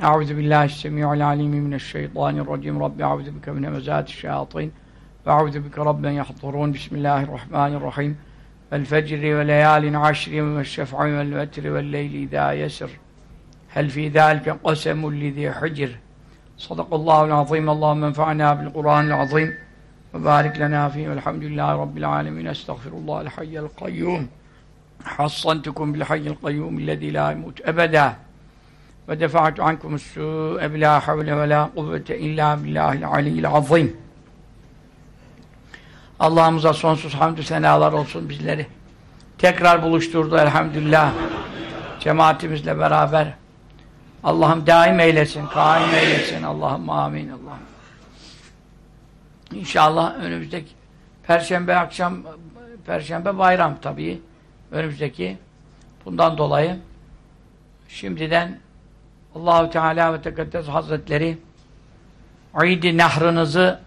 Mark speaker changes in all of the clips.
Speaker 1: أعوذ بالله السميع العليم من الشيطان الرجيم. رب أعوذ بك من همزات الشياطين وأعوذ بك رب يحضرون. بسم الله الرحمن الرحيم. والفجر وليال عشر والشفع والوتر والليل إذا يسر. هل في ذلك قسم لذي حجر؟ صدق الله العظيم. اللهم انفعنا بالقرآن العظيم وبارك لنا فيه. والحمد لله رب العالمين. أستغفر الله الحي القيوم. حصنتكم بالحي القيوم الذي لا يموت أبدا. ve defa'tu ankumus su'e bila havle ve la kuvvete illa billahil aliyyil azim. Allah'ımıza sonsuz hamdü senalar olsun bizleri. Tekrar buluşturdu elhamdülillah. Cemaatimizle beraber. Allah'ım daim eylesin, kaim eylesin. Allah'ım amin. Allah'ım. İnşallah önümüzdeki perşembe akşam perşembe bayram tabii. Önümüzdeki bundan dolayı şimdiden Allahu Teala ve Tekaddes Hazretleri İd-i Nahrınızı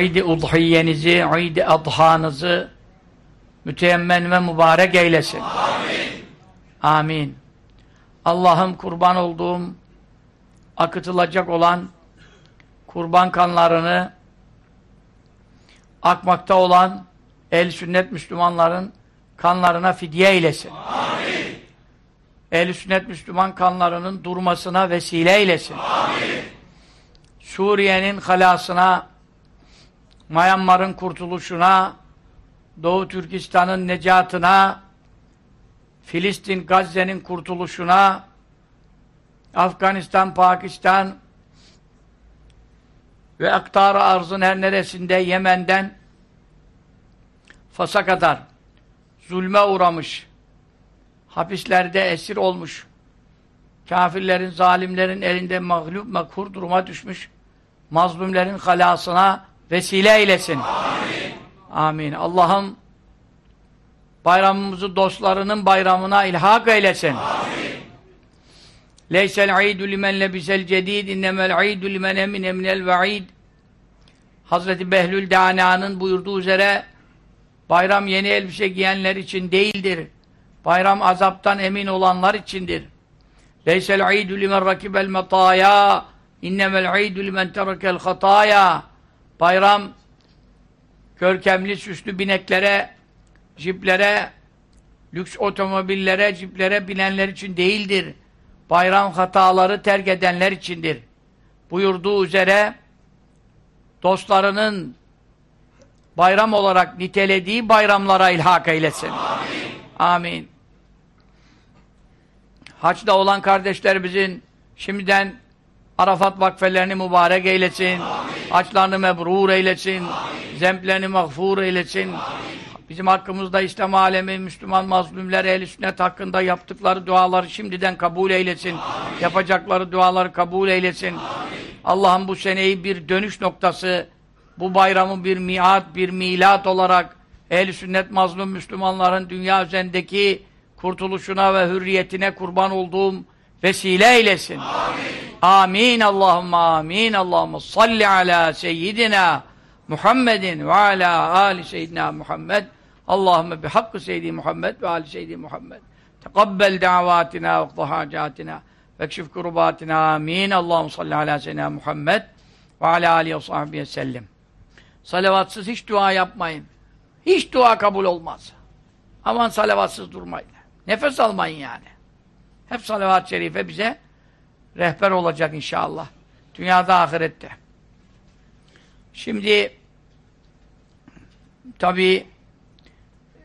Speaker 1: İd-i Udhiyenizi, İd-i Adhanızı müteyemmen ve mübarek eylesin. Amin. Amin. Allah'ım kurban olduğum akıtılacak olan kurban kanlarını akmakta olan el sünnet Müslümanların kanlarına fidye eylesin. Amin. El sünnet Müslüman kanlarının durmasına vesile eylesin. Suriye'nin halasına Myanmar'ın kurtuluşuna Doğu Türkistan'ın necatına Filistin, Gazze'nin kurtuluşuna Afganistan, Pakistan ve aktar arzın her neresinde Yemen'den Fas'a kadar zulme uğramış, hapislerde esir olmuş, kafirlerin, zalimlerin elinde mağlup, mekhur duruma düşmüş, mazlumlerin halasına vesile eylesin. Amin. Amin. Allah'ım bayramımızı dostlarının bayramına ilhak eylesin. Amin. Leysel idü limen lebisel cedid innemel idü limen emine minel ve'id Hazreti Behlül Dana'nın buyurduğu üzere bayram yeni elbise giyenler için değildir. Bayram azaptan emin olanlar içindir. Leysel idü limen rakibel metaya innemel idü limen terekel hataya Bayram görkemli, süslü bineklere, ciplere, lüks otomobillere, ciplere binenler için değildir. Bayram hataları terk edenler içindir. Buyurduğu üzere dostlarının bayram olarak nitelediği bayramlara ilhak eylesin. Amin. Amin. Haçta olan kardeşlerimizin şimdiden Arafat vakfelerini mübarek eylesin. Amin. Açlarını mebrur eylesin. Amin. Zemplerini mağfur eylesin. Amin. Bizim hakkımızda İslam alemi, Müslüman mazlumlar, ehl sünnet hakkında yaptıkları duaları şimdiden kabul eylesin. Amin. Yapacakları duaları kabul eylesin. Allah'ım bu seneyi bir dönüş noktası, bu bayramı bir miat, bir milat olarak ehl sünnet mazlum Müslümanların dünya üzerindeki kurtuluşuna ve hürriyetine kurban olduğum vesile eylesin. Amin. Amin. Allahümme amin. Allahümme salli ala seyyidina Muhammedin ve ala ali seyyidina Muhammed. Allahümme bihakkı seyyidi Muhammed ve ali seyyidi Muhammed. Tekabbel da'vatina ve hacatina ve kşif kurubatina. Amin. Allahümme salli ala seyyidina Muhammed ve ala alihi ve sahbihi sellem. Salavatsız hiç dua yapmayın. Hiç dua kabul olmaz. Aman salavatsız durmayın. Nefes almayın yani. Hep salavat-ı şerife bize rehber olacak inşallah. Dünyada, ahirette. Şimdi tabi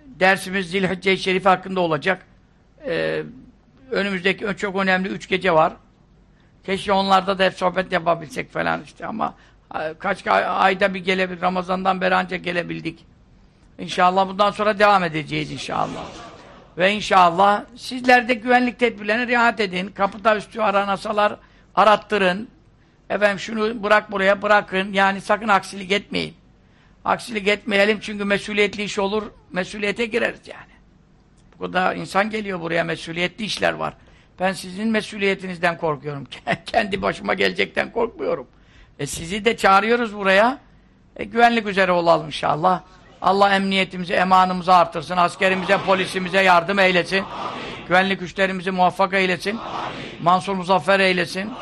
Speaker 1: dersimiz Zilhicce-i Şerif hakkında olacak. Ee, önümüzdeki çok önemli üç gece var. Keşke onlarda da hep sohbet yapabilsek falan işte ama e, kaç ayda bir gelebildik. Ramazan'dan beri ancak gelebildik. İnşallah bundan sonra devam edeceğiz inşallah. Ve inşallah sizler de güvenlik tedbirlerine riayet edin. Kapıda üstü aranasalar arattırın. efendim şunu bırak buraya bırakın. Yani sakın aksilik etmeyin. Aksilik etmeyelim çünkü mesuliyetli iş olur. Mesuliyete gireriz yani. Bu kadar insan geliyor buraya mesuliyetli işler var. Ben sizin mesuliyetinizden korkuyorum. Kendi başıma gelecekten korkmuyorum. E sizi de çağırıyoruz buraya. E, güvenlik üzere olalım inşallah. Allah emniyetimizi, emanımızı artırsın. Askerimize, polisimize yardım eylesin. Amin. Güvenlik güçlerimizi muvaffak eylesin. Amin. Mansur muzaffer eylesin. Amin.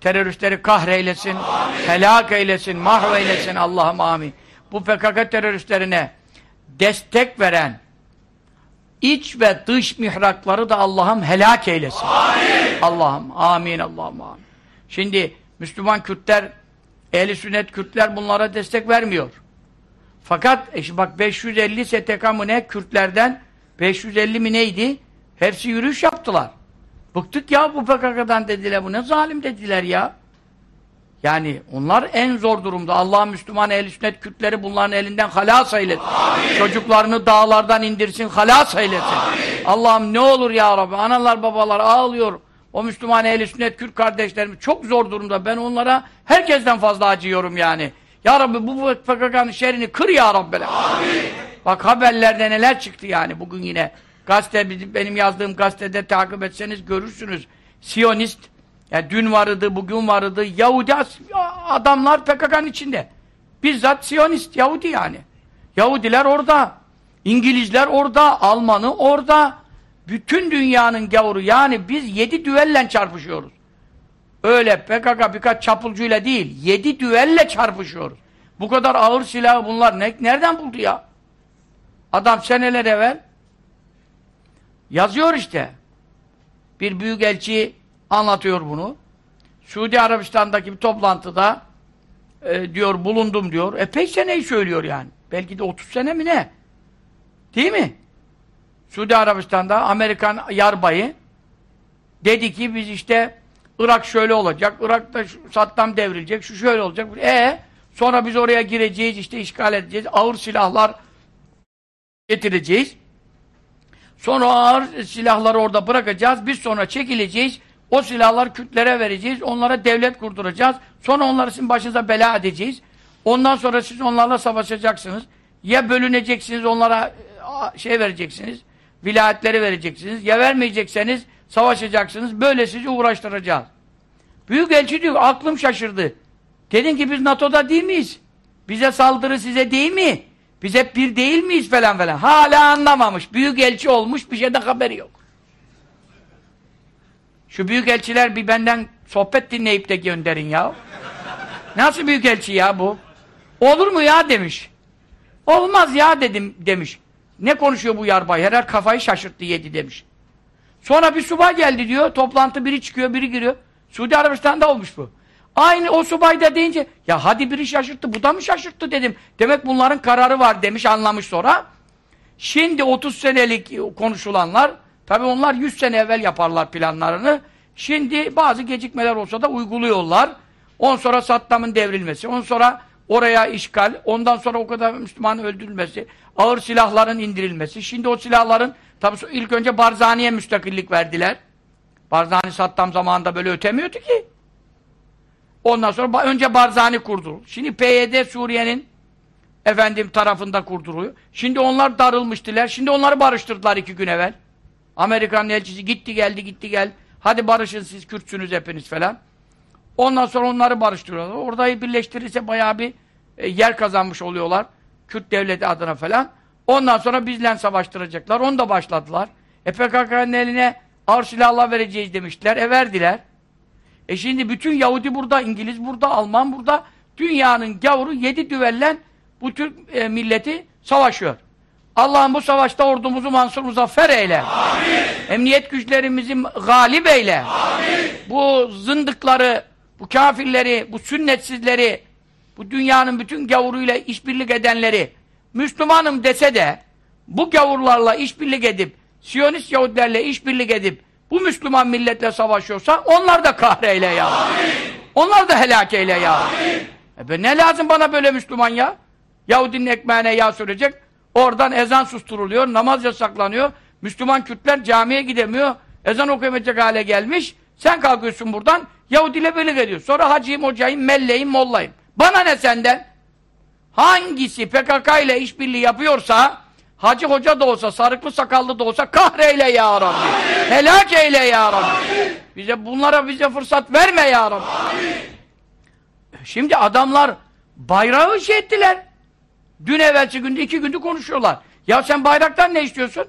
Speaker 1: Teröristleri kahreylesin. Amin. Helak eylesin, mahveylesin. Allah'ım amin. Bu PKK teröristlerine destek veren iç ve dış mihrakları da Allah'ım helak eylesin. Allah'ım amin Allah'ım amin. Şimdi Müslüman Kürtler, ehli sünnet Kürtler bunlara destek vermiyor. Fakat e bak 550 STK mı ne Kürtlerden 550 mi neydi? Hepsi yürüyüş yaptılar. Bıktık ya bu PKK'dan dediler. Bu ne zalim dediler ya. Yani onlar en zor durumda. Allah Müslüman ehl sünnet Kürtleri bunların elinden halas eylesin. Amin. Çocuklarını dağlardan indirsin, halas eylesin. Allah'ım ne olur ya Rabbi. Analar babalar ağlıyor. O Müslüman ehl sünnet Kürt kardeşlerimiz çok zor durumda. Ben onlara herkesten fazla acıyorum yani. Ya Rabbi bu PKK'nın şerrini kır ya. Amin. Bak haberlerde neler çıktı yani bugün yine. Gazete, benim yazdığım gazetede takip etseniz görürsünüz. Siyonist, yani dün vardı, bugün vardı, Yahudi adamlar PKK'nın içinde. Bizzat Siyonist, Yahudi yani. Yahudiler orada. İngilizler orada, Almanı orada. Bütün dünyanın gavuru. Yani biz yedi düelle çarpışıyoruz. Öyle PKK birkaç çapulcuyla değil, yedi düelle çarpışıyoruz. Bu kadar ağır silahı bunlar ne, nereden buldu ya? Adam seneler evvel yazıyor işte. Bir büyük elçi anlatıyor bunu. Suudi Arabistan'daki bir toplantıda e, diyor bulundum diyor. Epey seneyi söylüyor yani. Belki de 30 sene mi ne? Değil mi? Suudi Arabistan'da Amerikan yarbayı dedi ki biz işte Irak şöyle olacak, Irak'ta Saddam devrilecek, şu şöyle olacak. E sonra biz oraya gireceğiz, işte işgal edeceğiz, ağır silahlar getireceğiz. Sonra ağır silahları orada bırakacağız, biz sonra çekileceğiz, o silahları Kürtlere vereceğiz, onlara devlet kurduracağız, sonra onları sizin başınıza bela edeceğiz. Ondan sonra siz onlarla savaşacaksınız. Ya bölüneceksiniz, onlara e, şey vereceksiniz, vilayetleri vereceksiniz, ya vermeyecekseniz savaşacaksınız, böyle sizi uğraştıracağız. Büyük elçi diyor, aklım şaşırdı. Dedin ki biz NATO'da değil miyiz? Bize saldırı size değil mi? Biz hep bir değil miyiz falan falan. Hala anlamamış. Büyük elçi olmuş, bir şeyden haberi yok. Şu büyük elçiler bir benden sohbet dinleyip de gönderin ya. Nasıl büyük elçi ya bu? Olur mu ya demiş. Olmaz ya dedim demiş. Ne konuşuyor bu yarbay? Herhal kafayı şaşırttı yedi demiş. Sonra bir subay geldi diyor. Toplantı biri çıkıyor, biri giriyor. Suudi Arabistan'da olmuş bu. Aynı o subay da deyince ya hadi biri şaşırttı, bu da mı şaşırttı dedim. Demek bunların kararı var demiş, anlamış sonra. Şimdi 30 senelik konuşulanlar, tabi onlar 100 sene evvel yaparlar planlarını. Şimdi bazı gecikmeler olsa da uyguluyorlar. On sonra Saddam'ın devrilmesi, on sonra oraya işgal, ondan sonra o kadar Müslüman öldürülmesi, ağır silahların indirilmesi. Şimdi o silahların Tabi ilk önce Barzani'ye müstakillik verdiler. Barzani Saddam zamanında böyle ötemiyordu ki. Ondan sonra önce Barzani kurdu. Şimdi PYD Suriye'nin efendim tarafında kurduruyor. Şimdi onlar darılmıştılar. Şimdi onları barıştırdılar iki gün evvel. Amerikan elçisi gitti geldi gitti gel. Hadi barışın siz Kürtsünüz hepiniz falan. Ondan sonra onları barıştırıyorlar. Orada birleştirirse bayağı bir e, yer kazanmış oluyorlar. Kürt devleti adına falan. Ondan sonra bizle savaştıracaklar. Onu da başladılar. E PKK'nın eline ağır silahlar vereceğiz demiştiler. E verdiler. E şimdi bütün Yahudi burada, İngiliz burada, Alman burada. Dünyanın gavuru yedi düvellen bu Türk e, milleti savaşıyor. Allah'ım bu savaşta ordumuzu mansur muzaffer eyle. Amin. Emniyet güçlerimizi galip eyle. Amin. Bu zındıkları, bu kafirleri, bu sünnetsizleri, bu dünyanın bütün gavuruyla işbirlik edenleri Müslümanım dese de bu gavurlarla işbirlik edip Siyonist Yahudilerle işbirlik edip bu Müslüman milletle savaşıyorsa onlar da kahreyle ya. Amin. Onlar da helak eyle ya. Amin. E ne lazım bana böyle Müslüman ya? Yahudinin ekmeğine yağ sürecek. Oradan ezan susturuluyor, namaz yasaklanıyor. Müslüman Kürtler camiye gidemiyor. Ezan okuyamayacak hale gelmiş. Sen kalkıyorsun buradan Yahudiyle birlik ediyor. Sonra hacıyım, hocayım, melleyim, mollayım. Bana ne senden? Hangisi PKK ile işbirliği yapıyorsa hacı hoca da olsa, sarıklı sakallı da olsa kahreyle ya Rabbi. Amin. Helak eyle ya Rabbi. Amin. Bize bunlara bize fırsat verme ya Rabbi. Amin. Şimdi adamlar bayrağı şey ettiler. Dün evvelsi günde iki gündür konuşuyorlar. Ya sen bayraktan ne istiyorsun?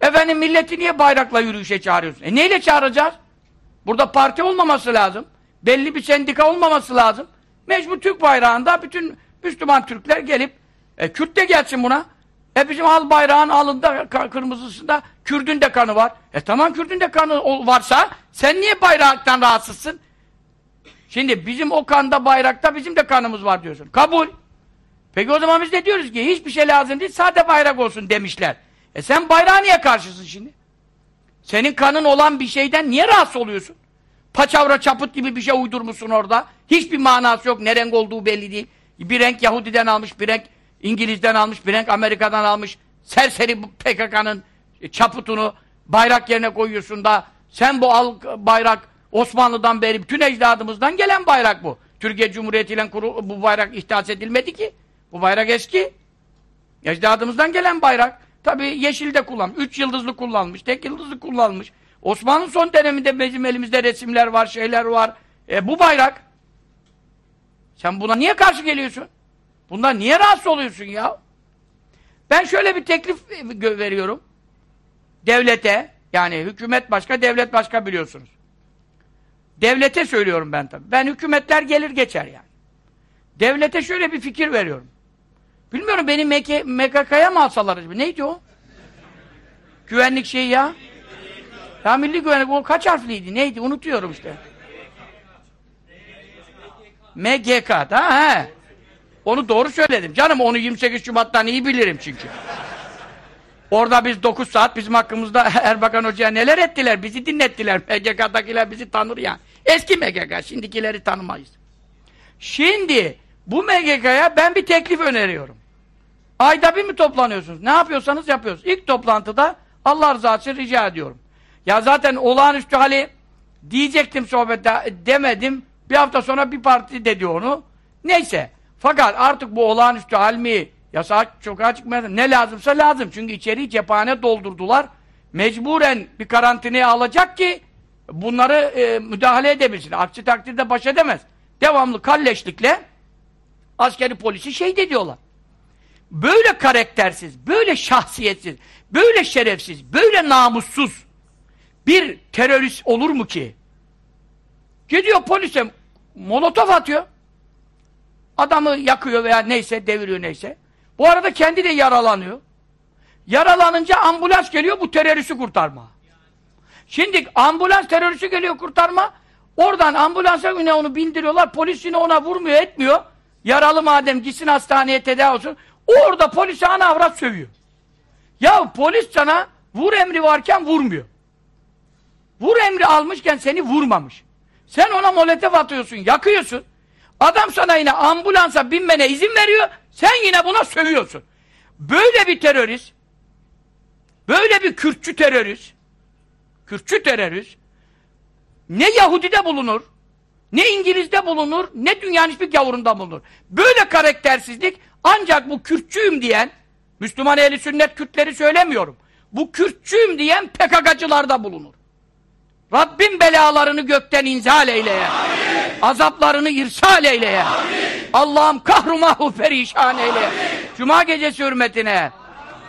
Speaker 1: Efendim milleti niye bayrakla yürüyüşe çağırıyorsun? E neyle çağıracağız? Burada parti olmaması lazım. Belli bir sendika olmaması lazım. Mecbur Türk bayrağında bütün Müslüman Türkler gelip e, Kürt de gelsin buna. E bizim al bayrağın alında kırmızısında Kürdün de kanı var. E tamam Kürdün de kanı varsa sen niye bayraktan rahatsızsın? Şimdi bizim o kanda bayrakta bizim de kanımız var diyorsun. Kabul. Peki o zaman biz de diyoruz ki hiçbir şey lazım değil sade bayrak olsun demişler. E sen bayrağa niye karşısın şimdi? Senin kanın olan bir şeyden niye rahatsız oluyorsun? Paçavra çaput gibi bir şey uydurmuşsun orada. Hiçbir manası yok. Ne renk olduğu belli değil. Bir renk Yahudi'den almış, bir renk İngiliz'den almış, bir renk Amerika'dan almış. Serseri PKK'nın çaputunu bayrak yerine koyuyorsun da sen bu al bayrak Osmanlı'dan beri bütün ecdadımızdan gelen bayrak bu. Türkiye Cumhuriyeti ile bu bayrak ihdas edilmedi ki. Bu bayrak eski. Ecdadımızdan gelen bayrak. Tabi yeşil de kullanmış. Üç yıldızlı kullanmış. Tek yıldızlı kullanmış. Osmanlı son döneminde bizim elimizde resimler var, şeyler var. E, bu bayrak. Sen buna niye karşı geliyorsun? Bundan niye rahatsız oluyorsun ya? Ben şöyle bir teklif veriyorum. Devlete, yani hükümet başka, devlet başka biliyorsunuz. Devlete söylüyorum ben tabii. Ben hükümetler gelir geçer yani. Devlete şöyle bir fikir veriyorum. Bilmiyorum beni MKK'ya mı alsalar acaba? Neydi o? Güvenlik şeyi ya. Ya milli güvenlik o kaç harfliydi? Neydi? Unutuyorum işte. MGK da he. Onu doğru söyledim. Canım onu 28 Şubat'tan iyi bilirim çünkü. Orada biz 9 saat bizim hakkımızda Erbakan Hoca'ya neler ettiler? Bizi dinlettiler. MGK'dakiler bizi tanır yani. Eski MGK. Şimdikileri tanımayız. Şimdi bu MGK'ya ben bir teklif öneriyorum. Ayda bir mi toplanıyorsunuz? Ne yapıyorsanız yapıyorsunuz. İlk toplantıda Allah rızası için rica ediyorum. Ya zaten olağanüstü hali diyecektim sohbette demedim. Bir hafta sonra bir parti dedi onu. Neyse. Fakat artık bu olağanüstü hal mi yasak sokağa çıkmaya ne lazımsa lazım. Çünkü içeriği cephane doldurdular. Mecburen bir karantinaya alacak ki bunları e, müdahale edebilsin. Aksi takdirde baş edemez. Devamlı kalleşlikle askeri polisi şehit ediyorlar. Böyle karaktersiz, böyle şahsiyetsiz, böyle şerefsiz, böyle namussuz bir terörist olur mu ki? Gidiyor polise molotof atıyor. Adamı yakıyor veya neyse, deviriyor neyse. Bu arada kendi de yaralanıyor. Yaralanınca ambulans geliyor bu teröristi kurtarma. Şimdi ambulans teröristi geliyor kurtarma. Oradan ambulansa yine onu bindiriyorlar. Polis yine ona vurmuyor, etmiyor. Yaralı madem gitsin hastaneye tedavi olsun. Orada polise ana avrat sövüyor. Ya polis sana vur emri varken vurmuyor. Vur emri almışken seni vurmamış. Sen ona molotof atıyorsun, yakıyorsun. Adam sana yine ambulansa binmene izin veriyor, sen yine buna sövüyorsun. Böyle bir terörist, böyle bir Kürtçü terörist, Kürtçü terörist, ne Yahudi'de bulunur, ne İngiliz'de bulunur, ne dünyanın hiçbir gavurunda bulunur. Böyle karaktersizlik ancak bu Kürtçüyüm diyen, Müslüman ehli sünnet Kürtleri söylemiyorum. Bu Kürtçüyüm diyen PKK'cılarda bulunur. Rabbim belalarını gökten inzal eyleye. Amin. Azaplarını irsal eyleye. Allah'ım kahrumahu perişan eyleye. Cuma gecesi hürmetine.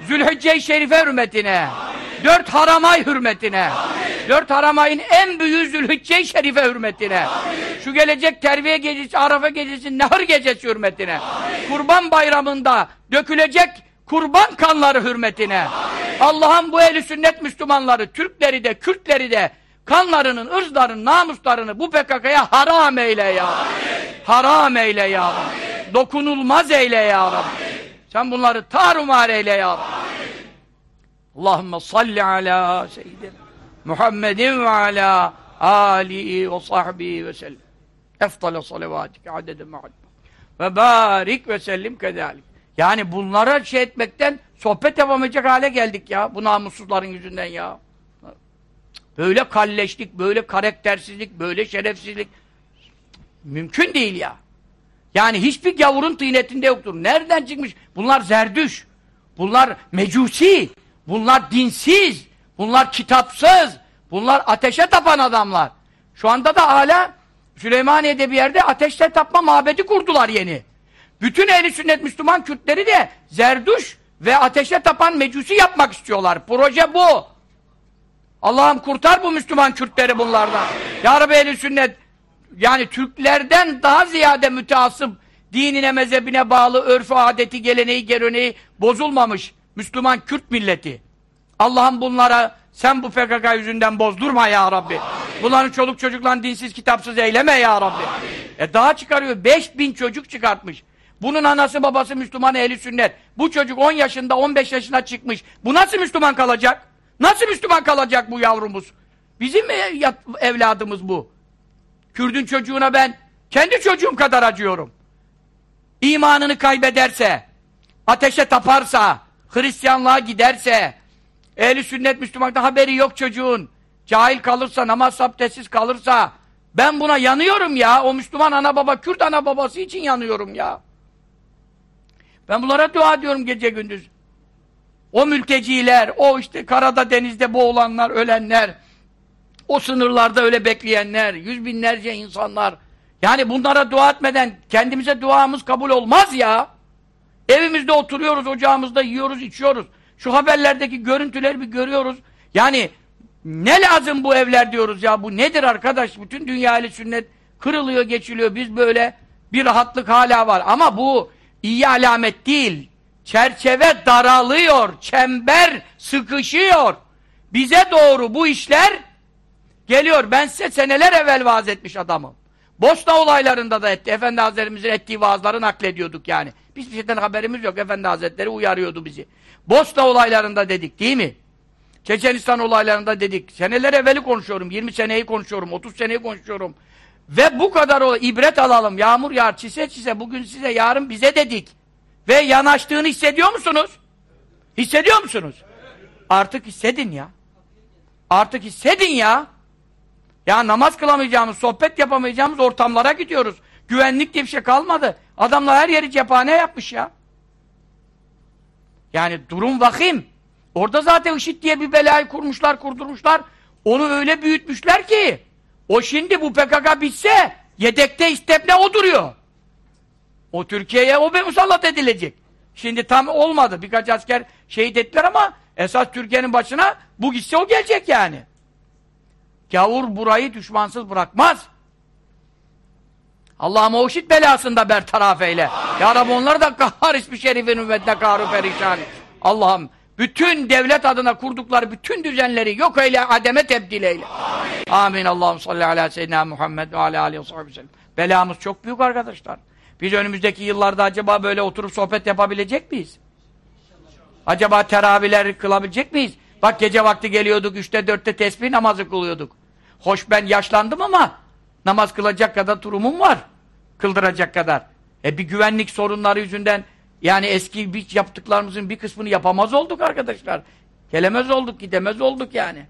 Speaker 1: Zülhicce-i Şerife hürmetine. Amin. Dört haramay hürmetine. Amin. Dört haramayın en büyüğü Zülhicce-i Şerife hürmetine. Amin. Şu gelecek terbiye gecesi, Arafa gecesi, Nahır gecesi hürmetine. Amin. Kurban bayramında dökülecek kurban kanları hürmetine. Allah'ım bu ehli sünnet Müslümanları, Türkleri de, Kürtleri de kanlarının, ırzlarının, namuslarını bu PKK'ya haram eyle ya Amin. Haram eyle ya Amin. Dokunulmaz eyle ya Rabbi. Sen bunları tarumar eyle ya Rabbi. Allahümme salli ala seyyidina Muhammedin ve ala alihi ve sahbihi ve sellem. Efdale salavatike adede ma'ad. Ve barik ve sellim kedalik. Yani bunlara şey etmekten sohbet yapamayacak hale geldik ya. Bu namussuzların yüzünden ya. Böyle kalleşlik, böyle karaktersizlik, böyle şerefsizlik mümkün değil ya. Yani hiçbir gavurun tıynetinde yoktur. Nereden çıkmış? Bunlar zerdüş. Bunlar mecusi. Bunlar dinsiz. Bunlar kitapsız. Bunlar ateşe tapan adamlar. Şu anda da hala Süleymaniye'de bir yerde ateşte tapma mabedi kurdular yeni. Bütün ehli sünnet Müslüman Kürtleri de zerduş ve ateşe tapan mecusi yapmak istiyorlar. Proje bu. Allah'ım kurtar bu Müslüman Kürtleri bunlardan. Ya Rabbi ehli sünnet yani Türklerden daha ziyade müteassıp dinine, mezhebine bağlı örfü, adeti, geleneği, göreneği bozulmamış Müslüman Kürt milleti. Allah'ım bunlara sen bu PKK yüzünden bozdurma ya Rabbi. Bunların çoluk çocuklarını dinsiz, kitapsız eyleme ya Rabbi. E daha çıkarıyor. 5000 çocuk çıkartmış. Bunun anası babası Müslüman ehli sünnet. Bu çocuk 10 yaşında, 15 yaşına çıkmış. Bu nasıl Müslüman kalacak? Nasıl Müslüman kalacak bu yavrumuz? Bizim evladımız bu. Kürdün çocuğuna ben kendi çocuğum kadar acıyorum. İmanını kaybederse, ateşe taparsa, Hristiyanlığa giderse, ehli sünnet Müslüman'da haberi yok çocuğun, cahil kalırsa, namaz abdestsiz kalırsa, ben buna yanıyorum ya. O Müslüman ana baba, Kürt ana babası için yanıyorum ya. Ben bunlara dua ediyorum gece gündüz. O mülteciler, o işte karada denizde boğulanlar, ölenler, o sınırlarda öyle bekleyenler, yüz binlerce insanlar. Yani bunlara dua etmeden kendimize duamız kabul olmaz ya. Evimizde oturuyoruz, ocağımızda yiyoruz, içiyoruz. Şu haberlerdeki görüntüleri bir görüyoruz. Yani ne lazım bu evler diyoruz ya. Bu nedir arkadaş? Bütün dünya ile sünnet kırılıyor, geçiliyor. Biz böyle bir rahatlık hala var. Ama bu iyi alamet değil. Çerçeve daralıyor, çember sıkışıyor. Bize doğru bu işler Geliyor. Ben size seneler evvel vaaz etmiş adamım. Bosna olaylarında da etti. Efendi Hazretlerimizin ettiği vaazları naklediyorduk yani. Biz bir şeyden haberimiz yok. Efendi Hazretleri uyarıyordu bizi. Bosna olaylarında dedik değil mi? Çeçenistan olaylarında dedik. Seneler evveli konuşuyorum. 20 seneyi konuşuyorum. 30 seneyi konuşuyorum. Ve bu kadar o ibret alalım. Yağmur yağar, çise çise. Bugün size, yarın bize dedik. Ve yanaştığını hissediyor musunuz? Hissediyor musunuz? Artık hissedin ya. Artık hissedin ya. Ya namaz kılamayacağımız, sohbet yapamayacağımız ortamlara gidiyoruz. Güvenlik diye bir şey kalmadı. Adamlar her yeri cephane yapmış ya. Yani durum vahim. Orada zaten IŞİD diye bir belayı kurmuşlar, kurdurmuşlar. Onu öyle büyütmüşler ki o şimdi bu PKK bitse yedekte istepne o duruyor. O Türkiye'ye o musallat edilecek. Şimdi tam olmadı. Birkaç asker şehit ettiler ama esas Türkiye'nin başına bu gitse o gelecek yani. Gavur burayı düşmansız bırakmaz. Allah'ım o şit belasında bertaraf eyle. Amin. Ya Rabbi onları da kahhar ismi şerifin ümmetine kahru perişan. Allah'ım bütün devlet adına kurdukları bütün düzenleri yok eyle, ademe tebdil eyle. Amin. Amin. Allah'ım salli ala seyyidina Muhammed ve ala aleyhi ve sellem. Belamız çok büyük arkadaşlar. Biz önümüzdeki yıllarda acaba böyle oturup sohbet yapabilecek miyiz? Acaba teravihler kılabilecek miyiz? Bak gece vakti geliyorduk, üçte dörtte tesbih namazı kılıyorduk. Hoş ben yaşlandım ama namaz kılacak kadar durumum var. Kıldıracak kadar. E bir güvenlik sorunları yüzünden yani eski bir yaptıklarımızın bir kısmını yapamaz olduk arkadaşlar. Gelemez olduk, gidemez olduk yani.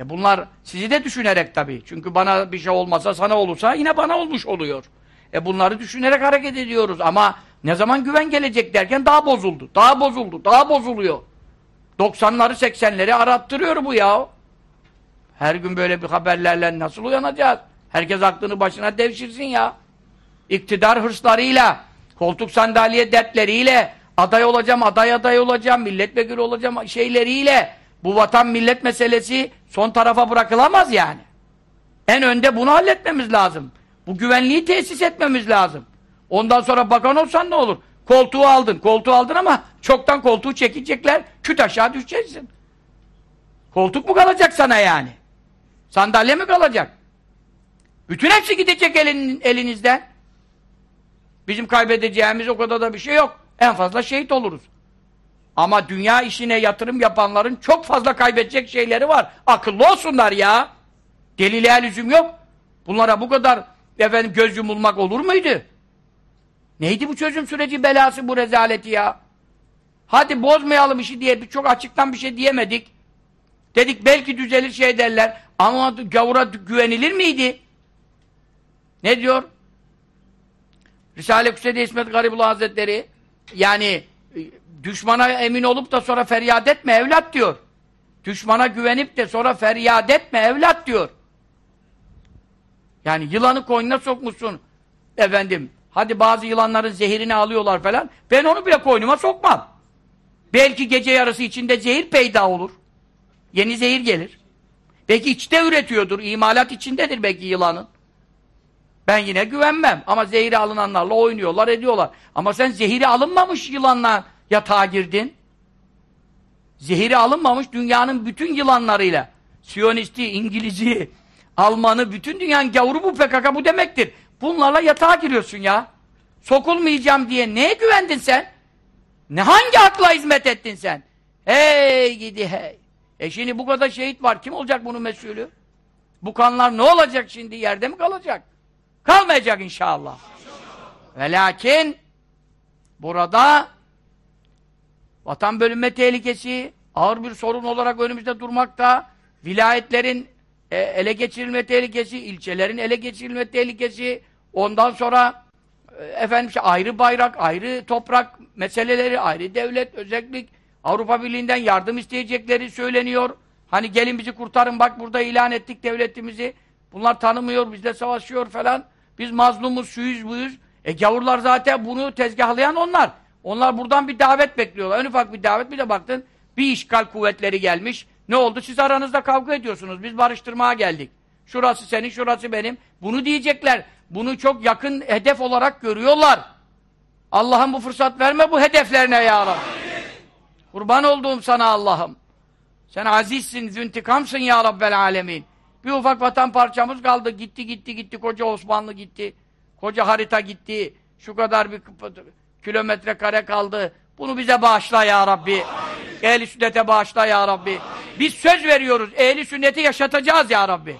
Speaker 1: E bunlar sizi de düşünerek tabii. Çünkü bana bir şey olmasa sana olursa yine bana olmuş oluyor. E bunları düşünerek hareket ediyoruz ama ne zaman güven gelecek derken daha bozuldu. Daha bozuldu, daha bozuluyor. 90'ları 80'leri arattırıyor bu ya. Her gün böyle bir haberlerle nasıl uyanacağız? Herkes aklını başına devşirsin ya. İktidar hırslarıyla, koltuk sandalye dertleriyle, aday olacağım, aday aday olacağım, milletvekili olacağım şeyleriyle bu vatan millet meselesi son tarafa bırakılamaz yani. En önde bunu halletmemiz lazım. Bu güvenliği tesis etmemiz lazım. Ondan sonra bakan olsan ne olur? Koltuğu aldın, koltuğu aldın ama çoktan koltuğu çekecekler, küt aşağı düşeceksin. Koltuk mu kalacak sana yani? Sandalye mi kalacak? Bütün hepsi gidecek elin, elinizden. Bizim kaybedeceğimiz o kadar da bir şey yok. En fazla şehit oluruz. Ama dünya işine yatırım yapanların çok fazla kaybedecek şeyleri var. Akıllı olsunlar ya. Deliliğe lüzum yok. Bunlara bu kadar efendim göz yumulmak olur muydu? Neydi bu çözüm süreci belası bu rezaleti ya? Hadi bozmayalım işi diye çok açıktan bir şey diyemedik. Dedik belki düzelir şey derler. Ama gavura güvenilir miydi? Ne diyor? Risale-i Küsede İsmet Garibullah Hazretleri yani e, düşmana emin olup da sonra feryat etme evlat diyor. Düşmana güvenip de sonra feryat etme evlat diyor. Yani yılanı koynuna sokmuşsun. Efendim, hadi bazı yılanların zehirini alıyorlar falan. Ben onu bile koynuma sokmam. Belki gece yarısı içinde zehir peyda olur. Yeni zehir gelir. Belki içte üretiyordur. imalat içindedir belki yılanın. Ben yine güvenmem. Ama zehiri alınanlarla oynuyorlar, ediyorlar. Ama sen zehiri alınmamış yılanla yatağa girdin. Zehiri alınmamış dünyanın bütün yılanlarıyla. Siyonisti, İngiliz'i, Almanı, bütün dünyanın gavuru bu PKK bu demektir. Bunlarla yatağa giriyorsun ya. Sokulmayacağım diye neye güvendin sen? Ne hangi akla hizmet ettin sen? Hey gidi hey. E şimdi bu kadar şehit var. Kim olacak bunun mesulü? Bu kanlar ne olacak şimdi? Yerde mi kalacak? Kalmayacak inşallah. Ve lakin burada vatan bölünme tehlikesi ağır bir sorun olarak önümüzde durmakta. Vilayetlerin e, ele geçirilme tehlikesi, ilçelerin ele geçirilme tehlikesi, ondan sonra e, efendim işte ayrı bayrak, ayrı toprak meseleleri, ayrı devlet, özellik, Avrupa Birliği'nden yardım isteyecekleri söyleniyor. Hani gelin bizi kurtarın bak burada ilan ettik devletimizi. Bunlar tanımıyor, bizle savaşıyor falan. Biz mazlumuz, şuyuz, buyuz. E gavurlar zaten bunu tezgahlayan onlar. Onlar buradan bir davet bekliyorlar. En ufak bir davet bir de baktın bir işgal kuvvetleri gelmiş. Ne oldu? Siz aranızda kavga ediyorsunuz. Biz barıştırmaya geldik. Şurası senin, şurası benim. Bunu diyecekler. Bunu çok yakın hedef olarak görüyorlar. Allah'ım bu fırsat verme bu hedeflerine ya Rabbi. Kurban olduğum sana Allah'ım. Sen azizsin, züntikamsın ya Rabbel alemin. Bir ufak vatan parçamız kaldı. Gitti, gitti, gitti. Koca Osmanlı gitti. Koca harita gitti. Şu kadar bir kilometre kare kaldı. Bunu bize bağışla ya Rabbi. Ehli sünnete bağışla ya Rabbi. Biz söz veriyoruz. Ehli sünneti yaşatacağız ya Rabbi.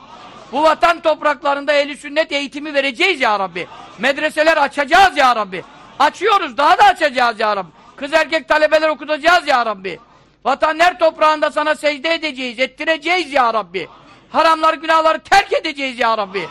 Speaker 1: Bu vatan topraklarında ehli sünnet eğitimi vereceğiz ya Rabbi. Medreseler açacağız ya Rabbi. Açıyoruz. Daha da açacağız ya Rabbi. Kız erkek talebeler okutacağız ya Rabbi. Vatan her toprağında sana secde edeceğiz. Ettireceğiz ya Rabbi. Haramları, günahları terk edeceğiz ya Rabbi.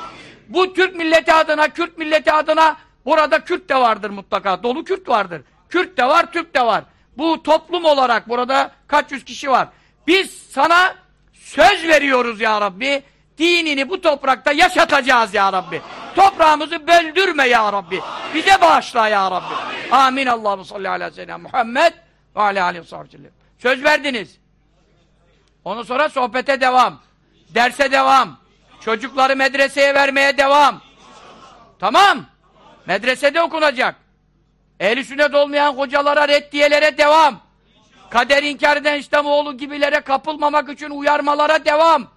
Speaker 1: Bu Türk milleti adına, Kürt milleti adına burada Kürt de vardır mutlaka. Dolu Kürt vardır. Kürt de var, Türk de var. Bu toplum olarak burada kaç yüz kişi var. Biz sana söz veriyoruz ya Rabbi. Dinini bu toprakta yaşatacağız ya Rabbi. Toprağımızı böldürme ya Rabbi. Bize bağışla ya Rabbi. Amin. Allahu salli ala seyyidina Muhammed ve ala aleyhi ve Söz verdiniz. Ondan sonra sohbete devam. Derse devam. Çocukları medreseye vermeye devam. Tamam. Medresede okunacak. Ehl-i sünnet olmayan hocalara, reddiyelere devam. Kader inkar eden İslamoğlu gibilere kapılmamak için uyarmalara devam.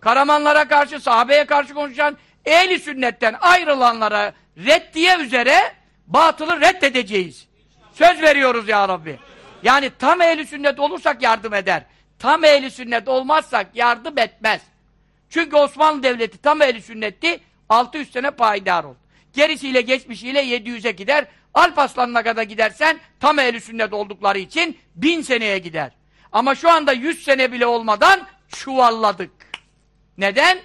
Speaker 1: Karamanlara karşı, sahabeye karşı konuşan ehli sünnetten ayrılanlara reddiye üzere batılı reddedeceğiz. Söz veriyoruz ya Rabbi. Yani tam ehli sünnet olursak yardım eder. Tam ehli sünnet olmazsak yardım etmez. Çünkü Osmanlı Devleti tam ehli sünnetti, 600 sene payidar oldu. Gerisiyle geçmişiyle 700'e gider. Alp aslanına kadar gidersen tam ehli sünnet oldukları için bin seneye gider. Ama şu anda 100 sene bile olmadan çuvalladık. Neden?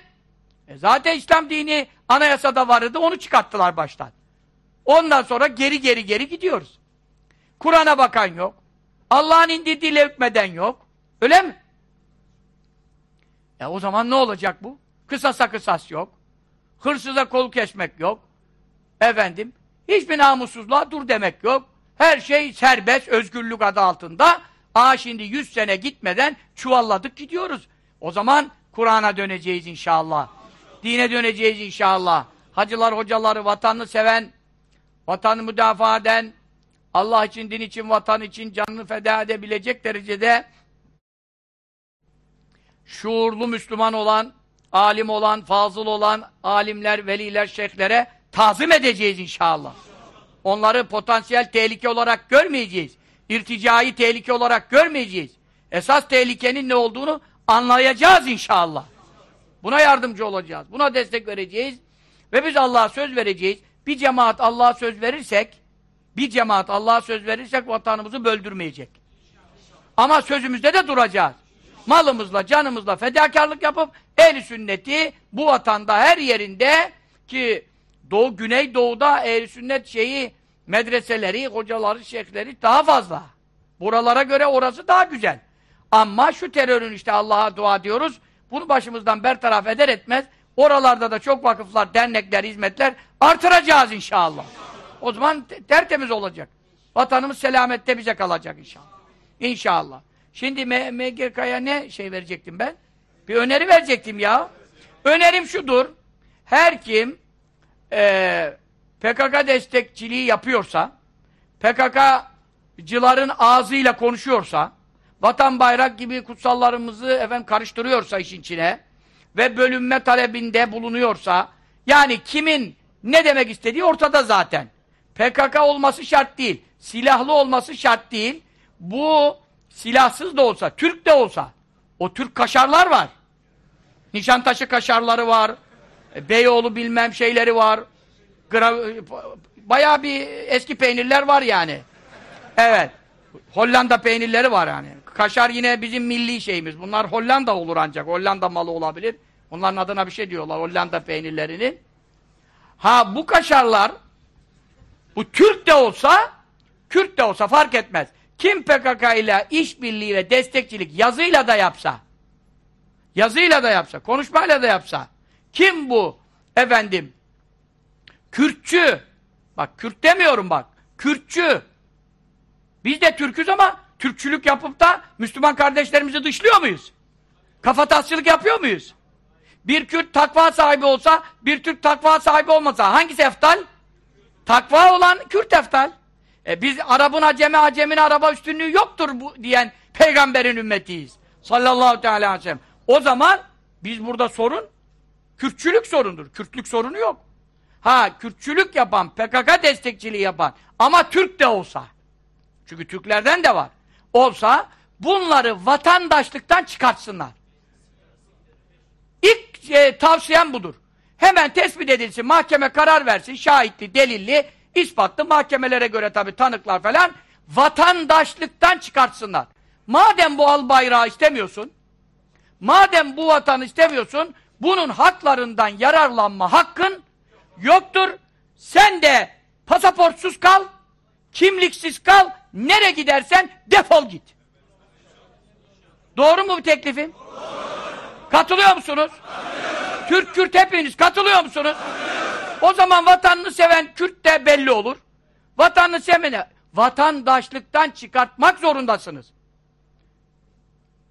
Speaker 1: E zaten İslam dini anayasada vardı, onu çıkarttılar baştan. Ondan sonra geri geri geri gidiyoruz. Kur'an'a bakan yok. Allah'ın indirdiğiyle hükmeden yok. Öyle mi? E o zaman ne olacak bu? Kısasa kısas yok. Hırsıza kol kesmek yok. Efendim, hiçbir namussuzluğa dur demek yok. Her şey serbest, özgürlük adı altında. Aa şimdi yüz sene gitmeden çuvalladık gidiyoruz. O zaman Kur'an'a döneceğiz inşallah. Dine döneceğiz inşallah. Hacılar, hocaları, vatanını seven, vatanı müdafaa eden, Allah için, din için, vatan için canını feda edebilecek derecede şuurlu Müslüman olan, alim olan, fazıl olan alimler, veliler, şeyhlere tazim edeceğiz inşallah. Onları potansiyel tehlike olarak görmeyeceğiz. İrticai tehlike olarak görmeyeceğiz. Esas tehlikenin ne olduğunu anlayacağız inşallah. Buna yardımcı olacağız. Buna destek vereceğiz. Ve biz Allah'a söz vereceğiz. Bir cemaat Allah'a söz verirsek, bir cemaat Allah'a söz verirsek vatanımızı böldürmeyecek. Ama sözümüzde de duracağız. malımızla, canımızla fedakarlık yapıp ehli sünneti bu vatanda her yerinde ki Doğu, Güney Doğu'da ehli sünnet şeyi medreseleri, hocaları, şeyhleri daha fazla. Buralara göre orası daha güzel. Ama şu terörün işte Allah'a dua diyoruz. Bunu başımızdan bertaraf eder etmez. Oralarda da çok vakıflar, dernekler, hizmetler artıracağız inşallah. O zaman tertemiz olacak. Vatanımız selamette bize kalacak inşallah. İnşallah. Şimdi MGK'ya ne şey verecektim ben? Bir öneri verecektim ya. Önerim şudur. Her kim e, PKK destekçiliği yapıyorsa, PKK'cıların ağzıyla konuşuyorsa, vatan bayrak gibi kutsallarımızı efendim karıştırıyorsa işin içine ve bölünme talebinde bulunuyorsa, yani kimin ne demek istediği ortada zaten. PKK olması şart değil, silahlı olması şart değil. Bu silahsız da olsa, Türk de olsa, o Türk kaşarlar var. Nişantaşı kaşarları var, Beyoğlu bilmem şeyleri var. Gra bayağı bir eski peynirler var yani. Evet. Hollanda peynirleri var yani. Kaşar yine bizim milli şeyimiz. Bunlar Hollanda olur ancak. Hollanda malı olabilir. Onların adına bir şey diyorlar. Hollanda peynirlerinin. Ha bu kaşarlar bu Türk de olsa Kürt de olsa fark etmez. Kim PKK ile işbirliği ve destekçilik yazıyla da yapsa yazıyla da yapsa, konuşmayla da yapsa kim bu efendim Kürtçü bak Kürt demiyorum bak Kürtçü biz de Türk'üz ama Türkçülük yapıp da Müslüman kardeşlerimizi dışlıyor muyuz? Kafatasçılık yapıyor muyuz? Bir Kürt takva sahibi olsa, bir Türk takva sahibi olmasa hangisi eftal? Takva olan Kürt eftal. E biz Arap'ın aceme, acemin araba üstünlüğü yoktur bu diyen peygamberin ümmetiyiz. Sallallahu teala aleyhi ve sellem. O zaman biz burada sorun Kürtçülük sorundur. Kürtlük sorunu yok. Ha Kürtçülük yapan, PKK destekçiliği yapan ama Türk de olsa çünkü Türklerden de var. Olsa bunları vatandaşlıktan çıkartsınlar. İlk e, tavsiyem budur. Hemen tespit edilsin, mahkeme karar versin, şahitli, delilli, ispatlı mahkemelere göre tabi tanıklar falan vatandaşlıktan çıkartsınlar. Madem bu al bayrağı istemiyorsun, madem bu vatanı istemiyorsun, bunun haklarından yararlanma hakkın yoktur. Sen de pasaportsuz kal, kimliksiz kal, nere gidersen defol git. Doğru mu bu teklifim? Katılıyor musunuz? Türk Kürt hepiniz katılıyor musunuz? O zaman vatanını seven Kürt de belli olur. Vatanını sevmene vatandaşlıktan çıkartmak zorundasınız.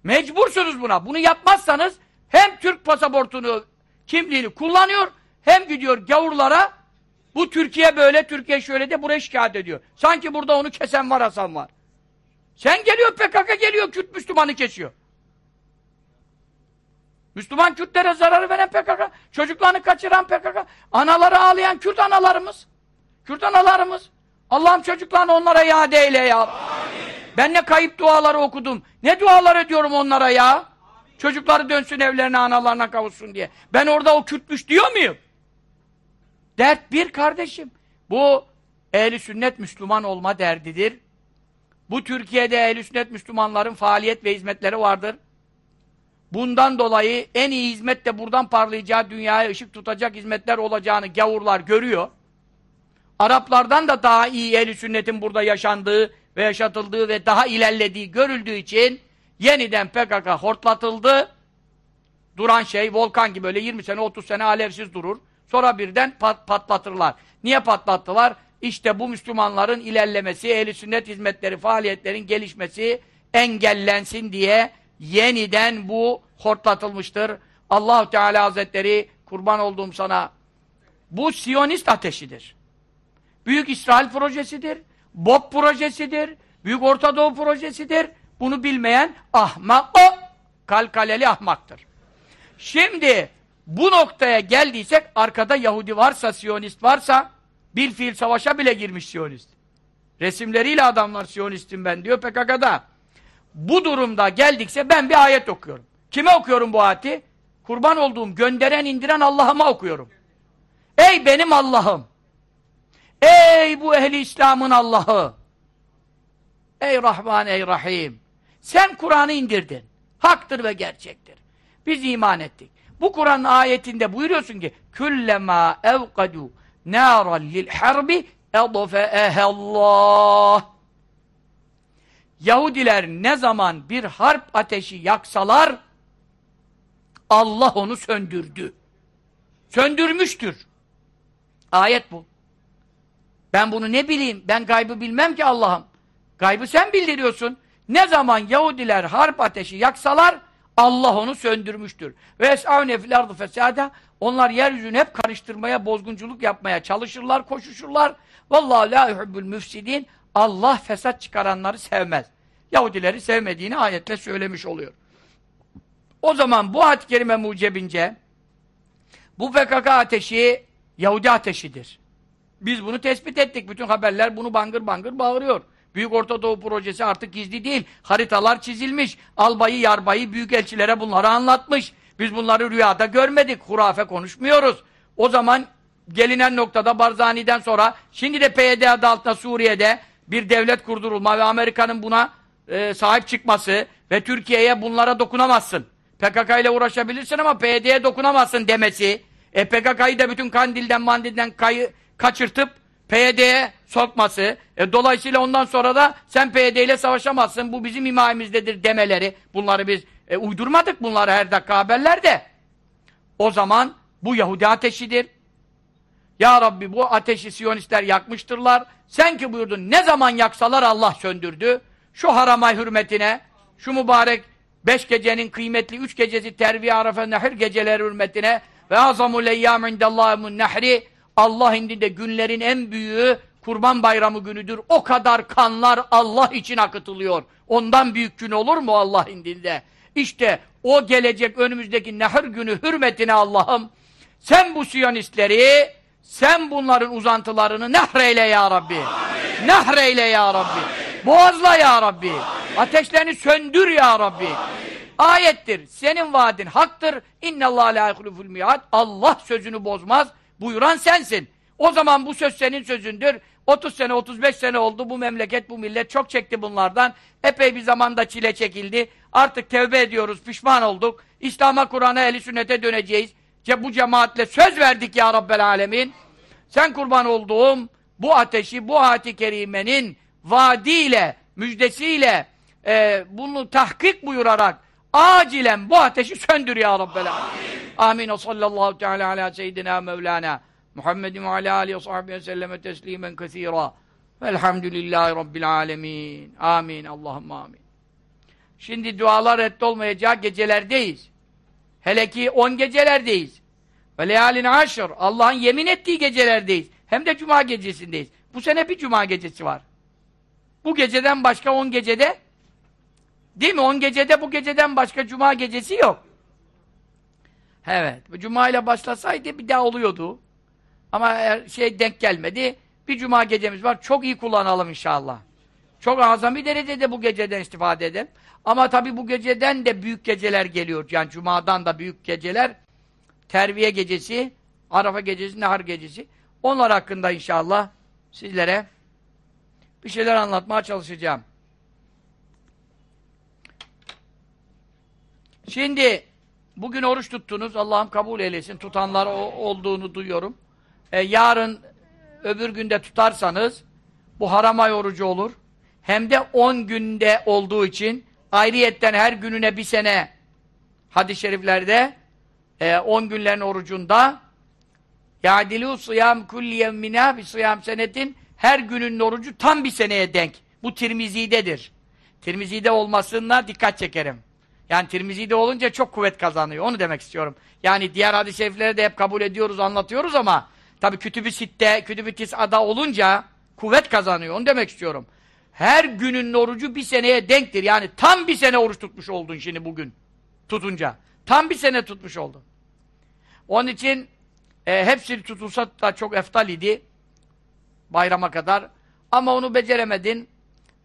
Speaker 1: Mecbursunuz buna. Bunu yapmazsanız hem Türk pasaportunu, kimliğini kullanıyor, hem gidiyor gavurlara bu Türkiye böyle, Türkiye şöyle de buraya şikayet ediyor. Sanki burada onu kesen var, asan var. Sen geliyor PKK geliyor, Kürt Müslümanı kesiyor. Müslüman Kürtlere zararı veren PKK, çocuklarını kaçıran PKK, anaları ağlayan Kürt analarımız. Kürt analarımız. Allah'ım çocuklarını onlara iade eyle ya. Amin. Ben ne kayıp duaları okudum. Ne dualar ediyorum onlara ya. Çocukları dönsün evlerine, analarına kavuşsun diye. Ben orada o Kürtmüş diyor muyum? Dert bir kardeşim. Bu ehli sünnet Müslüman olma derdidir. Bu Türkiye'de ehli sünnet Müslümanların faaliyet ve hizmetleri vardır. Bundan dolayı en iyi hizmet de buradan parlayacağı, dünyaya ışık tutacak hizmetler olacağını gavurlar görüyor. Araplardan da daha iyi ehli sünnetin burada yaşandığı ve yaşatıldığı ve daha ilerlediği görüldüğü için yeniden PKK hortlatıldı. Duran şey volkan gibi böyle 20 sene 30 sene alevsiz durur. Sonra birden pat patlatırlar. Niye patlattılar? İşte bu Müslümanların ilerlemesi, ehli sünnet hizmetleri, faaliyetlerin gelişmesi engellensin diye yeniden bu hortlatılmıştır. allah Teala Hazretleri kurban olduğum sana bu Siyonist ateşidir. Büyük İsrail projesidir. BOP projesidir. Büyük Orta Doğu projesidir. Bunu bilmeyen ahmak kalkaleli ahmaktır. Şimdi bu noktaya geldiysek arkada Yahudi varsa, Siyonist varsa bir fiil savaşa bile girmiş Siyonist. Resimleriyle adamlar Siyonistim ben diyor PKK'da. Bu durumda geldikse ben bir ayet okuyorum. Kime okuyorum bu ayeti? Kurban olduğum, gönderen, indiren Allah'ıma okuyorum. Ey benim Allah'ım! Ey bu ehli İslam'ın Allah'ı! Ey Rahman, ey Rahim! Sen Kur'an'ı indirdin. Haktır ve gerçektir. Biz iman ettik. Bu Kur'an ayetinde buyuruyorsun ki küllema evkadu nâran lil harbi edfe'ehallah Yahudiler ne zaman bir harp ateşi yaksalar Allah onu söndürdü. Söndürmüştür. Ayet bu. Ben bunu ne bileyim? Ben gaybı bilmem ki Allah'ım. Gaybı sen bildiriyorsun. Ne zaman Yahudiler harp ateşi yaksalar Allah onu söndürmüştür. Ve es'avne fil ardı fesada onlar yeryüzünü hep karıştırmaya, bozgunculuk yapmaya çalışırlar, koşuşurlar. Vallahi la yuhibbul müfsidin. Allah fesat çıkaranları sevmez. Yahudileri sevmediğini ayetle söylemiş oluyor. O zaman bu ayet-i kerime mucebince bu PKK ateşi Yahudi ateşidir. Biz bunu tespit ettik. Bütün haberler bunu bangır bangır bağırıyor. Büyük Orta Doğu projesi artık gizli değil. Haritalar çizilmiş. Albayı, yarbayı, büyük elçilere bunları anlatmış. Biz bunları rüyada görmedik. Hurafe konuşmuyoruz. O zaman gelinen noktada Barzani'den sonra şimdi de PYD adı altında Suriye'de bir devlet kurdurulma ve Amerika'nın buna e, sahip çıkması ve Türkiye'ye bunlara dokunamazsın. PKK ile uğraşabilirsin ama PYD'ye dokunamazsın demesi. E PKK'yı da bütün Kandil'den Mandil'den kayı, kaçırtıp PYD'ye sokması. E, dolayısıyla ondan sonra da sen PYD ile savaşamazsın. Bu bizim himayemizdedir demeleri. Bunları biz e, uydurmadık bunları her dakika haberlerde. O zaman bu Yahudi ateşidir. Ya Rabbi bu ateşi Siyonistler yakmıştırlar. Sen ki buyurdun ne zaman yaksalar Allah söndürdü. Şu haramay hürmetine, şu mübarek beş gecenin kıymetli üç gecesi terviye arafa nehir geceleri hürmetine ve azamul eyyâm indallâhimun nehri Allah indinde günlerin en büyüğü kurban bayramı günüdür. O kadar kanlar Allah için akıtılıyor. Ondan büyük gün olur mu Allah indinde? İşte o gelecek önümüzdeki nehir günü hürmetine Allah'ım sen bu siyonistleri sen bunların uzantılarını nehreyle ya Rabbi. Amin. Nehreyle ya Rabbi. Amin. Boğazla ya Rabbi. Amin. Ateşlerini söndür ya Rabbi. Amin. Ayettir. Senin vaadin haktır. İnnallâhu lâ. Allah sözünü bozmaz. Buyuran sensin. O zaman bu söz senin sözündür. 30 sene, 35 sene oldu bu memleket, bu millet çok çekti bunlardan. Epey bir zamanda çile çekildi. Artık tevbe ediyoruz, pişman olduk. İslam'a, Kur'an'a, eli sünnete döneceğiz. Bu cemaatle söz verdik ya Rabbel Alemin. Sen kurban olduğum bu ateşi, bu ayet-i kerimenin vaadiyle, müjdesiyle e, bunu tahkik buyurarak acilen bu ateşi söndür ya Rabbel Alemin. Amin. O sallallahu teala ala seyyidina Mevlana Muhammedin ve ala alihi ve sahbihi ve selleme teslimen kesira. Velhamdülillahi Rabbil alemin. Amin. Allahümme amin. Şimdi dualar reddolmayacağı gecelerdeyiz. Hele ki on gecelerdeyiz. Ve leyalin aşır. Allah'ın yemin ettiği gecelerdeyiz. Hem de cuma gecesindeyiz. Bu sene bir cuma gecesi var. Bu geceden başka on gecede değil mi? On gecede bu geceden başka cuma gecesi yok. Evet. Cuma ile başlasaydı bir daha oluyordu. Ama şey denk gelmedi. Bir cuma gecemiz var. Çok iyi kullanalım inşallah. Çok azami derecede bu geceden istifade edelim. Ama tabi bu geceden de büyük geceler geliyor. Yani cumadan da büyük geceler. Terviye gecesi, Arafa gecesi, Nahar gecesi. Onlar hakkında inşallah sizlere bir şeyler anlatmaya çalışacağım. Şimdi bugün oruç tuttunuz. Allah'ım kabul eylesin. Tutanlar olduğunu duyuyorum. E, yarın öbür günde tutarsanız bu haramay orucu olur. Hem de 10 günde olduğu için ayrıyetten her gününe bir sene hadis-i şeriflerde 10 e, günlerin orucunda ya'dilu sıyam kulli yevmina bi sıyam senetin her günün orucu tam bir seneye denk. Bu Tirmizi'dedir. Tirmizi'de olmasına dikkat çekerim. Yani Tirmizi'de olunca çok kuvvet kazanıyor. Onu demek istiyorum. Yani diğer hadis-i şerifleri de hep kabul ediyoruz, anlatıyoruz ama tabii kütüb-i sitte, kütüb-i tis'ada olunca kuvvet kazanıyor. Onu demek istiyorum. Her günün orucu bir seneye denktir. Yani tam bir sene oruç tutmuş oldun şimdi bugün. Tutunca. Tam bir sene tutmuş oldun. Onun için e, hepsi tutulsa da çok eftal idi. Bayrama kadar. Ama onu beceremedin.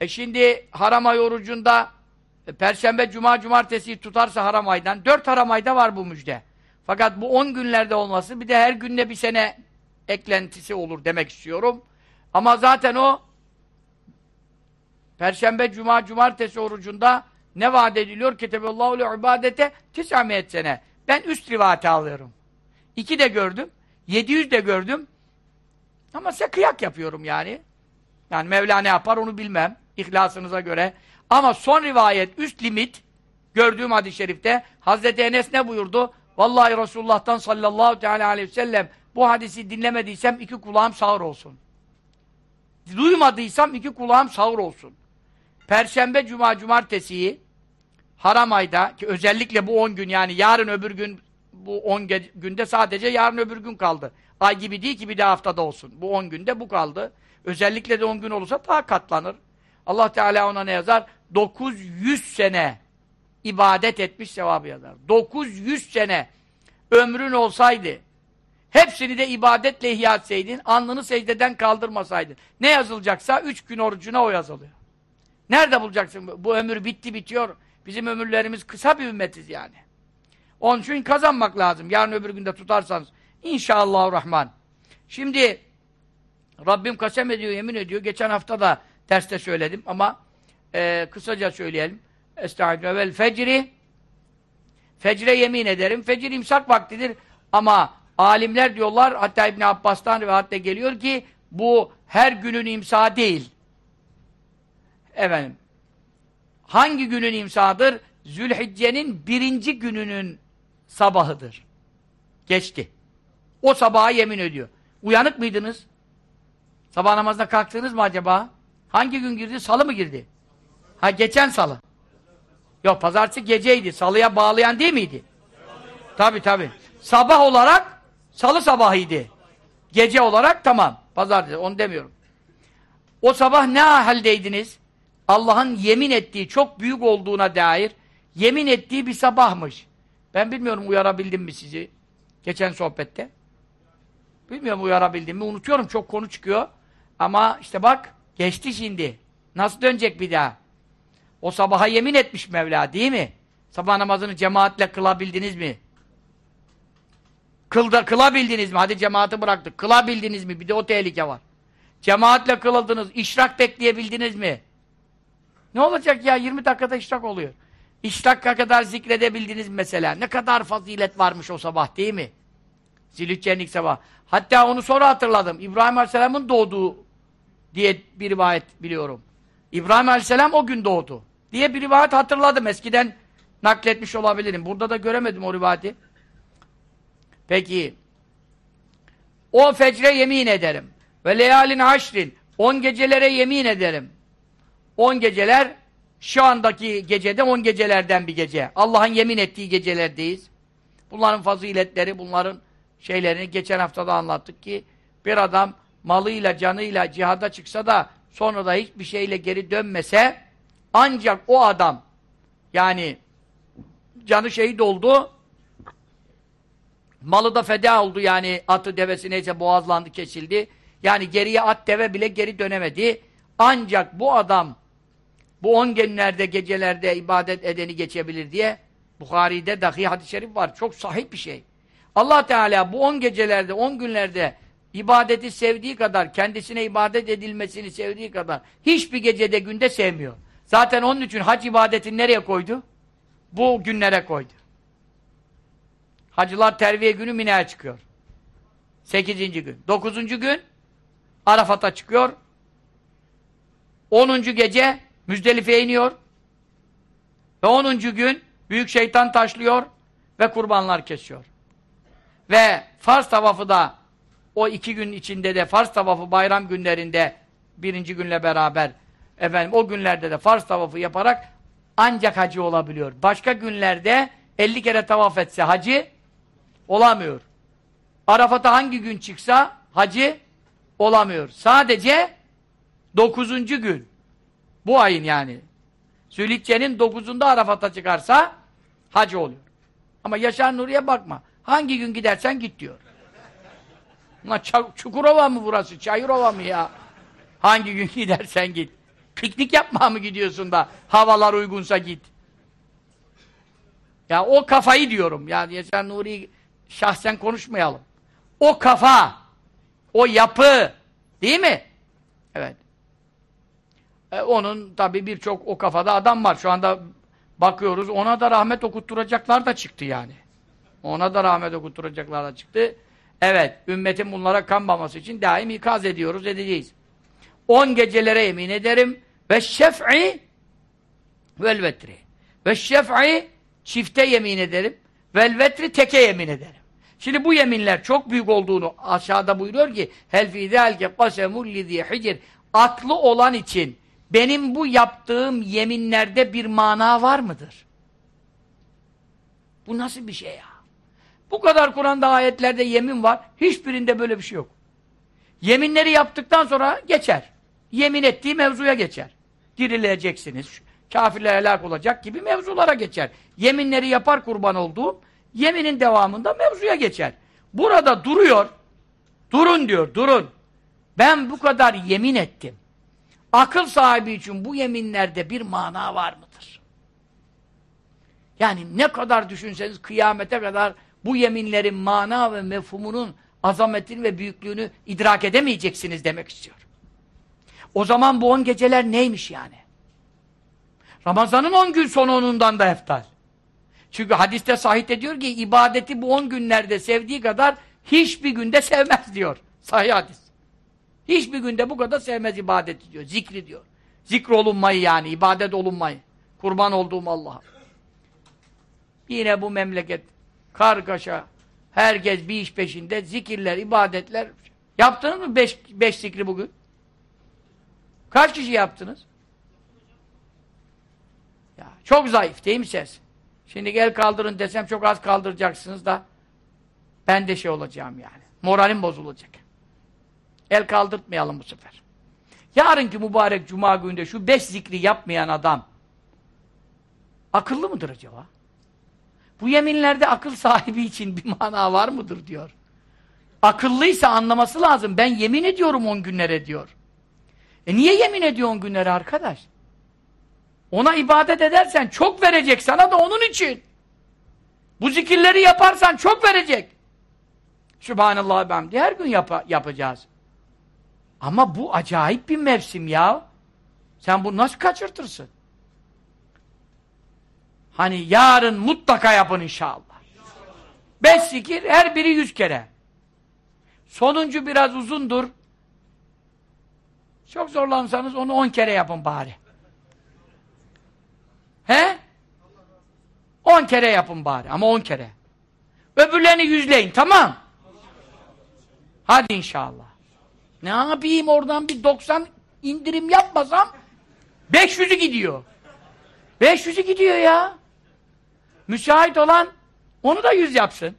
Speaker 1: E şimdi haram ay orucunda e, Perşembe, Cuma, Cumartesi tutarsa haram aydan. Dört haram ayda var bu müjde. Fakat bu on günlerde olması bir de her günde bir sene eklentisi olur demek istiyorum. Ama zaten o Perşembe, Cuma, Cumartesi orucunda Ne vaat ediliyor? Keteballahu le ibadete tis'amiyet sene. Ben üst rivayeti alıyorum. İki de gördüm. 700 de gördüm. Ama size kıyak yapıyorum yani. Yani Mevla ne yapar onu bilmem. İhlasınıza göre. Ama son rivayet, üst limit gördüğüm hadis-i şerifte Hazreti Enes ne buyurdu? Vallahi Resulullah'tan sallallahu teala aleyhi ve sellem bu hadisi dinlemediysem iki kulağım sağır olsun. Duymadıysam iki kulağım sağır olsun. Perşembe, cuma, cumartesiyi haram ayda ki özellikle bu 10 gün yani yarın öbür gün bu 10 günde sadece yarın öbür gün kaldı. Ay gibi değil ki bir de haftada olsun. Bu 10 günde bu kaldı. Özellikle de 10 gün olursa daha katlanır. Allah Teala ona ne yazar? 900 sene ibadet etmiş sevabı yazar. 900 sene ömrün olsaydı, hepsini de ibadetle ihya etseydin, alnını secdeden kaldırmasaydın, ne yazılacaksa 3 gün orucuna o yazılıyor. Nerede bulacaksın? Bu ömür bitti bitiyor. Bizim ömürlerimiz kısa bir ümmetiz yani. Onun için kazanmak lazım. Yarın öbür günde tutarsanız. İnşallah Rahman. Şimdi Rabbim kasem ediyor, yemin ediyor. Geçen hafta da derste söyledim ama e, kısaca söyleyelim. Estaizu vel fecri Fecre yemin ederim. Fecir imsak vaktidir. Ama alimler diyorlar, hatta İbn Abbas'tan rivayetle geliyor ki bu her günün imsa değil. Efendim. Hangi günün imsadır? Zülhicce'nin birinci gününün sabahıdır. Geçti. O sabaha yemin ediyor. Uyanık mıydınız? Sabah namazına kalktınız mı acaba? Hangi gün girdi? Salı mı girdi? Ha geçen salı. Yok pazartesi geceydi. Salıya bağlayan değil miydi? Tabi tabi. Sabah olarak salı sabahıydı. Gece olarak tamam. Pazartesi onu demiyorum. O sabah ne haldeydiniz? Allah'ın yemin ettiği çok büyük olduğuna dair yemin ettiği bir sabahmış. Ben bilmiyorum uyarabildim mi sizi geçen sohbette. Bilmiyorum uyarabildim mi unutuyorum çok konu çıkıyor. Ama işte bak geçti şimdi. Nasıl dönecek bir daha? O sabaha yemin etmiş Mevla değil mi? Sabah namazını cemaatle kılabildiniz mi? Kılda, kılabildiniz mi? Hadi cemaati bıraktık. Kılabildiniz mi? Bir de o tehlike var. Cemaatle kıldınız. İşrak bekleyebildiniz mi? Ne olacak ya? 20 dakikada işrak oluyor. İşrakka kadar zikredebildiniz mesela. Ne kadar fazilet varmış o sabah değil mi? Zilhicce'nin sabah. Hatta onu sonra hatırladım. İbrahim Aleyhisselam'ın doğduğu diye bir rivayet biliyorum. İbrahim Aleyhisselam o gün doğdu. Diye bir rivayet hatırladım. Eskiden nakletmiş olabilirim. Burada da göremedim o rivayeti. Peki. O fecre yemin ederim. Ve leyalin haşrin. On gecelere yemin ederim. On geceler şu andaki gecede on gecelerden bir gece. Allah'ın yemin ettiği gecelerdeyiz. Bunların faziletleri, bunların şeylerini geçen haftada anlattık ki bir adam malıyla, canıyla cihada çıksa da sonra da hiçbir şeyle geri dönmese ancak o adam yani canı şehit oldu malı da feda oldu yani atı devesi neyse boğazlandı kesildi. Yani geriye at deve bile geri dönemedi. Ancak bu adam bu on günlerde gecelerde ibadet edeni geçebilir diye Bukhari'de dahi hadis-i şerif var. Çok sahip bir şey. Allah Teala bu on gecelerde on günlerde ibadeti sevdiği kadar, kendisine ibadet edilmesini sevdiği kadar hiçbir gecede günde sevmiyor. Zaten onun için hac ibadetini nereye koydu? Bu günlere koydu. Hacılar terviye günü Mina'ya çıkıyor. Sekizinci gün. Dokuzuncu gün Arafat'a çıkıyor. Onuncu gece Müzdelife'ye iniyor. Ve onuncu gün büyük şeytan taşlıyor ve kurbanlar kesiyor. Ve Fars tavafı da o iki gün içinde de Fars tavafı bayram günlerinde birinci günle beraber efendim o günlerde de Fars tavafı yaparak ancak hacı olabiliyor. Başka günlerde 50 kere tavaf etse hacı olamıyor. Arafat'a hangi gün çıksa hacı olamıyor. Sadece 9. gün bu ayın yani Zülhicce'nin 9'unda Arafat'a çıkarsa hacı oluyor. Ama Yaşar Nuri'ye bakma. Hangi gün gidersen git diyor. Ulan Çukurova mı burası? Çayırova mı ya? Hangi gün gidersen git. Piknik yapmaya mı gidiyorsun da havalar uygunsa git. Ya o kafayı diyorum. Ya Yaşar Nuri şahsen konuşmayalım. O kafa, o yapı değil mi? Evet. E, onun tabi birçok o kafada adam var. Şu anda bakıyoruz ona da rahmet okutturacaklar da çıktı yani. Ona da rahmet okutturacaklar da çıktı. Evet, ümmetin bunlara kanmaması için daim ikaz ediyoruz, edeceğiz. On gecelere yemin ederim ve şef'i vel vetri. Ve şef'i çifte yemin ederim. Vel vetri teke yemin ederim. Şimdi bu yeminler çok büyük olduğunu aşağıda buyuruyor ki hel fî zâlke kasemul lizî hicr aklı olan için benim bu yaptığım yeminlerde bir mana var mıdır? Bu nasıl bir şey ya? Bu kadar Kur'an'da ayetlerde yemin var. Hiçbirinde böyle bir şey yok. Yeminleri yaptıktan sonra geçer. Yemin ettiği mevzuya geçer. Dirileceksiniz. Kafirler helak olacak gibi mevzulara geçer. Yeminleri yapar kurban olduğum. Yeminin devamında mevzuya geçer. Burada duruyor. Durun diyor, durun. Ben bu kadar yemin ettim. Akıl sahibi için bu yeminlerde bir mana var mıdır? Yani ne kadar düşünseniz kıyamete kadar bu yeminlerin mana ve mefhumunun azametini ve büyüklüğünü idrak edemeyeceksiniz demek istiyor. O zaman bu on geceler neymiş yani? Ramazan'ın on gün sonu onundan da eftal. Çünkü hadiste sahih diyor ki ibadeti bu on günlerde sevdiği kadar hiçbir günde sevmez diyor. Sahih hadis. Hiçbir günde bu kadar sevmez ibadeti diyor. Zikri diyor. Zikrolunmayı yani, ibadet olunmayı. Kurban olduğum Allah'a. Yine bu memleket kargaşa, herkes bir iş peşinde, zikirler, ibadetler. Yaptınız mı beş, beş zikri bugün? Kaç kişi yaptınız? Ya, çok zayıf değil mi ses? Şimdi gel kaldırın desem çok az kaldıracaksınız da ben de şey olacağım yani. Moralim bozulacak. El kaldırtmayalım bu sefer. Yarınki mübarek cuma günde şu beş zikri yapmayan adam akıllı mıdır acaba? Bu yeminlerde akıl sahibi için bir mana var mıdır diyor. Akıllıysa anlaması lazım. Ben yemin ediyorum on günlere diyor. E niye yemin ediyor on günlere arkadaş? Ona ibadet edersen çok verecek sana da onun için. Bu zikirleri yaparsan çok verecek. Sübhanallah ben her gün yap yapacağız. Ama bu acayip bir mevsim ya. Sen bunu nasıl kaçırtırsın? Hani yarın mutlaka yapın inşallah. Beş zikir, her biri yüz kere. Sonuncu biraz uzundur. Çok zorlansanız onu on kere yapın bari. He? On kere yapın bari ama on kere. Öbürlerini yüzleyin tamam. Hadi inşallah. Ne yapayım oradan bir 90 indirim yapmasam 500'ü gidiyor. 500'ü gidiyor ya. Müsait olan onu da yüz yapsın.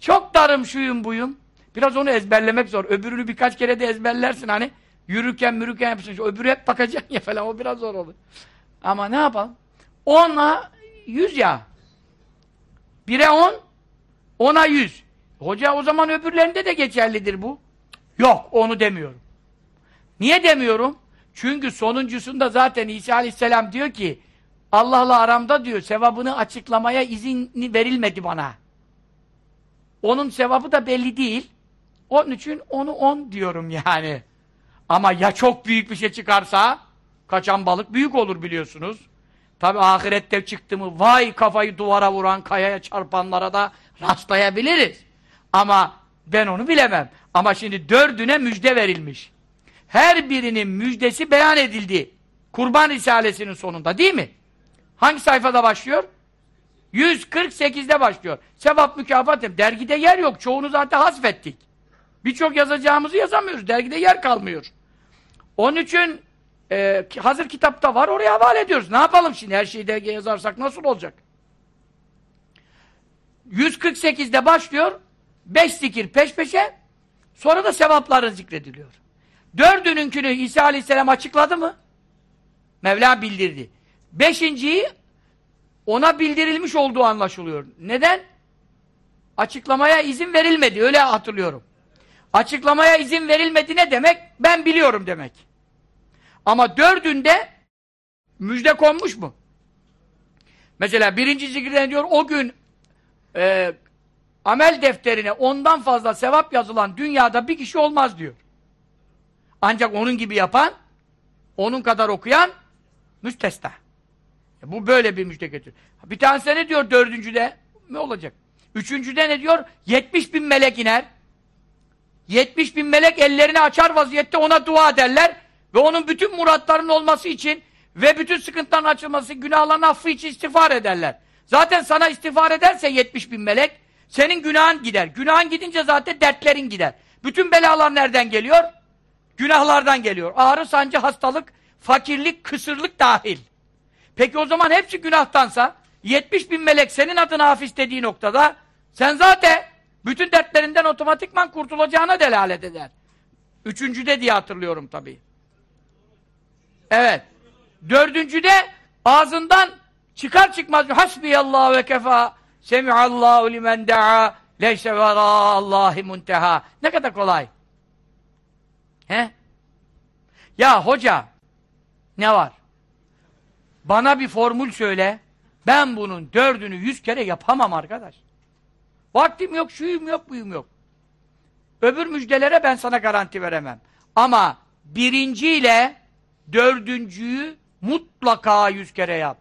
Speaker 1: Çok darım şuyum buyum. Biraz onu ezberlemek zor. Öbürünü birkaç kere de ezberlersin hani. Yürürken mürürken yapsın. Öbürü hep bakacaksın ya falan. O biraz zor olur. Ama ne yapalım? Onla yüz ya. Bire on, ona yüz. Hoca o zaman öbürlerinde de geçerlidir bu. Yok, onu demiyorum. Niye demiyorum? Çünkü sonuncusunda zaten İsa Aleyhisselam diyor ki Allah'la aramda diyor sevabını açıklamaya izin verilmedi bana. Onun sevabı da belli değil. Onun için onu on diyorum yani. Ama ya çok büyük bir şey çıkarsa kaçan balık büyük olur biliyorsunuz. Tabi ahirette çıktı mı vay kafayı duvara vuran, kayaya çarpanlara da rastlayabiliriz. Ama ben onu bilemem. Ama şimdi dördüne müjde verilmiş. Her birinin müjdesi beyan edildi. Kurban Risalesi'nin sonunda değil mi? Hangi sayfada başlıyor? 148'de başlıyor. Sevap mükafat. Dergide yer yok. Çoğunu zaten hasfettik. Birçok yazacağımızı yazamıyoruz. Dergide yer kalmıyor. Onun için e, hazır kitapta var. Oraya havale ediyoruz. Ne yapalım şimdi? Her şeyi dergiye yazarsak nasıl olacak? 148'de başlıyor. 5 zikir peş peşe. Sonra da sevapları zikrediliyor. Dördününkünü İsa Aleyhisselam açıkladı mı? Mevla bildirdi. Beşinciyi ona bildirilmiş olduğu anlaşılıyor. Neden? Açıklamaya izin verilmedi. Öyle hatırlıyorum. Açıklamaya izin verilmedi ne demek? Ben biliyorum demek. Ama dördünde müjde konmuş mu? Mesela birinci zikirden diyor o gün e, amel defterine ondan fazla sevap yazılan dünyada bir kişi olmaz diyor. Ancak onun gibi yapan, onun kadar okuyan müstesna. E bu böyle bir müjde getiriyor. Bir tanesi ne diyor dördüncüde? Ne olacak? Üçüncüde ne diyor? 70 bin melek iner. 70 bin melek ellerini açar vaziyette ona dua ederler. Ve onun bütün muratlarının olması için ve bütün sıkıntıların açılması, günahların affı için istiğfar ederler. Zaten sana istiğfar ederse 70 bin melek, senin günahın gider. Günahın gidince zaten dertlerin gider. Bütün belalar nereden geliyor? Günahlardan geliyor. Ağrı, sancı, hastalık, fakirlik, kısırlık dahil. Peki o zaman hepsi günahtansa 70 bin melek senin adına hafif dediği noktada sen zaten bütün dertlerinden otomatikman kurtulacağına delalet eder. Üçüncüde diye hatırlıyorum tabii. Evet. Dördüncüde ağzından çıkar çıkmaz hasbiyallahu ve kefa semiallahu limen da'a leyse Allahi munteha. Ne kadar kolay. He? Ya hoca ne var? Bana bir formül söyle. Ben bunun dördünü yüz kere yapamam arkadaş. Vaktim yok, şuyum yok, buyum yok. Öbür müjdelere ben sana garanti veremem. Ama birinciyle dördüncüyü mutlaka yüz kere yap.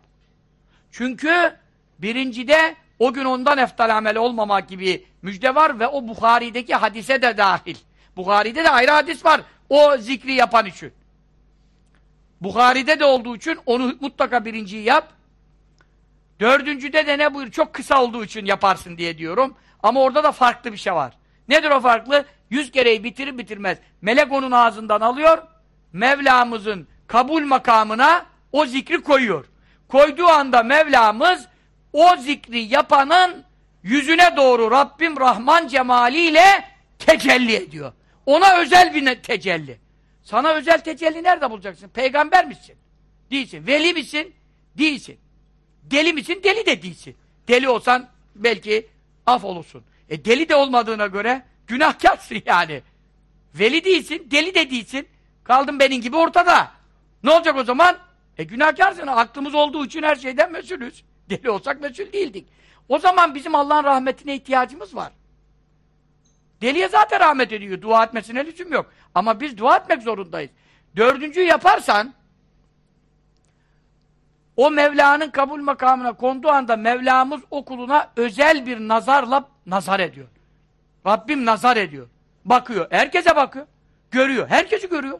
Speaker 1: Çünkü birincide o gün ondan eftal amel olmamak gibi müjde var ve o Bukhari'deki hadise de dahil. Bukhari'de de ayrı hadis var o zikri yapan için. Bukhari'de de olduğu için onu mutlaka birinciyi yap. Dördüncüde de ne buyur? Çok kısa olduğu için yaparsın diye diyorum. Ama orada da farklı bir şey var. Nedir o farklı? Yüz kereyi bitirir bitirmez. Melek onun ağzından alıyor. Mevlamızın kabul makamına o zikri koyuyor. Koyduğu anda Mevlamız o zikri yapanın yüzüne doğru Rabbim Rahman cemaliyle tecelli ediyor. Ona özel bir tecelli. Sana özel tecelli nerede bulacaksın? Peygamber misin? Değilsin. Veli misin? Değilsin. Deli misin? Deli de değilsin. Deli olsan belki af olursun. E deli de olmadığına göre günahkarsın yani. Veli değilsin, deli de değilsin. Kaldın benim gibi ortada. Ne olacak o zaman? E günahkarsın. Aklımız olduğu için her şeyden mesulüz. Deli olsak mesul değildik. O zaman bizim Allah'ın rahmetine ihtiyacımız var. Deliye zaten rahmet ediyor. Dua etmesine lüzum yok. Ama biz dua etmek zorundayız. Dördüncüyü yaparsan o Mevla'nın kabul makamına konduğu anda Mevlamız o kuluna özel bir nazarla nazar ediyor. Rabbim nazar ediyor. Bakıyor. Herkese bakıyor. Görüyor. Herkesi görüyor.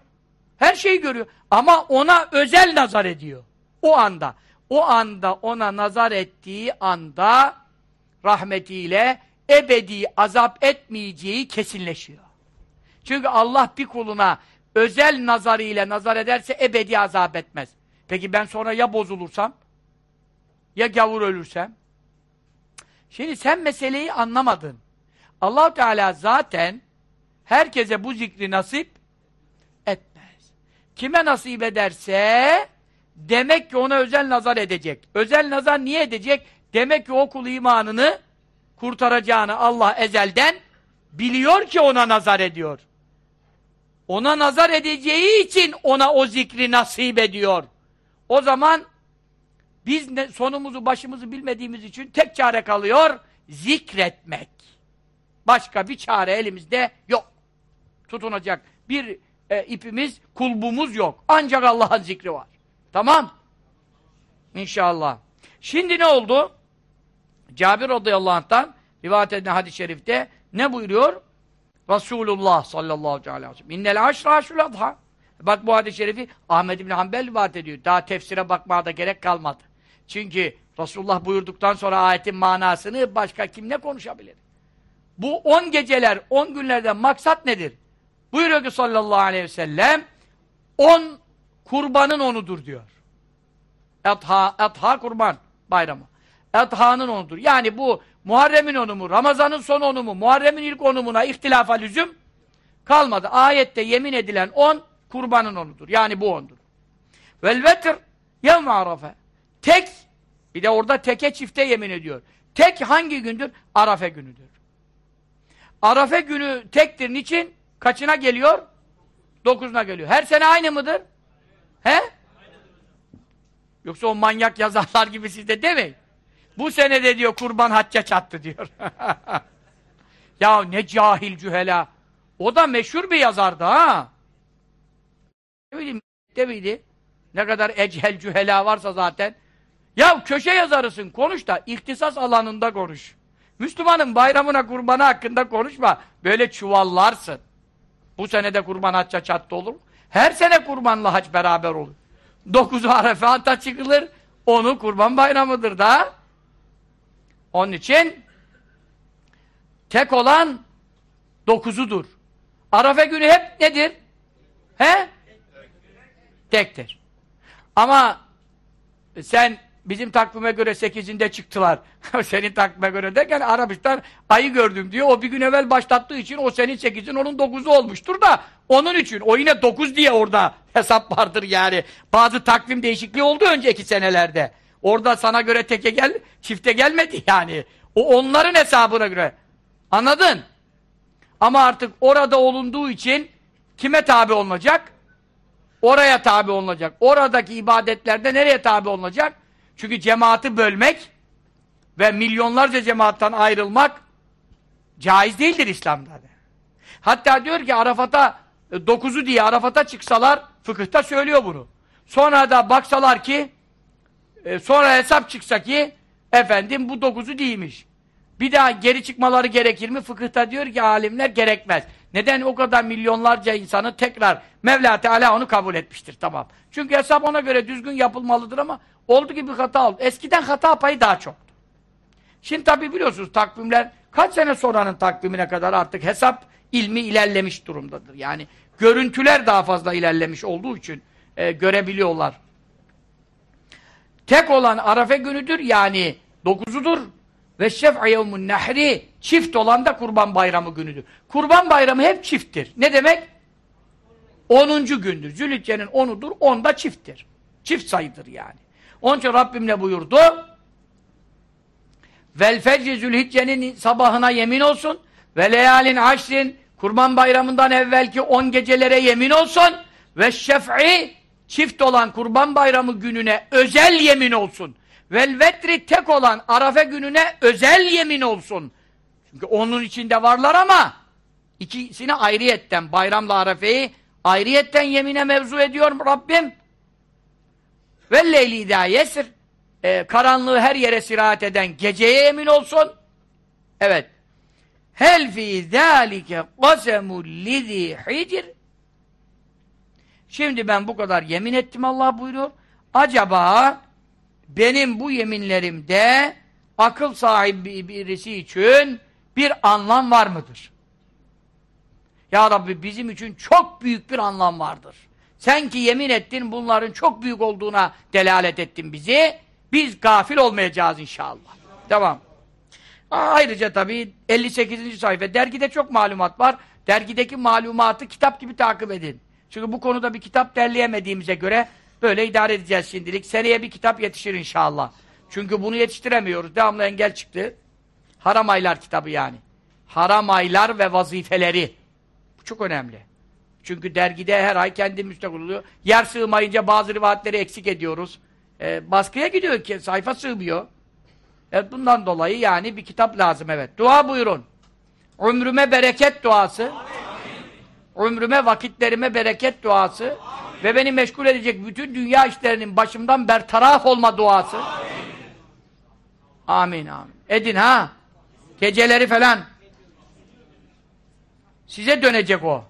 Speaker 1: Her şeyi görüyor. Ama ona özel nazar ediyor. O anda. O anda ona nazar ettiği anda rahmetiyle ebedi azap etmeyeceği kesinleşiyor. Çünkü Allah bir kuluna özel nazarıyla nazar ederse ebedi azap etmez. Peki ben sonra ya bozulursam? Ya gavur ölürsem? Şimdi sen meseleyi anlamadın. allah Teala zaten herkese bu zikri nasip etmez. Kime nasip ederse demek ki ona özel nazar edecek. Özel nazar niye edecek? Demek ki o kul imanını kurtaracağını Allah ezelden biliyor ki ona nazar ediyor. Ona nazar edeceği için ona o zikri nasip ediyor. O zaman biz ne, sonumuzu başımızı bilmediğimiz için tek çare kalıyor zikretmek. Başka bir çare elimizde yok. Tutunacak bir e, ipimiz, kulbumuz yok. Ancak Allah'ın zikri var. Tamam? İnşallah. Şimdi ne oldu? Cabir radıyallahu anh'tan rivayet edilen hadis-i şerifte ne buyuruyor? Resulullah sallallahu aleyhi ve sellem. İnnel aşra aşrul adha. Bak bu hadis-i şerifi Ahmed bin Hanbel rivayet ediyor. Daha tefsire bakmaya da gerek kalmadı. Çünkü Resulullah buyurduktan sonra ayetin manasını başka kim ne konuşabilir? Bu on geceler, on günlerden maksat nedir? Buyuruyor ki sallallahu aleyhi ve sellem on kurbanın onudur diyor. Etha, etha kurban bayramı. Etha'nın onudur. Yani bu Muharrem'in onu mu, Ramazan'ın son onu mu, Muharrem'in ilk onumuna ihtilafa lüzum kalmadı. Ayette yemin edilen on kurbanın onudur. Yani bu ondur. Vel vetr yevme arafe. Tek, bir de orada teke çifte yemin ediyor. Tek hangi gündür? Arafe günüdür. Arafe günü tektir. Niçin? Kaçına geliyor? Dokuzuna geliyor. Her sene aynı mıdır? He? Yoksa o manyak yazarlar gibi sizde demeyin. Bu sene de diyor kurban hacca çattı diyor. ya ne cahil cühela. O da meşhur bir yazardı ha. Ne bileyim, de miydi? Ne kadar echel cühela varsa zaten. Ya köşe yazarısın, konuş da ihtisas alanında konuş. Müslümanın bayramına, kurbanı hakkında konuşma. Böyle çuvallarsın. Bu sene de kurban hacca çattı olur mu? Her sene kurbanla hac beraber olur. Dokuzu Arefat'a çıkılır. Onu kurban bayramıdır da. Onun için tek olan dokuzudur. Arafa günü hep nedir? He? Tektir. Ama sen bizim takvime göre sekizinde çıktılar. senin takvime göre derken Arabistan ayı gördüm diyor. O bir gün evvel başlattığı için o senin sekizin onun dokuzu olmuştur da onun için o yine dokuz diye orada hesap vardır yani. Bazı takvim değişikliği oldu önceki senelerde. Orada sana göre teke gel, çifte gelmedi yani. O onların hesabına göre. Anladın? Ama artık orada olunduğu için kime tabi olunacak? Oraya tabi olunacak. Oradaki ibadetlerde nereye tabi olunacak? Çünkü cemaati bölmek ve milyonlarca cemaattan ayrılmak caiz değildir İslam'da. Hatta diyor ki Arafat'a e, dokuzu diye Arafat'a çıksalar fıkıhta söylüyor bunu. Sonra da baksalar ki e, sonra hesap çıksa ki efendim bu dokuzu değilmiş. Bir daha geri çıkmaları gerekir mi? Fıkıhta diyor ki alimler gerekmez. Neden o kadar milyonlarca insanı tekrar Mevla Teala onu kabul etmiştir tamam. Çünkü hesap ona göre düzgün yapılmalıdır ama oldu gibi hata oldu. Eskiden hata payı daha çoktu. Şimdi tabi biliyorsunuz takvimler kaç sene sonranın takvimine kadar artık hesap ilmi ilerlemiş durumdadır. Yani görüntüler daha fazla ilerlemiş olduğu için e, görebiliyorlar. Tek olan Arafe günüdür yani dokuzudur. Ve şef'a yevmun nehri çift olan da kurban bayramı günüdür. Kurban bayramı hep çifttir. Ne demek? Onuncu gündür. Zülhicce'nin onudur. Onda çifttir. Çift sayıdır yani. Onun için Rabbim ne buyurdu? Vel fecri Zülhicce'nin sabahına yemin olsun. Ve leyalin aşrin kurban bayramından evvelki on gecelere yemin olsun. Ve şef'i çift olan kurban bayramı gününe özel yemin olsun. Vel tek olan Arafe gününe özel yemin olsun. Çünkü onun içinde varlar ama ikisini ayrıyetten bayramla Arafe'yi ayrıyetten yemine mevzu ediyor Rabbim. Ve leyli idâ yesir e, karanlığı her yere sirahat eden geceye yemin olsun. Evet. Hel fî zâlike qasemul lizî hicr Şimdi ben bu kadar yemin ettim Allah buyuruyor. Acaba benim bu yeminlerimde akıl sahibi birisi için bir anlam var mıdır? Ya Rabbi bizim için çok büyük bir anlam vardır. Sen ki yemin ettin bunların çok büyük olduğuna delalet ettin bizi. Biz gafil olmayacağız inşallah. Tamam. Ayrıca tabii 58. sayfa dergide çok malumat var. Dergideki malumatı kitap gibi takip edin. Çünkü bu konuda bir kitap derleyemediğimize göre böyle idare edeceğiz şimdilik. Seneye bir kitap yetişir inşallah. Çünkü bunu yetiştiremiyoruz. Devamlı engel çıktı. Haram aylar kitabı yani. Haram aylar ve vazifeleri. Bu çok önemli. Çünkü dergide her ay kendi müstakil oluyor. Yer sığmayınca bazı rivayetleri eksik ediyoruz. E, baskıya gidiyor ki sayfa sığmıyor. Evet bundan dolayı yani bir kitap lazım evet. Dua buyurun. Ömrüme bereket duası. Amin. Ömrüme vakitlerime bereket duası. Amin. Ve beni meşgul edecek bütün dünya işlerinin başımdan bertaraf olma duası. Amin amin. amin. Edin ha. Geceleri falan. Size dönecek o.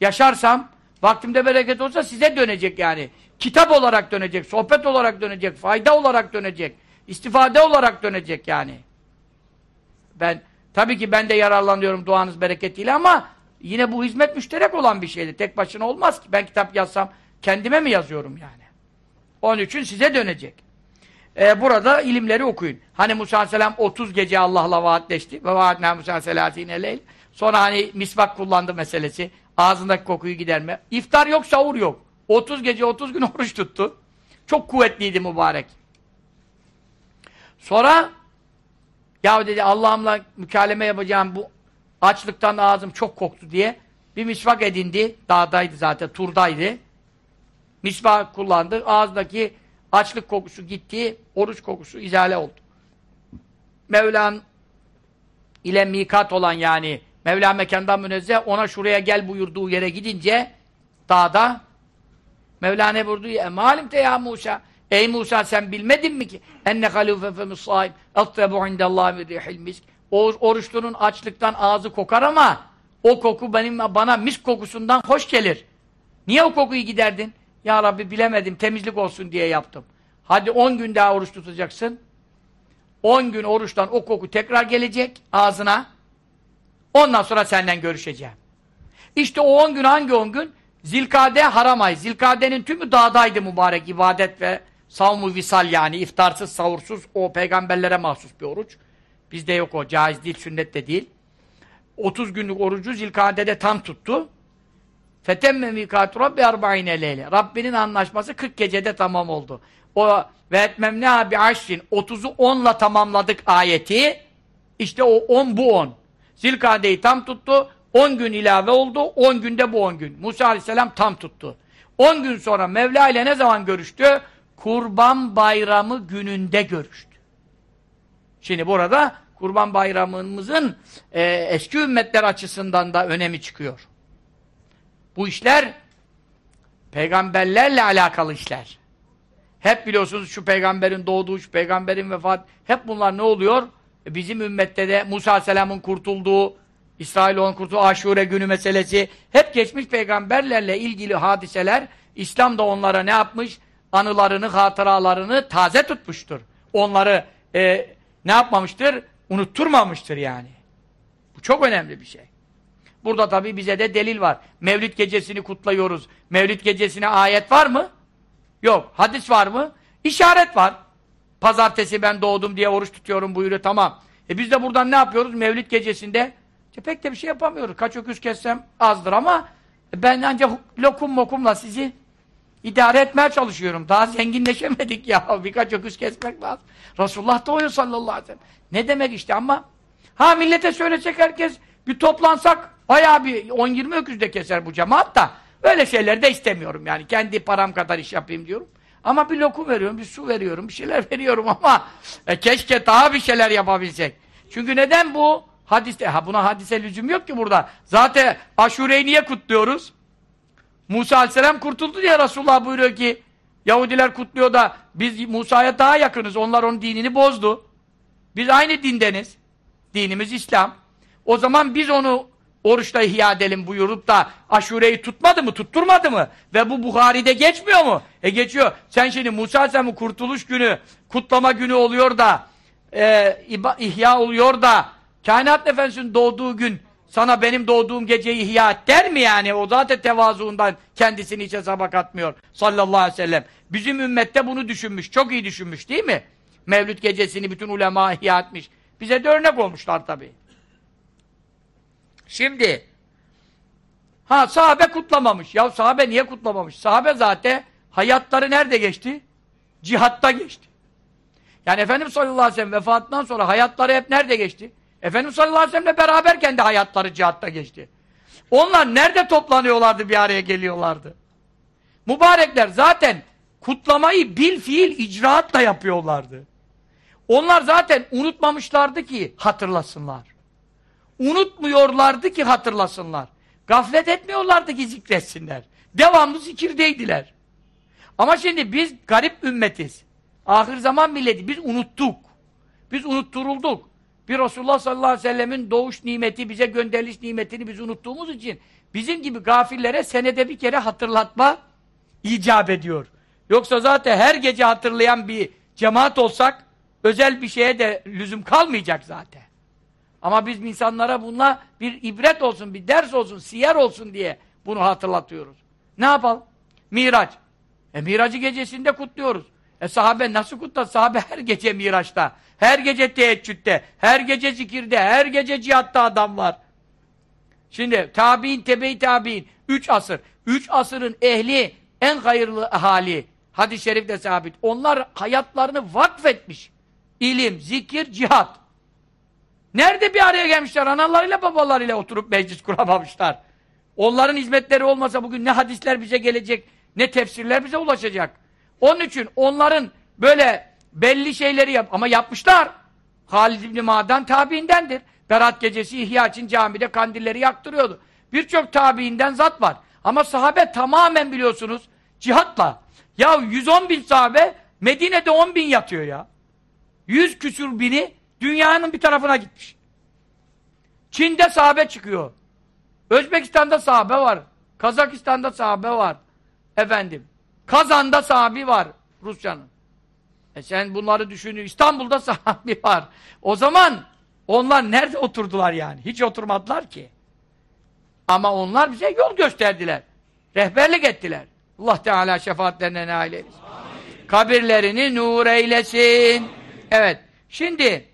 Speaker 1: Yaşarsam, vaktimde bereket olsa size dönecek yani. Kitap olarak dönecek, sohbet olarak dönecek, fayda olarak dönecek, istifade olarak dönecek yani. Ben, tabii ki ben de yararlanıyorum duanız bereketiyle ama yine bu hizmet müşterek olan bir şeydi. Tek başına olmaz ki. Ben kitap yazsam kendime mi yazıyorum yani? Onun için size dönecek. Ee, burada ilimleri okuyun. Hani Musa Aleyhisselam 30 gece Allah'la vaatleşti. Ve vaatna Musa Selatine leyl. Sonra hani misvak kullandı meselesi. Ağzındaki kokuyu giderme. İftar yok, sahur yok. 30 gece 30 gün oruç tuttu. Çok kuvvetliydi mübarek. Sonra ya dedi Allah'ımla mükaleme yapacağım bu açlıktan ağzım çok koktu diye bir misvak edindi. Dağdaydı zaten, turdaydı. Misvak kullandı. Ağızdaki açlık kokusu gitti. Oruç kokusu izale oldu. Mevlan ile mikat olan yani Mevla mekandan münezzeh ona şuraya gel buyurduğu yere gidince dağda Mevla ne buyurdu? E malimte ya Musa Ey Musa sen bilmedin mi ki? Enne halûfe femussaim ettebu indellâhi min rihil misk. O oruçlunun açlıktan ağzı kokar ama o koku benim bana mis kokusundan hoş gelir. Niye o kokuyu giderdin? Ya Rabbi bilemedim temizlik olsun diye yaptım. Hadi 10 gün daha oruç tutacaksın. 10 gün oruçtan o koku tekrar gelecek ağzına. Ondan sonra senden görüşeceğim. İşte o 10 gün hangi 10 gün? Zilkade haram ay. Zilkade'nin tümü dağdaydı mübarek ibadet ve savmu visal yani iftarsız savursuz o peygamberlere mahsus bir oruç. Bizde yok o caiz değil sünnet de değil. 30 günlük orucu Zilkade'de tam tuttu. Fetemme mikatu rabbi arba'ine leyle. Rabbinin anlaşması 40 gecede tamam oldu. O ve etmemne bi aşrin 30'u 10'la tamamladık ayeti. İşte o 10 bu 10. Zilkade'yi tam tuttu. 10 gün ilave oldu. 10 günde bu 10 gün. Musa aleyhisselam tam tuttu. 10 gün sonra Mevla ile ne zaman görüştü? Kurban bayramı gününde görüştü. Şimdi burada Kurban bayramımızın e, eski ümmetler açısından da önemi çıkıyor. Bu işler peygamberlerle alakalı işler. Hep biliyorsunuz şu peygamberin doğduğu, şu peygamberin vefat, hep bunlar ne oluyor? E, bizim ümmette de Musa Aleyhisselam'ın kurtulduğu, İsrailoğlu'nun kurtulduğu aşure günü meselesi, hep geçmiş peygamberlerle ilgili hadiseler, İslam da onlara ne yapmış? Anılarını, hatıralarını taze tutmuştur. Onları e, ne yapmamıştır? Unutturmamıştır yani. Bu çok önemli bir şey. Burada tabi bize de delil var. Mevlid gecesini kutluyoruz. Mevlid gecesine ayet var mı? Yok. Hadis var mı? İşaret var. Pazartesi ben doğdum diye oruç tutuyorum buyuruyor. Tamam. E biz de buradan ne yapıyoruz? Mevlid gecesinde işte pek de bir şey yapamıyoruz. Kaç öküz kessem azdır ama ben ancak lokum mokumla sizi idare etmeye çalışıyorum. Daha zenginleşemedik ya. Birkaç öküz kesmek lazım. Resulullah da oyun sallallahu aleyhi ve sellem. Ne demek işte ama ha millete söylesek herkes bir toplansak bayağı bir 10-20 öküz de keser bu cemaat da öyle şeyler de istemiyorum yani. Kendi param kadar iş yapayım diyorum. Ama bir lokum veriyorum, bir su veriyorum, bir şeyler veriyorum ama e, keşke daha bir şeyler yapabilsek. Çünkü neden bu? Hadiste, ha buna hadise lüzum yok ki burada. Zaten aşureyi niye kutluyoruz? Musa aleyhisselam kurtuldu diye Resulullah buyuruyor ki Yahudiler kutluyor da biz Musa'ya daha yakınız. Onlar onun dinini bozdu. Biz aynı dindeniz. Dinimiz İslam. O zaman biz onu oruçla ihya edelim buyurup da aşureyi tutmadı mı, tutturmadı mı? Ve bu Buhari'de geçmiyor mu? E geçiyor. Sen şimdi Musa Aleyhisselam'ın kurtuluş günü, kutlama günü oluyor da e, ihya oluyor da Kainat Efendisi'nin doğduğu gün sana benim doğduğum geceyi ihya et der mi yani? O zaten tevazuundan kendisini hiç hesaba katmıyor. Sallallahu aleyhi ve sellem. Bizim ümmette bunu düşünmüş. Çok iyi düşünmüş değil mi? Mevlüt gecesini bütün ulema ihya etmiş. Bize de örnek olmuşlar tabii. Şimdi ha sahabe kutlamamış. Ya sahabe niye kutlamamış? Sahabe zaten hayatları nerede geçti? Cihatta geçti. Yani Efendimiz sallallahu aleyhi ve sellem vefatından sonra hayatları hep nerede geçti? Efendimiz sallallahu aleyhi ve sellemle beraber kendi hayatları cihatta geçti. Onlar nerede toplanıyorlardı bir araya geliyorlardı? Mübarekler zaten kutlamayı bil fiil icraatla yapıyorlardı. Onlar zaten unutmamışlardı ki hatırlasınlar. Unutmuyorlardı ki hatırlasınlar. Gaflet etmiyorlardı ki zikretsinler. Devamlı zikirdeydiler. Ama şimdi biz garip ümmetiz. Ahir zaman milleti. Biz unuttuk. Biz unutturulduk. Bir Resulullah sallallahu aleyhi ve sellemin doğuş nimeti, bize gönderiliş nimetini biz unuttuğumuz için bizim gibi gafillere senede bir kere hatırlatma icap ediyor. Yoksa zaten her gece hatırlayan bir cemaat olsak özel bir şeye de lüzum kalmayacak zaten. Ama biz insanlara bununla bir ibret olsun, bir ders olsun, siyer olsun diye bunu hatırlatıyoruz. Ne yapalım? Miraç. E Miracı gecesinde kutluyoruz. E sahabe nasıl kutlar? Sahabe her gece Miraç'ta, her gece teheccüde, her gece zikirde, her gece cihatta adam var. Şimdi tabi'in, tebe-i tabi'in, üç asır. Üç asırın ehli, en hayırlı hali. Hadis-i şerifte sabit. Onlar hayatlarını vakfetmiş. İlim, zikir, cihat. Nerede bir araya gelmişler? Analarıyla babalarıyla oturup meclis kuramamışlar. Onların hizmetleri olmasa bugün ne hadisler bize gelecek, ne tefsirler bize ulaşacak. Onun için onların böyle belli şeyleri yap ama yapmışlar. Halid İbni Ma'dan tabiindendir. Berat gecesi ihya için camide kandilleri yaktırıyordu. Birçok tabiinden zat var. Ama sahabe tamamen biliyorsunuz cihatla. Ya 110 bin sahabe Medine'de 10 bin yatıyor ya. 100 küsür bini dünyanın bir tarafına gitmiş. Çin'de sahabe çıkıyor. Özbekistan'da sahabe var. Kazakistan'da sahabe var. Efendim. Kazan'da sahabi var Rusya'nın. E sen bunları düşünün. İstanbul'da sahabi var. O zaman onlar nerede oturdular yani? Hiç oturmadılar ki. Ama onlar bize yol gösterdiler. Rehberlik ettiler. Allah Teala şefaatlerine nail eylesin. Kabirlerini nur eylesin. Evet. Şimdi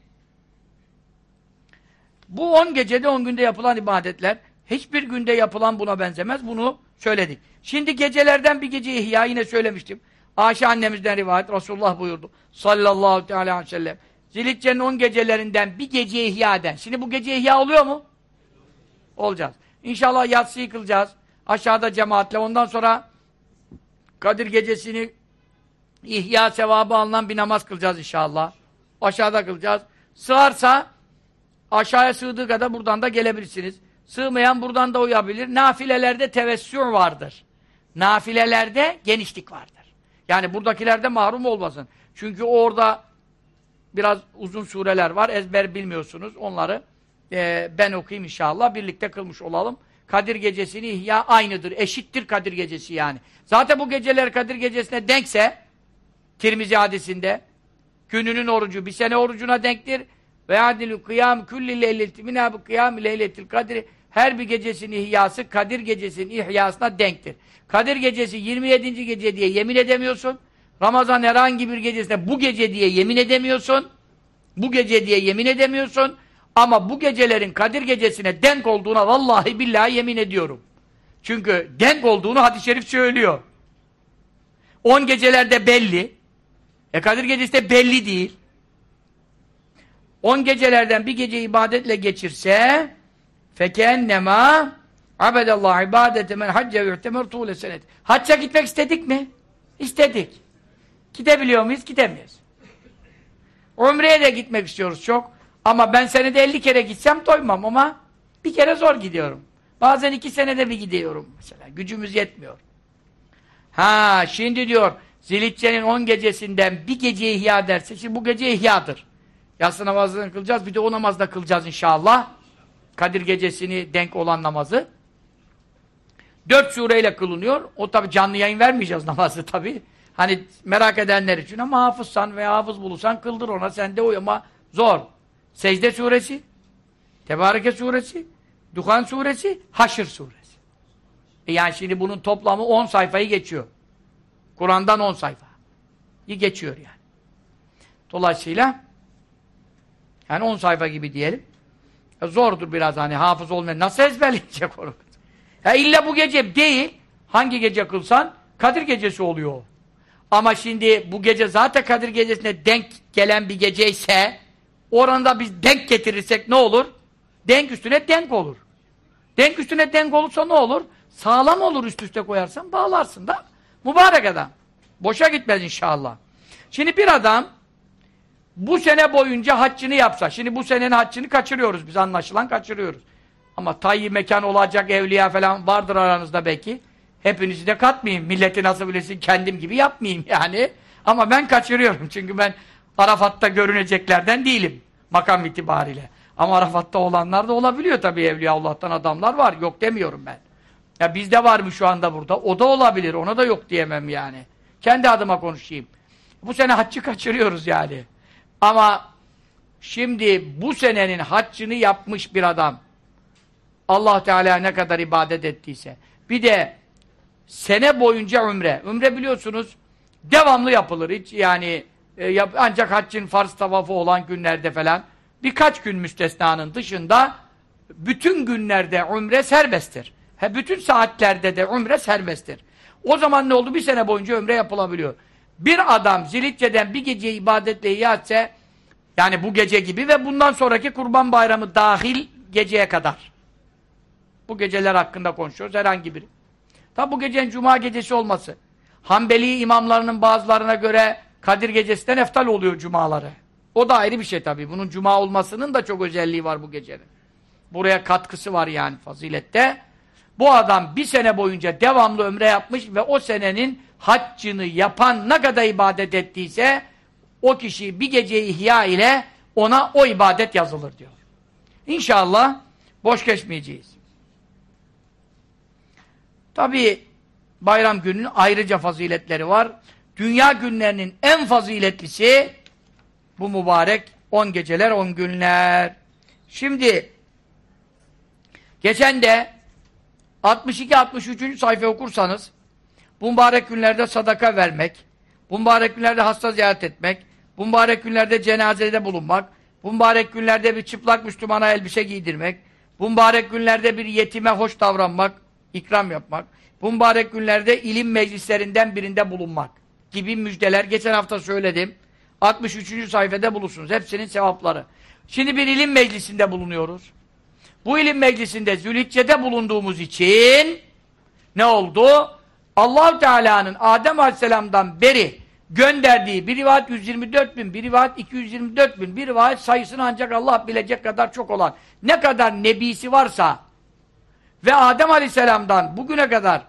Speaker 1: bu on gecede on günde yapılan ibadetler hiçbir günde yapılan buna benzemez. Bunu söyledik. Şimdi gecelerden bir gece ihya yine söylemiştim. Ayşe annemizden rivayet Resulullah buyurdu. Sallallahu teala aleyhi ve sellem. Zilitçe'nin on gecelerinden bir gece ihya eden. Şimdi bu gece ihya oluyor mu? Olacağız. İnşallah yatsıyı kılacağız. Aşağıda cemaatle. Ondan sonra Kadir gecesini ihya sevabı alınan bir namaz kılacağız inşallah. Aşağıda kılacağız. Sığarsa aşağıya sığdığı kadar buradan da gelebilirsiniz. Sığmayan buradan da uyabilir. Nafilelerde tevessür vardır. Nafilelerde genişlik vardır. Yani buradakilerde mahrum olmasın. Çünkü orada biraz uzun sureler var. Ezber bilmiyorsunuz. Onları e, ben okuyayım inşallah. Birlikte kılmış olalım. Kadir gecesini ihya aynıdır. Eşittir Kadir gecesi yani. Zaten bu geceler Kadir gecesine denkse Tirmizi hadisinde gününün orucu bir sene orucuna denktir. Ve adilü kıyam külli leyleti minâ bu kıyam leyletil kadri her bir gecesinin ihyası Kadir gecesinin ihyasına denktir. Kadir gecesi 27. gece diye yemin edemiyorsun. Ramazan herhangi bir gecesinde bu gece diye yemin edemiyorsun. Bu gece diye yemin edemiyorsun. Ama bu gecelerin Kadir gecesine denk olduğuna vallahi billahi yemin ediyorum. Çünkü denk olduğunu hadis-i şerif söylüyor. 10 gecelerde belli. E Kadir gecesi de belli değil. 10 gecelerden bir gece ibadetle geçirse fekennema abedallah ibadete men hacce ve yu'temer tuğle senet. Hacca gitmek istedik mi? İstedik. Gidebiliyor muyuz? Gidemiyoruz. Umre'ye de gitmek istiyoruz çok. Ama ben senede 50 kere gitsem doymam ama bir kere zor gidiyorum. Bazen iki senede bir gidiyorum mesela. Gücümüz yetmiyor. Ha şimdi diyor Zilitçe'nin 10 gecesinden bir gece ihya derse, şimdi bu gece ihyadır. Yatsı namazını kılacağız, bir de o namazda kılacağız inşallah. Kadir gecesini denk olan namazı. Dört sureyle kılınıyor. O tabi canlı yayın vermeyeceğiz namazı tabi. Hani merak edenler için ama hafızsan veya hafız bulursan kıldır ona sen de uy ama zor. Secde suresi, Tebareke suresi, Duhan suresi, Haşr suresi. E yani şimdi bunun toplamı 10 sayfayı geçiyor. Kur'an'dan 10 sayfa. İyi geçiyor yani. Dolayısıyla yani 10 sayfa gibi diyelim. E zordur biraz hani hafız olmayan. Nasıl ezberleyecek onu? Ya illa bu gece değil. Hangi gece kılsan Kadir gecesi oluyor. Ama şimdi bu gece zaten Kadir gecesine denk gelen bir geceyse oranda biz denk getirirsek ne olur? Denk üstüne denk olur. Denk üstüne denk olursa ne olur? Sağlam olur üst üste koyarsan bağlarsın da mübarek adam. Boşa gitmez inşallah. Şimdi bir adam bu sene boyunca haccını yapsa, şimdi bu senenin haccını kaçırıyoruz biz anlaşılan kaçırıyoruz. Ama tayyi mekan olacak evliya falan vardır aranızda belki. Hepinizi de katmayayım. Milleti nasıl bilirsin kendim gibi yapmayayım yani. Ama ben kaçırıyorum çünkü ben Arafat'ta görüneceklerden değilim. Makam itibariyle. Ama Arafat'ta olanlar da olabiliyor tabii Evliya Allah'tan adamlar var. Yok demiyorum ben. Ya bizde var mı şu anda burada? O da olabilir. Ona da yok diyemem yani. Kendi adıma konuşayım. Bu sene haccı kaçırıyoruz yani. Ama şimdi bu senenin haccını yapmış bir adam Allah Teala ne kadar ibadet ettiyse bir de sene boyunca ümre. Ümre biliyorsunuz devamlı yapılır. Hiç yani e, yap, ancak haccın farz tavafı olan günlerde falan birkaç gün müstesnanın dışında bütün günlerde ümre serbesttir. He, bütün saatlerde de ümre serbesttir. O zaman ne oldu? Bir sene boyunca ömre yapılabiliyor. Bir adam Zilitçe'den bir gece ibadetle iyatse yani bu gece gibi ve bundan sonraki kurban bayramı dahil geceye kadar. Bu geceler hakkında konuşuyoruz herhangi biri. Tabi bu gecenin cuma gecesi olması. Hanbeli imamlarının bazılarına göre Kadir gecesinden eftal oluyor cumaları. O da ayrı bir şey tabi. Bunun cuma olmasının da çok özelliği var bu gecenin. Buraya katkısı var yani fazilette. Bu adam bir sene boyunca devamlı ömre yapmış ve o senenin haccını yapan ne kadar ibadet ettiyse o kişi bir gece ihya ile ona o ibadet yazılır diyor. İnşallah boş geçmeyeceğiz. Tabi bayram gününün ayrıca faziletleri var. Dünya günlerinin en faziletlisi bu mübarek 10 geceler 10 günler. Şimdi geçen de 62-63. sayfa okursanız bu mübarek günlerde sadaka vermek, bu mübarek günlerde hasta ziyaret etmek, bu mübarek günlerde cenazede bulunmak, bu mübarek günlerde bir çıplak Müslümana elbise giydirmek, bu mübarek günlerde bir yetime hoş davranmak, ikram yapmak, bu mübarek günlerde ilim meclislerinden birinde bulunmak gibi müjdeler geçen hafta söyledim. 63. sayfada bulursunuz. Hepsinin sevapları. Şimdi bir ilim meclisinde bulunuyoruz. Bu ilim meclisinde Zülhicce'de bulunduğumuz için ne oldu? Allah Teala'nın Adem Aleyhisselam'dan beri gönderdiği bir rivayet 124 bin, bir rivayet 224 bin, bir rivayet sayısını ancak Allah bilecek kadar çok olan ne kadar nebisi varsa ve Adem Aleyhisselam'dan bugüne kadar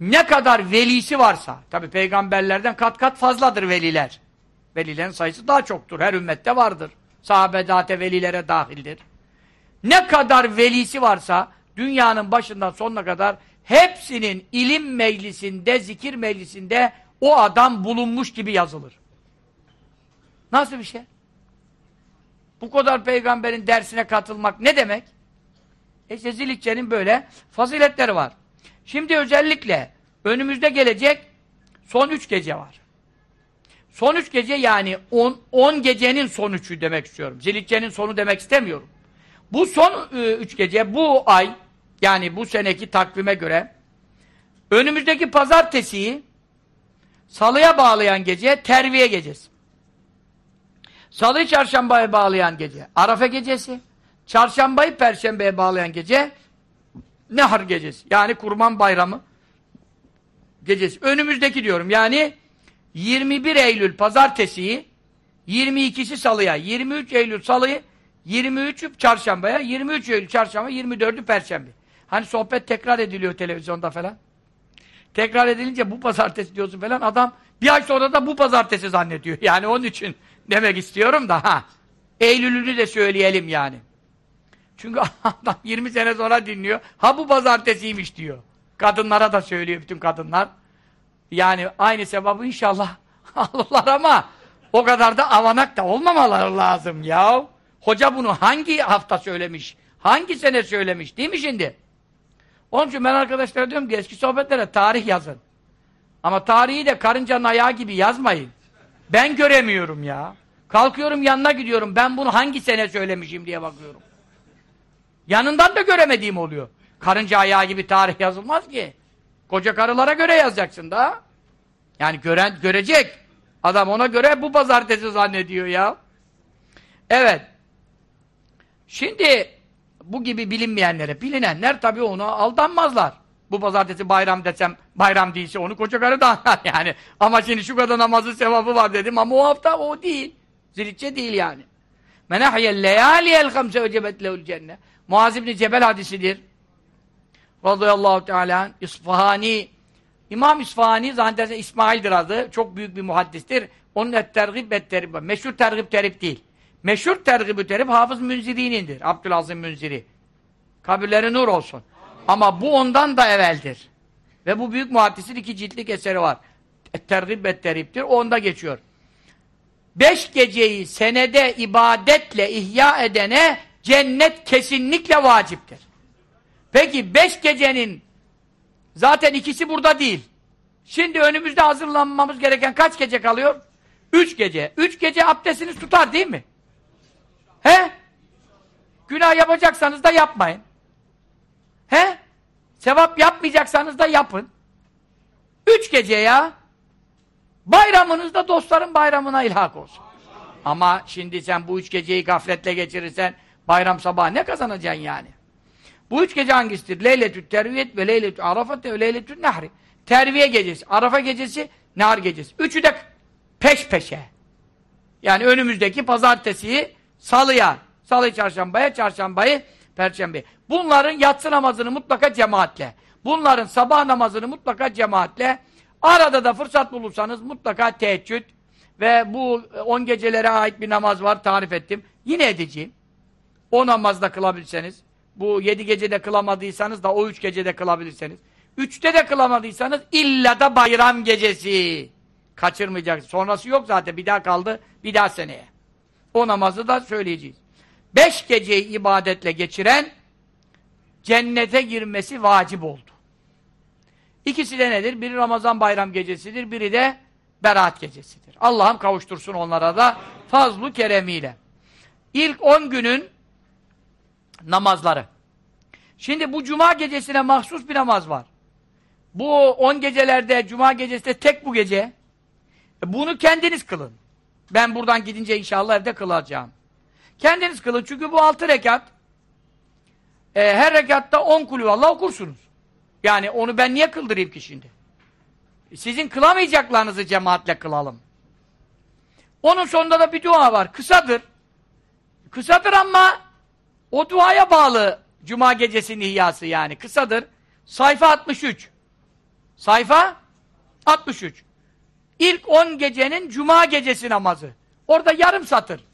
Speaker 1: ne kadar velisi varsa, tabi peygamberlerden kat kat fazladır veliler. Velilerin sayısı daha çoktur. Her ümmette vardır. Sahabe zaten velilere dahildir. Ne kadar velisi varsa dünyanın başından sonuna kadar hepsinin ilim meclisinde, zikir meclisinde o adam bulunmuş gibi yazılır. Nasıl bir şey? Bu kadar peygamberin dersine katılmak ne demek? İşte Zilitçe'nin böyle faziletleri var. Şimdi özellikle önümüzde gelecek son üç gece var. Son üç gece yani on, on gecenin son üçü demek istiyorum. Zilitçe'nin sonu demek istemiyorum. Bu son e, üç gece, bu ay, yani bu seneki takvime göre önümüzdeki pazartesiyi salıya bağlayan gece terviye gecesi. Salıyı çarşambaya bağlayan gece Arafa gecesi. Çarşambayı perşembeye bağlayan gece Nehar gecesi. Yani Kurban Bayramı gecesi. Önümüzdeki diyorum. Yani 21 Eylül pazartesiyi 22'si salıya, 23 Eylül salıyı 23 çarşambaya, 23 Eylül çarşamba, 24'ü perşembe. Hani sohbet tekrar ediliyor televizyonda falan. Tekrar edilince bu pazartesi diyorsun falan adam bir ay sonra da bu pazartesi zannediyor. Yani onun için demek istiyorum da ha. Eylül'ünü de söyleyelim yani. Çünkü adam 20 sene sonra dinliyor. Ha bu pazartesiymiş diyor. Kadınlara da söylüyor bütün kadınlar. Yani aynı sevabı inşallah alırlar ama o kadar da avanak da olmamaları lazım ya. Hoca bunu hangi hafta söylemiş? Hangi sene söylemiş? Değil mi şimdi? Onun için ben arkadaşlara diyorum ki eski sohbetlere tarih yazın. Ama tarihi de karıncanın ayağı gibi yazmayın. Ben göremiyorum ya. Kalkıyorum yanına gidiyorum. Ben bunu hangi sene söylemişim diye bakıyorum. Yanından da göremediğim oluyor. Karınca ayağı gibi tarih yazılmaz ki. Koca karılara göre yazacaksın da. Yani gören görecek. Adam ona göre bu pazartesi zannediyor ya. Evet. Şimdi bu gibi bilinmeyenlere, bilinenler tabii ona aldanmazlar. Bu pazartesi bayram desem, bayram değilse onu koca karı da anlar yani. Ama şimdi şu kadar namazı sevabı var dedim ama o hafta o değil. Zilitçe değil yani. Menahiyel leyaliyel hamse vecebet lehul cennet. Muaz İbni Cebel hadisidir. Radıyallahu teala İsfahani İmam İsfahani zannedersen İsmail'dir adı. Çok büyük bir muhaddistir. Onun et tergib et terib. Meşhur tergib terib değil. Meşhur tergib terib Hafız Münziri'nindir. Abdülazim Münziri. Kabirleri nur olsun. Ama bu ondan da evveldir. Ve bu büyük muhaddisin iki ciltlik eseri var. Et tergib et teribdir. Onda geçiyor. Beş geceyi senede ibadetle ihya edene cennet kesinlikle vaciptir. Peki beş gecenin zaten ikisi burada değil. Şimdi önümüzde hazırlanmamız gereken kaç gece kalıyor? Üç gece. Üç gece abdestiniz tutar değil mi? He? Günah yapacaksanız da yapmayın. He? Sevap yapmayacaksanız da yapın. Üç gece ya. Bayramınızda dostların bayramına ilhak olsun. Ama şimdi sen bu üç geceyi gafletle geçirirsen bayram sabahı ne kazanacaksın yani? Bu üç gece hangisidir? Leyletü terviyet ve leyletü arafat ve leyletü nehri. Terviye gecesi, arafa gecesi, nehar gecesi. Üçü de peş peşe. Yani önümüzdeki pazartesiyi salıya, salı çarşambaya, çarşambayı perşembe. Bunların yatsı namazını mutlaka cemaatle. Bunların sabah namazını mutlaka cemaatle. Arada da fırsat bulursanız mutlaka teheccüd ve bu 10 gecelere ait bir namaz var tarif ettim. Yine edeceğim. O namazda kılabilirseniz, bu 7 gecede kılamadıysanız da o 3 gecede kılabilirseniz, 3'te de kılamadıysanız illa da bayram gecesi kaçırmayacaksınız. Sonrası yok zaten bir daha kaldı bir daha seneye. O namazı da söyleyeceğiz. 5 geceyi ibadetle geçiren cennete girmesi vacip oldu. İkisi de nedir? Biri Ramazan bayram gecesidir, biri de Berat gecesidir. Allah'ım kavuştursun onlara da fazlu keremiyle. İlk on günün namazları. Şimdi bu cuma gecesine mahsus bir namaz var. Bu on gecelerde, cuma gecesi de tek bu gece. E, bunu kendiniz kılın. Ben buradan gidince inşallah evde kılacağım. Kendiniz kılın çünkü bu altı rekat. E, her rekatta on kulüvallah okursunuz. Yani onu ben niye kıldırayım ki şimdi? Sizin kılamayacaklarınızı cemaatle kılalım. Onun sonunda da bir dua var. Kısadır. Kısadır ama o duaya bağlı Cuma gecesinin ihyası yani. Kısadır. Sayfa 63. Sayfa 63. İlk 10 gecenin Cuma gecesi namazı. Orada yarım satır.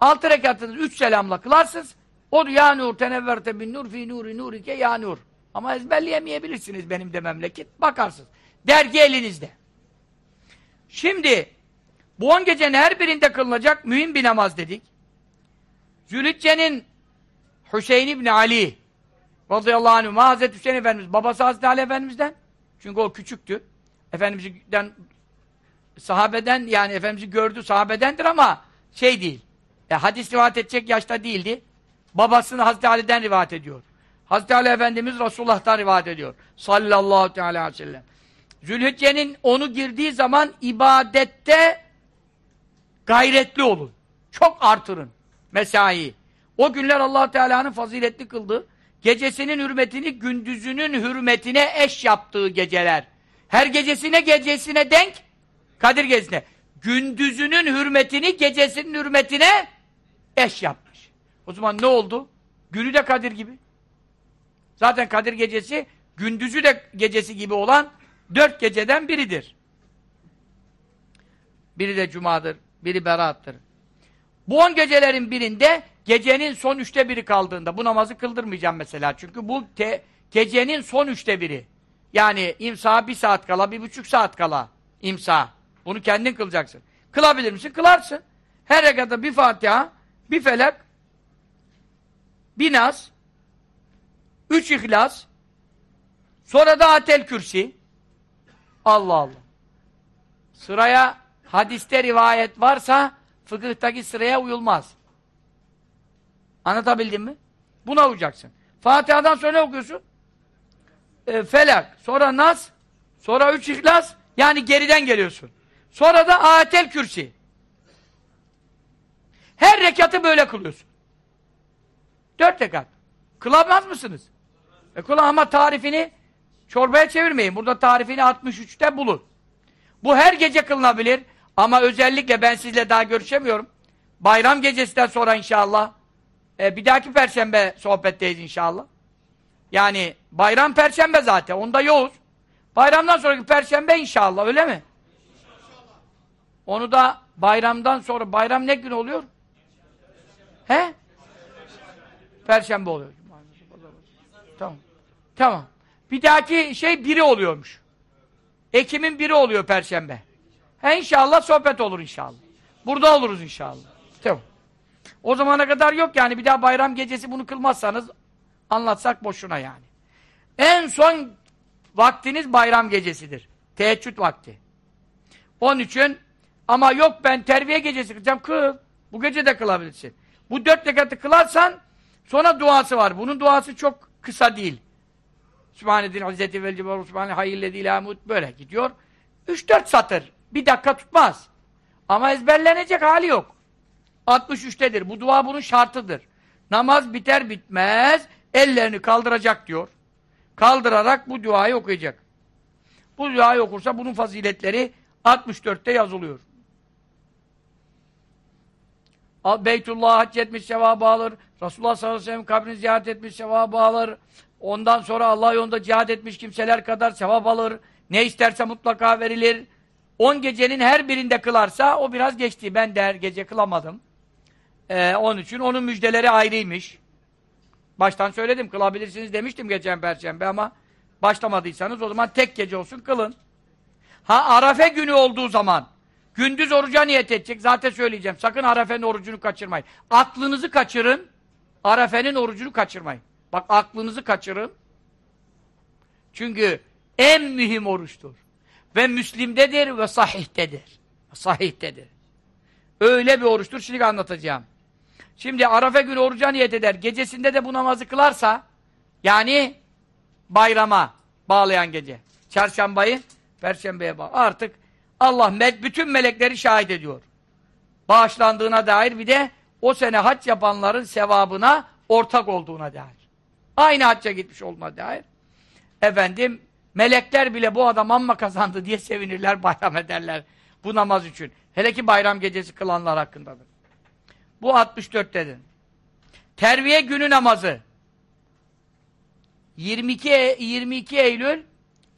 Speaker 1: Altı rekatınız üç selamla kılarsınız. O ya nur tenevverte bin nur fi nuri nurike ya nur. Ama ezberleyemeyebilirsiniz benim de memleket. Bakarsınız. Dergi elinizde. Şimdi bu on gecenin her birinde kılınacak mühim bir namaz dedik. Zülhicce'nin Hüseyin İbni Ali radıyallahu anh Hazreti Hüseyin Efendimiz babası Hazreti Ali Efendimiz'den çünkü o küçüktü. Efendimiz'den sahabeden yani Efendimiz'i gördü sahabedendir ama şey değil. E, hadis rivayet edecek yaşta değildi. Babasını Hazreti Ali'den rivayet ediyor. Hazreti Ali Efendimiz Resulullah'tan rivayet ediyor. Sallallahu aleyhi ve sellem. Zülhicce'nin onu girdiği zaman ibadette gayretli olun. Çok artırın. Mesai. O günler allah Teala'nın faziletli kıldığı, gecesinin hürmetini gündüzünün hürmetine eş yaptığı geceler. Her gecesine gecesine denk, Kadir gecesine. Gündüzünün hürmetini gecesinin hürmetine eş yapmış. O zaman ne oldu? Günü de Kadir gibi. Zaten Kadir gecesi, gündüzü de gecesi gibi olan dört geceden biridir. Biri de Cuma'dır, biri Berat'tır. Bu on gecelerin birinde gecenin son üçte biri kaldığında bu namazı kıldırmayacağım mesela. Çünkü bu te, gecenin son üçte biri. Yani imsa bir saat kala, bir buçuk saat kala imsa. Bunu kendin kılacaksın. Kılabilir misin? Kılarsın. Her rekatta bir Fatiha, bir felak, bir nas, üç ihlas, sonra da atel kürsi. Allah Allah. Sıraya hadiste rivayet varsa fıkıhtaki sıraya uyulmaz. Anlatabildim mi? Buna uyacaksın. Fatiha'dan sonra ne okuyorsun? E, felak, sonra nas, sonra üç ihlas, yani geriden geliyorsun. Sonra da ayetel kürsi. Her rekatı böyle kılıyorsun. Dört rekat. Kılamaz mısınız? E kula ama tarifini çorbaya çevirmeyin. Burada tarifini 63'te bulun. Bu her gece kılınabilir. Ama özellikle ben sizle daha görüşemiyorum. Bayram gecesinden sonra inşallah e, bir dahaki perşembe sohbetteyiz inşallah. Yani bayram perşembe zaten. Onda yoğuz. Bayramdan sonraki perşembe inşallah öyle mi? Onu da bayramdan sonra bayram ne gün oluyor? He? Perşembe oluyor. Tamam. Tamam. Bir dahaki şey biri oluyormuş. Ekim'in biri oluyor perşembe. He inşallah sohbet olur inşallah. Burada oluruz inşallah. Tamam. O zamana kadar yok yani bir daha bayram gecesi bunu kılmazsanız anlatsak boşuna yani. En son vaktiniz bayram gecesidir. Teheccüd vakti. Onun için ama yok ben terbiye gecesi kılacağım kıl. Bu gece de kılabilirsin. Bu dört rekatı kılarsan sonra duası var. Bunun duası çok kısa değil. Sübhanedil İzzeti vel Cebralu Sübhane hayyillezi ilamut böyle gidiyor. Üç dört satır. Bir dakika tutmaz. Ama ezberlenecek hali yok. 63'tedir. Bu dua bunun şartıdır. Namaz biter bitmez ellerini kaldıracak diyor. Kaldırarak bu duayı okuyacak. Bu duayı okursa bunun faziletleri 64'te yazılıyor. Beytullah hac etmiş sevabı alır. Resulullah sallallahu aleyhi ve sellem kabrini ziyaret etmiş sevabı alır. Ondan sonra Allah yolunda cihad etmiş kimseler kadar sevap alır. Ne isterse mutlaka verilir. 10 gecenin her birinde kılarsa o biraz geçti. Ben de her gece kılamadım. Ee, onun için onun müjdeleri ayrıymış. Baştan söyledim kılabilirsiniz demiştim geçen perşembe ama başlamadıysanız o zaman tek gece olsun kılın. Ha Arafe günü olduğu zaman gündüz oruca niyet edecek. Zaten söyleyeceğim. Sakın Arafe'nin orucunu kaçırmayın. Aklınızı kaçırın. Arafe'nin orucunu kaçırmayın. Bak aklınızı kaçırın. Çünkü en mühim oruçtur. Ve Müslim'dedir ve sahih'tedir. Sahih'tedir. Öyle bir oruçtur. Şimdi anlatacağım. Şimdi Arafa günü oruca niyet eder. Gecesinde de bu namazı kılarsa yani bayrama bağlayan gece. Çarşambayı Perşembeye bağ. Artık Allah bütün melekleri şahit ediyor. Bağışlandığına dair bir de o sene hac yapanların sevabına ortak olduğuna dair. Aynı hacca gitmiş olduğuna dair. Efendim melekler bile bu adam amma kazandı diye sevinirler, bayram ederler. Bu namaz için. Hele ki bayram gecesi kılanlar hakkındadır. Bu 64'tedir. Terviye günü namazı. 22 22 Eylül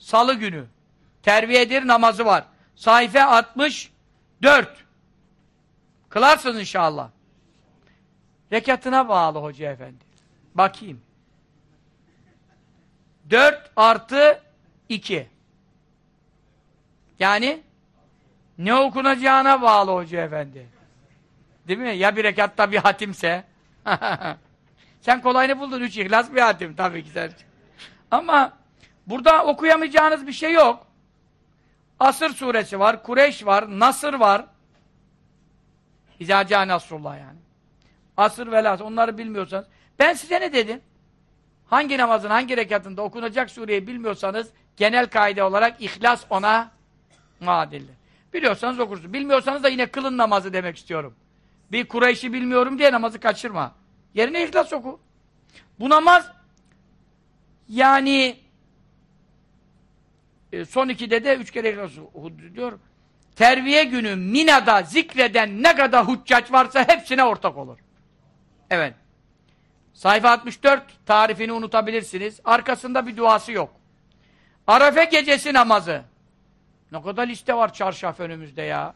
Speaker 1: Salı günü. Terviyedir namazı var. Sayfa 64. Kılarsın inşallah. Rekatına bağlı hoca efendi. Bakayım. 4 artı 2. Yani ne okunacağına bağlı hoca efendi. Değil mi? Ya bir rekatta bir hatimse. sen kolayını buldun. Üç ihlas bir hatim. Tabii ki sen. Ama burada okuyamayacağınız bir şey yok. Asır suresi var, Kureyş var, Nasır var. İzaca Nasrullah yani. Asır ve Las. Onları bilmiyorsanız. Ben size ne dedim? Hangi namazın hangi rekatında okunacak sureyi bilmiyorsanız genel kaide olarak ihlas ona muadildir. Biliyorsanız okursunuz. Bilmiyorsanız da yine kılın namazı demek istiyorum. Bir Kureyş'i bilmiyorum diye namazı kaçırma. Yerine ihlas oku. Bu namaz yani e, son ikide de üç kere ihlas diyor. Terviye günü Mina'da zikreden ne kadar hüccaç varsa hepsine ortak olur. Evet. Sayfa 64 tarifini unutabilirsiniz. Arkasında bir duası yok. Arafe gecesi namazı. Ne kadar liste var çarşaf önümüzde ya.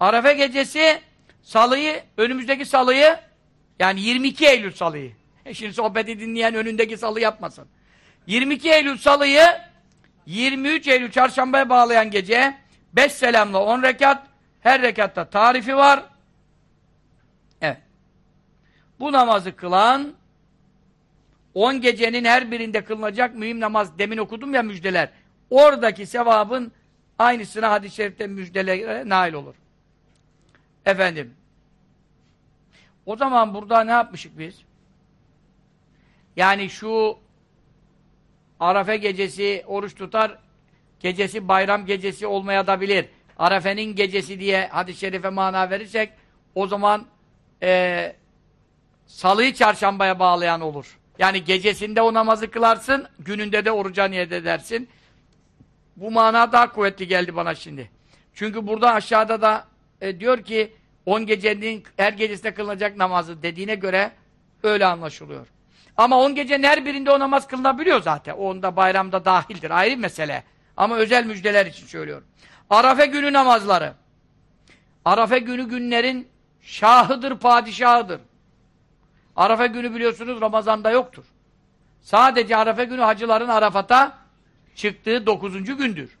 Speaker 1: Arafe gecesi salıyı, önümüzdeki salıyı yani 22 Eylül salıyı. E şimdi sohbeti dinleyen önündeki salı yapmasın. 22 Eylül salıyı 23 Eylül çarşambaya bağlayan gece 5 selamla 10 rekat her rekatta tarifi var. Evet. Bu namazı kılan 10 gecenin her birinde kılınacak mühim namaz demin okudum ya müjdeler. Oradaki sevabın aynısına hadis-i şerifte müjdelere nail olur. Efendim. O zaman burada ne yapmışık biz? Yani şu Arafe gecesi oruç tutar, gecesi bayram gecesi olmaya da bilir. Arafe'nin gecesi diye hadis-i şerife mana verirsek o zaman e, salıyı çarşambaya bağlayan olur. Yani gecesinde o namazı kılarsın, gününde de oruca niyet edersin. Bu mana daha kuvvetli geldi bana şimdi. Çünkü burada aşağıda da e, diyor ki 10 gecenin her gecesinde kılınacak namazı dediğine göre öyle anlaşılıyor. Ama 10 gecenin her birinde o namaz kılınabiliyor zaten. O onda bayramda dahildir. Ayrı mesele. Ama özel müjdeler için söylüyorum. Arafe günü namazları. Arafe günü günlerin şahıdır, padişahıdır. Arafa günü biliyorsunuz Ramazan'da yoktur. Sadece Arafa günü hacıların Arafat'a çıktığı dokuzuncu gündür.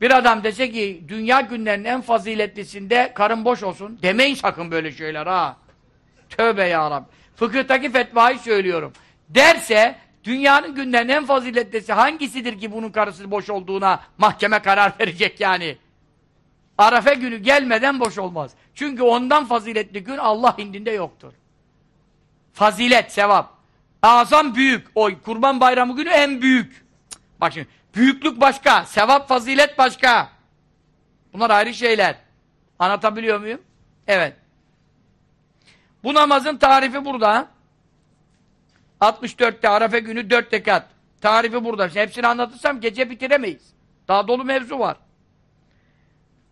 Speaker 1: Bir adam dese ki dünya günlerinin en faziletlisinde karın boş olsun. Demeyin sakın böyle şeyler ha. Tövbe ya Rabbi. Fıkıhtaki fetvayı söylüyorum. Derse dünyanın günlerinin en faziletlisi hangisidir ki bunun karısı boş olduğuna mahkeme karar verecek yani. Arafa günü gelmeden boş olmaz. Çünkü ondan faziletli gün Allah indinde yoktur. Fazilet, sevap. Azam büyük. O kurban bayramı günü en büyük. Bak şimdi, büyüklük başka, sevap, fazilet başka. Bunlar ayrı şeyler. Anlatabiliyor muyum? Evet. Bu namazın tarifi burada. 64'te Arafa günü 4 rekat. Tarifi burada. Şimdi hepsini anlatırsam gece bitiremeyiz. Daha dolu mevzu var.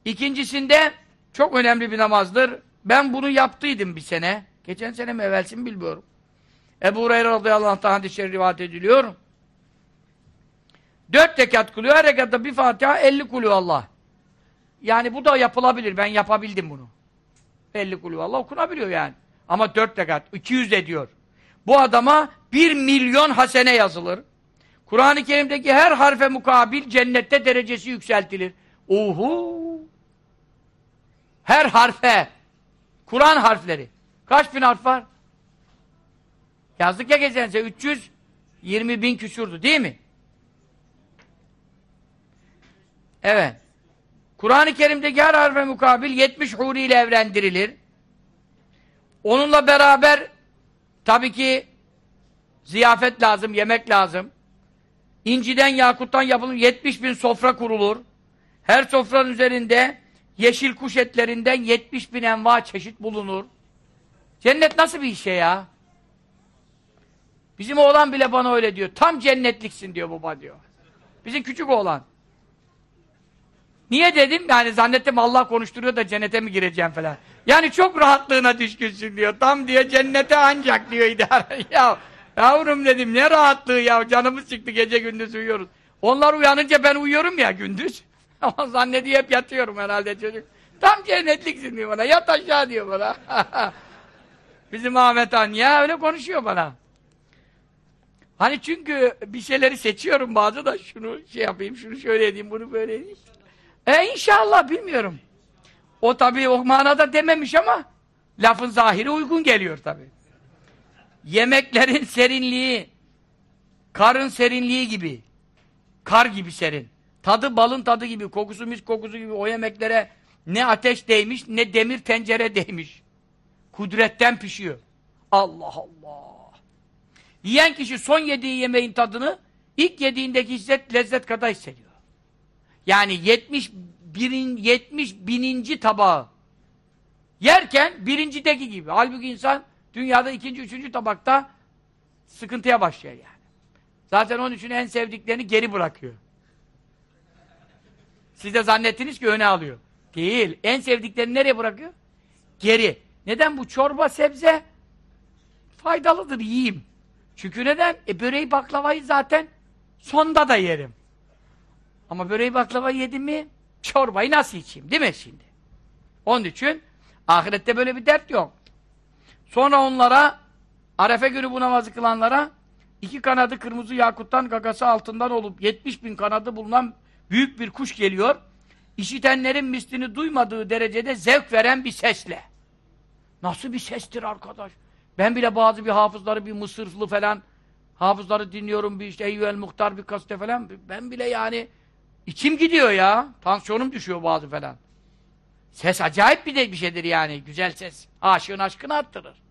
Speaker 1: İkincisinde çok önemli bir namazdır. Ben bunu yaptıydım bir sene. Geçen sene mi evvelsi mi bilmiyorum. Ebu Hureyre radıyallahu anh'tan hadis-i rivayet ediliyor. Dört rekat kılıyor. Her rekatta bir Fatiha 50 kulü Allah. Yani bu da yapılabilir. Ben yapabildim bunu. 50 kulü Allah okunabiliyor yani. Ama dört rekat. 200 ediyor. Bu adama bir milyon hasene yazılır. Kur'an-ı Kerim'deki her harfe mukabil cennette derecesi yükseltilir. Uhu! Her harfe. Kur'an harfleri. Kaç bin harf var? Yazdık ya geçen sene 320 bin küsurdu değil mi? Evet. Kur'an-ı Kerim'deki her harfe mukabil 70 huri ile evlendirilir. Onunla beraber tabii ki ziyafet lazım, yemek lazım. İnciden, yakuttan yapılır 70 bin sofra kurulur. Her sofranın üzerinde yeşil kuş etlerinden 70 bin enva çeşit bulunur. Cennet nasıl bir şey ya? Bizim oğlan bile bana öyle diyor. Tam cennetliksin diyor baba diyor. Bizim küçük oğlan. Niye dedim? Yani zannettim Allah konuşturuyor da cennete mi gireceğim falan. Yani çok rahatlığına düşkünsün diyor. Tam diyor cennete ancak diyor idare. ya yavrum dedim ne rahatlığı ya canımız çıktı gece gündüz uyuyoruz. Onlar uyanınca ben uyuyorum ya gündüz. Ama zannediyor hep yatıyorum herhalde çocuk. Tam cennetliksin diyor bana. Yat aşağı diyor bana. Bizim Ahmet Han ya öyle konuşuyor bana. Hani çünkü bir şeyleri seçiyorum bazı da şunu şey yapayım, şunu şöyle edeyim, bunu böyle edeyim. E inşallah bilmiyorum. O tabii o manada dememiş ama lafın zahiri uygun geliyor tabii. Yemeklerin serinliği, karın serinliği gibi. Kar gibi serin. Tadı balın tadı gibi, kokusu mis kokusu gibi o yemeklere ne ateş değmiş, ne demir tencere değmiş. Kudretten pişiyor. Allah Allah. Yiyen kişi son yediği yemeğin tadını ilk yediğindeki hisset, lezzet kadar hissediyor. Yani 70 birin, 70 bininci tabağı yerken birincideki gibi. Halbuki insan dünyada ikinci, üçüncü tabakta sıkıntıya başlıyor yani. Zaten onun için en sevdiklerini geri bırakıyor. Siz de zannettiniz ki öne alıyor. Değil. En sevdiklerini nereye bırakıyor? Geri. Neden bu çorba sebze? Faydalıdır yiyeyim. Çünkü neden? E böreği baklavayı zaten sonda da yerim. Ama böreği baklava yedim mi çorbayı nasıl içeyim değil mi şimdi? Onun için ahirette böyle bir dert yok. Sonra onlara Arefe günü bu namazı kılanlara iki kanadı kırmızı yakuttan gagası altından olup 70 bin kanadı bulunan büyük bir kuş geliyor. İşitenlerin mislini duymadığı derecede zevk veren bir sesle. Nasıl bir sestir arkadaş? Ben bile bazı bir hafızları, bir Mısırlı falan hafızları dinliyorum, bir işte Eyyüel Muhtar bir kasete falan. Ben bile yani içim gidiyor ya. Tansiyonum düşüyor bazı falan. Ses acayip bir de bir şeydir yani. Güzel ses. Aşığın aşkını arttırır.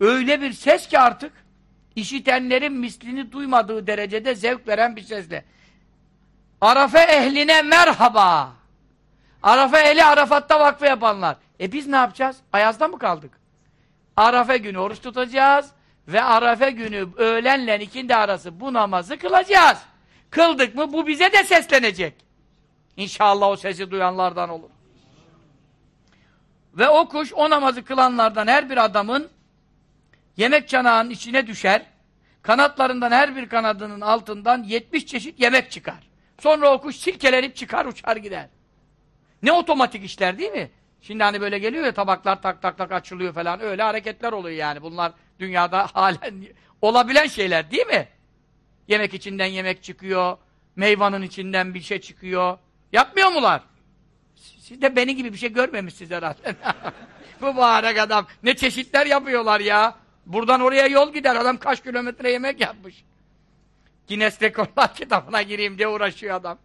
Speaker 1: Öyle bir ses ki artık işitenlerin mislini duymadığı derecede zevk veren bir sesle. Arafe ehline merhaba. Arafe ehli Arafat'ta vakfı yapanlar. E biz ne yapacağız? Ayazda mı kaldık? Arafe günü oruç tutacağız ve Arafe günü öğlenle ikindi arası bu namazı kılacağız. Kıldık mı bu bize de seslenecek. İnşallah o sesi duyanlardan olur. Ve o kuş o namazı kılanlardan her bir adamın yemek çanağının içine düşer. Kanatlarından her bir kanadının altından 70 çeşit yemek çıkar. Sonra o kuş silkelenip çıkar uçar gider. Ne otomatik işler değil mi? Şimdi hani böyle geliyor ya tabaklar tak tak tak açılıyor falan öyle hareketler oluyor yani. Bunlar dünyada halen olabilen şeyler değil mi? Yemek içinden yemek çıkıyor, meyvanın içinden bir şey çıkıyor. Yapmıyor mular? Siz de benim gibi bir şey görmemişsiniz herhalde. Bu mübarek adam. Ne çeşitler yapıyorlar ya. Buradan oraya yol gider. Adam kaç kilometre yemek yapmış. Guinness Rekorlar kitabına gireyim diye uğraşıyor adam.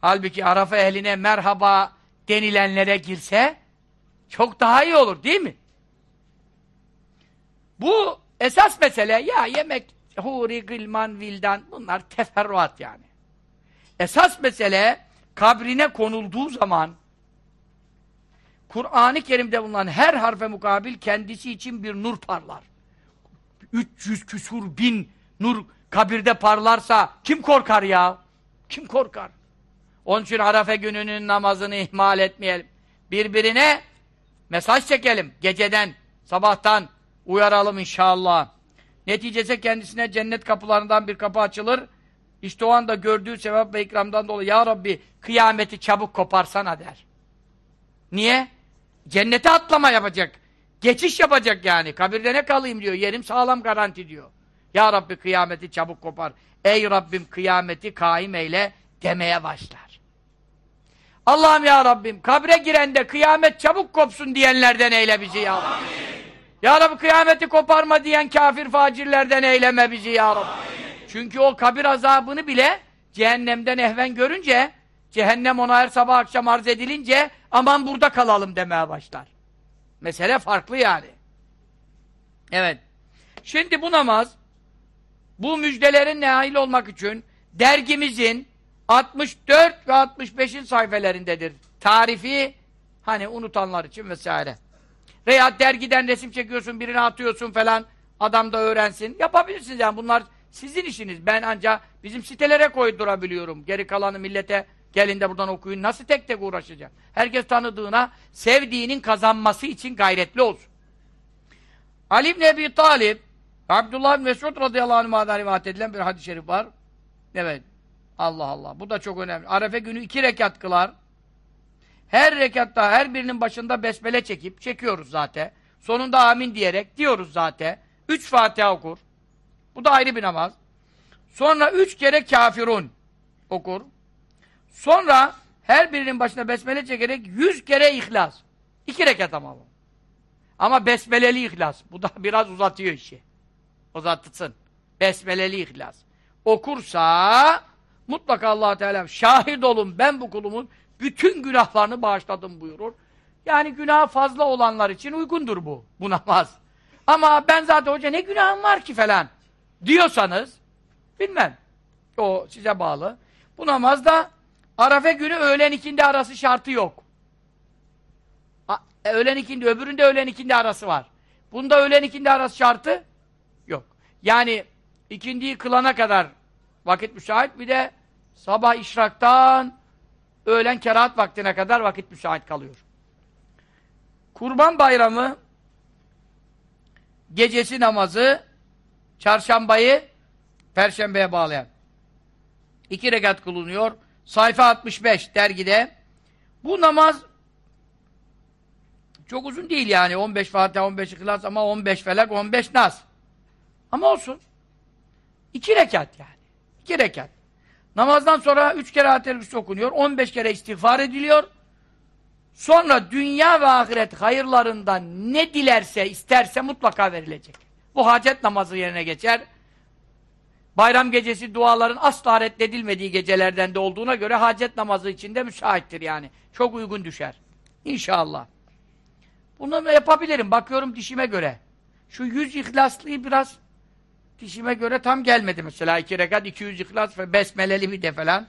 Speaker 1: Halbuki Arafa ehline merhaba denilenlere girse çok daha iyi olur değil mi? Bu esas mesele ya yemek huri, gılman, vildan bunlar teferruat yani. Esas mesele kabrine konulduğu zaman Kur'an-ı Kerim'de bulunan her harfe mukabil kendisi için bir nur parlar. 300 küsur bin nur kabirde parlarsa kim korkar ya? Kim korkar? Onun için Arafe gününün namazını ihmal etmeyelim. Birbirine mesaj çekelim. Geceden, sabahtan uyaralım inşallah. Neticede kendisine cennet kapılarından bir kapı açılır İşte o anda gördüğü sevap ve ikramdan dolayı Ya Rabbi kıyameti çabuk koparsana der. Niye? Cennete atlama yapacak. Geçiş yapacak yani. Kabirde ne kalayım diyor. Yerim sağlam garanti diyor. Ya Rabbi kıyameti çabuk kopar. Ey Rabbim kıyameti kaim eyle demeye başlar. Allah'ım ya Rabbim kabre girende kıyamet çabuk kopsun diyenlerden eyle bizi ya Rabbi. Ya Rabbi kıyameti koparma diyen kafir facirlerden eyleme bizi ya Rabbi. Çünkü o kabir azabını bile cehennemden ehven görünce cehennem ona her sabah akşam arz edilince aman burada kalalım demeye başlar. Mesele farklı yani. Evet. Şimdi bu namaz bu müjdelerin nail olmak için dergimizin 64 ve 65'in sayfelerindedir. Tarifi hani unutanlar için vesaire. Veya dergiden resim çekiyorsun, birine atıyorsun falan, adam da öğrensin. Yapabilirsiniz yani bunlar sizin işiniz. Ben ancak bizim sitelere koydurabiliyorum. Geri kalanı millete gelin de buradan okuyun. Nasıl tek tek uğraşacağım? Herkes tanıdığına, sevdiğinin kazanması için gayretli olsun. Ali ibn Ebi Talib, Abdullah bin Mesud radıyallahu anh'a'dan rivayet edilen bir hadis-i şerif var. Evet. Allah Allah. Bu da çok önemli. Arefe günü iki rekat kılar. Her rekatta, her birinin başında besmele çekip, çekiyoruz zaten. Sonunda amin diyerek diyoruz zaten. Üç Fatiha okur. Bu da ayrı bir namaz. Sonra üç kere kafirun okur. Sonra her birinin başına besmele çekerek yüz kere ihlas. İki rekat ama bu. Ama besmeleli ihlas. Bu da biraz uzatıyor işi. Uzatsın. Besmeleli ihlas. Okursa mutlaka allah Teala şahit olun ben bu kulumun bütün günahlarını bağışladım buyurur. Yani günah fazla olanlar için uygundur bu. Bu namaz. Ama ben zaten hoca ne günahım var ki falan diyorsanız bilmem. O size bağlı. Bu namazda Arafe günü öğlen ikindi arası şartı yok. A, e, öğlen ikindi, öbüründe öğlen ikindi arası var. Bunda öğlen ikindi arası şartı yok. Yani ikindiyi kılana kadar vakit müsait bir de sabah işraktan öğlen kerahat vaktine kadar vakit müsait kalıyor. Kurban bayramı gecesi namazı çarşambayı perşembeye bağlayan iki rekat kılınıyor. Sayfa 65 dergide. Bu namaz çok uzun değil yani. 15 Fatiha, 15 İhlas ama 15 Felak, 15 Nas. Ama olsun. İki rekat yani. İki rekat. Namazdan sonra üç kere atel okunuyor. 15 kere istiğfar ediliyor. Sonra dünya ve ahiret hayırlarından ne dilerse, isterse mutlaka verilecek. Bu hacet namazı yerine geçer. Bayram gecesi duaların asla reddedilmediği gecelerden de olduğuna göre hacet namazı içinde müsaittir yani. Çok uygun düşer. İnşallah. Bunu yapabilirim. Bakıyorum dişime göre. Şu yüz ihlaslıyı biraz dişime göre tam gelmedi mesela. iki rekat, iki yüz ihlas ve besmeleli bir de falan.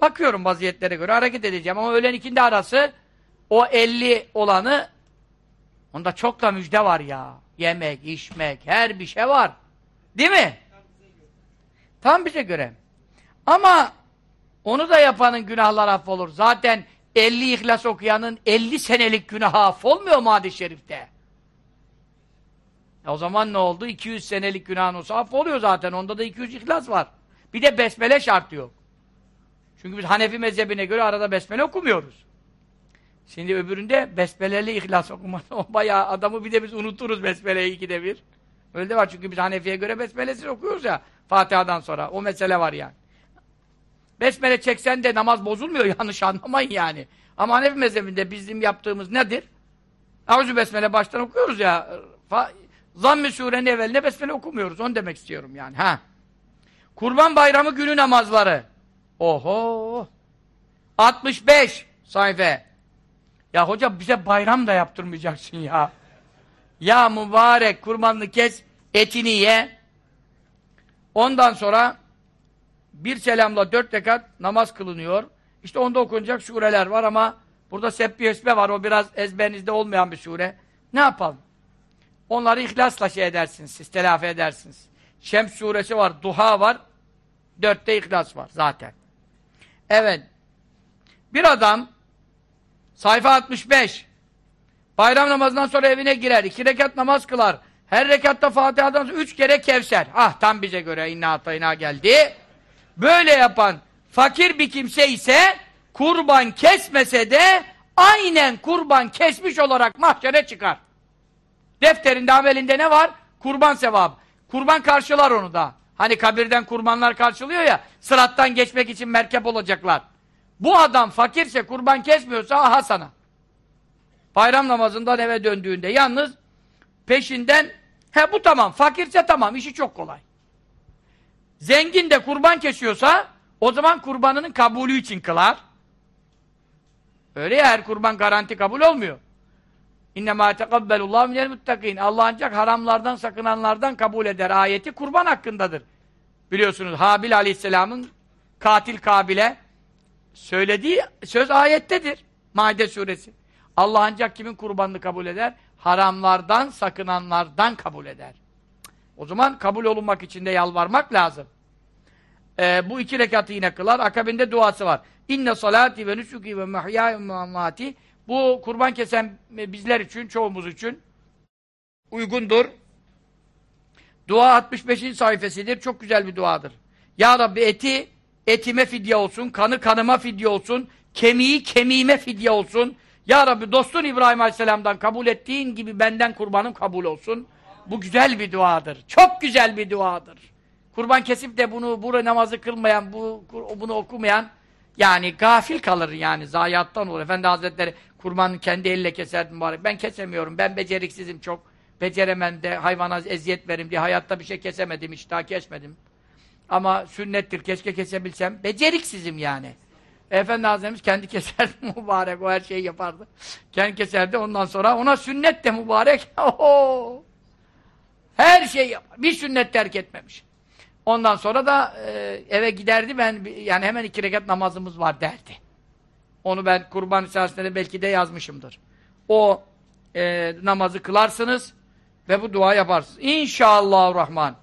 Speaker 1: Bakıyorum vaziyetlere göre hareket edeceğim ama öğlen ikindi arası o elli olanı onda çok da müjde var ya. Yemek, içmek, her bir şey var. Değil mi? Tam bize göre. Ama onu da yapanın günahları affolur. Zaten 50 ihlas okuyanın 50 senelik günahı affolmuyor mu hadis-i şerifte? E o zaman ne oldu? 200 senelik günahın olsa affoluyor zaten. Onda da 200 ihlas var. Bir de besmele şartı yok. Çünkü biz Hanefi mezhebine göre arada besmele okumuyoruz. Şimdi öbüründe besmeleli ihlas okuması o bayağı adamı bir de biz unuturuz besmeleyi ikide bir. Öyle de var çünkü biz Hanefi'ye göre besmelesiz okuyoruz ya. Fatiha'dan sonra. O mesele var yani. Besmele çeksen de namaz bozulmuyor. Yanlış anlamayın yani. Ama Hanefi mezhebinde bizim yaptığımız nedir? Avzu Besmele baştan okuyoruz ya. Zamm-ı surenin evveline Besmele okumuyoruz. Onu demek istiyorum yani. Ha. Kurban bayramı günü namazları. Oho. 65 sayfa. Ya hoca bize bayram da yaptırmayacaksın ya. Ya mübarek kurbanını kes, etini ye. Ondan sonra bir selamla dört rekat namaz kılınıyor. İşte onda okunacak sureler var ama burada Sebbi Esme var. O biraz ezberinizde olmayan bir sure. Ne yapalım? Onları ihlasla şey edersiniz. Siz telafi edersiniz. Şems suresi var. Duha var. Dörtte ihlas var zaten. Evet. Bir adam sayfa 65 bayram namazından sonra evine girer. iki rekat namaz kılar. Her rekatta Fatiha'dan üç kere Kevser. Ah tam bize göre inna atayna geldi. Böyle yapan fakir bir kimse ise kurban kesmese de aynen kurban kesmiş olarak mahşere çıkar. Defterinde, amelinde ne var? Kurban sevabı. Kurban karşılar onu da. Hani kabirden kurbanlar karşılıyor ya, sırattan geçmek için merkep olacaklar. Bu adam fakirse, kurban kesmiyorsa aha sana. Bayram namazından eve döndüğünde yalnız peşinden he bu tamam, fakirse tamam, işi çok kolay. Zengin de kurban kesiyorsa o zaman kurbanının kabulü için kılar. Öyle ya her kurban garanti kabul olmuyor. İnnemâ tekabbelullahu minel muttakîn. Allah ancak haramlardan sakınanlardan kabul eder. Ayeti kurban hakkındadır. Biliyorsunuz Habil aleyhisselamın katil Kabil'e söylediği söz ayettedir. Maide suresi. Allah ancak kimin kurbanını kabul eder? Haramlardan sakınanlardan kabul eder. O zaman kabul olunmak için de yalvarmak lazım. Ee, bu iki rekatı yine kılar. Akabinde duası var. İnne salati ve nusuki ve mahyâ ve mamati bu kurban kesen bizler için, çoğumuz için uygundur. Dua 65. sayfasıdır. Çok güzel bir duadır. Ya Rabbi eti etime fidye olsun, kanı kanıma fidye olsun, kemiği kemiğime fidye olsun. Ya Rabbi dostun İbrahim Aleyhisselam'dan kabul ettiğin gibi benden kurbanım kabul olsun. Bu güzel bir duadır. Çok güzel bir duadır. Kurban kesip de bunu, bu namazı kılmayan, bu, bunu okumayan yani gafil kalır yani zayiattan olur. Efendi Hazretleri kurbanı kendi elle keser mübarek. Ben kesemiyorum. Ben beceriksizim çok. Beceremem de hayvana eziyet verim diye hayatta bir şey kesemedim hiç daha kesmedim. Ama sünnettir. Keşke kesebilsem. Beceriksizim yani. Efendi Hazretimiz kendi keserdi mübarek. O her şeyi yapardı. Kendi keserdi. Ondan sonra ona sünnet de mübarek. Oho! Her şey yapar. Bir sünnet terk etmemiş. Ondan sonra da e, eve giderdi ben yani hemen iki rekat namazımız var derdi. Onu ben kurban içerisinde belki de yazmışımdır. O e, namazı kılarsınız ve bu dua yaparsınız. İnşallah Rahman.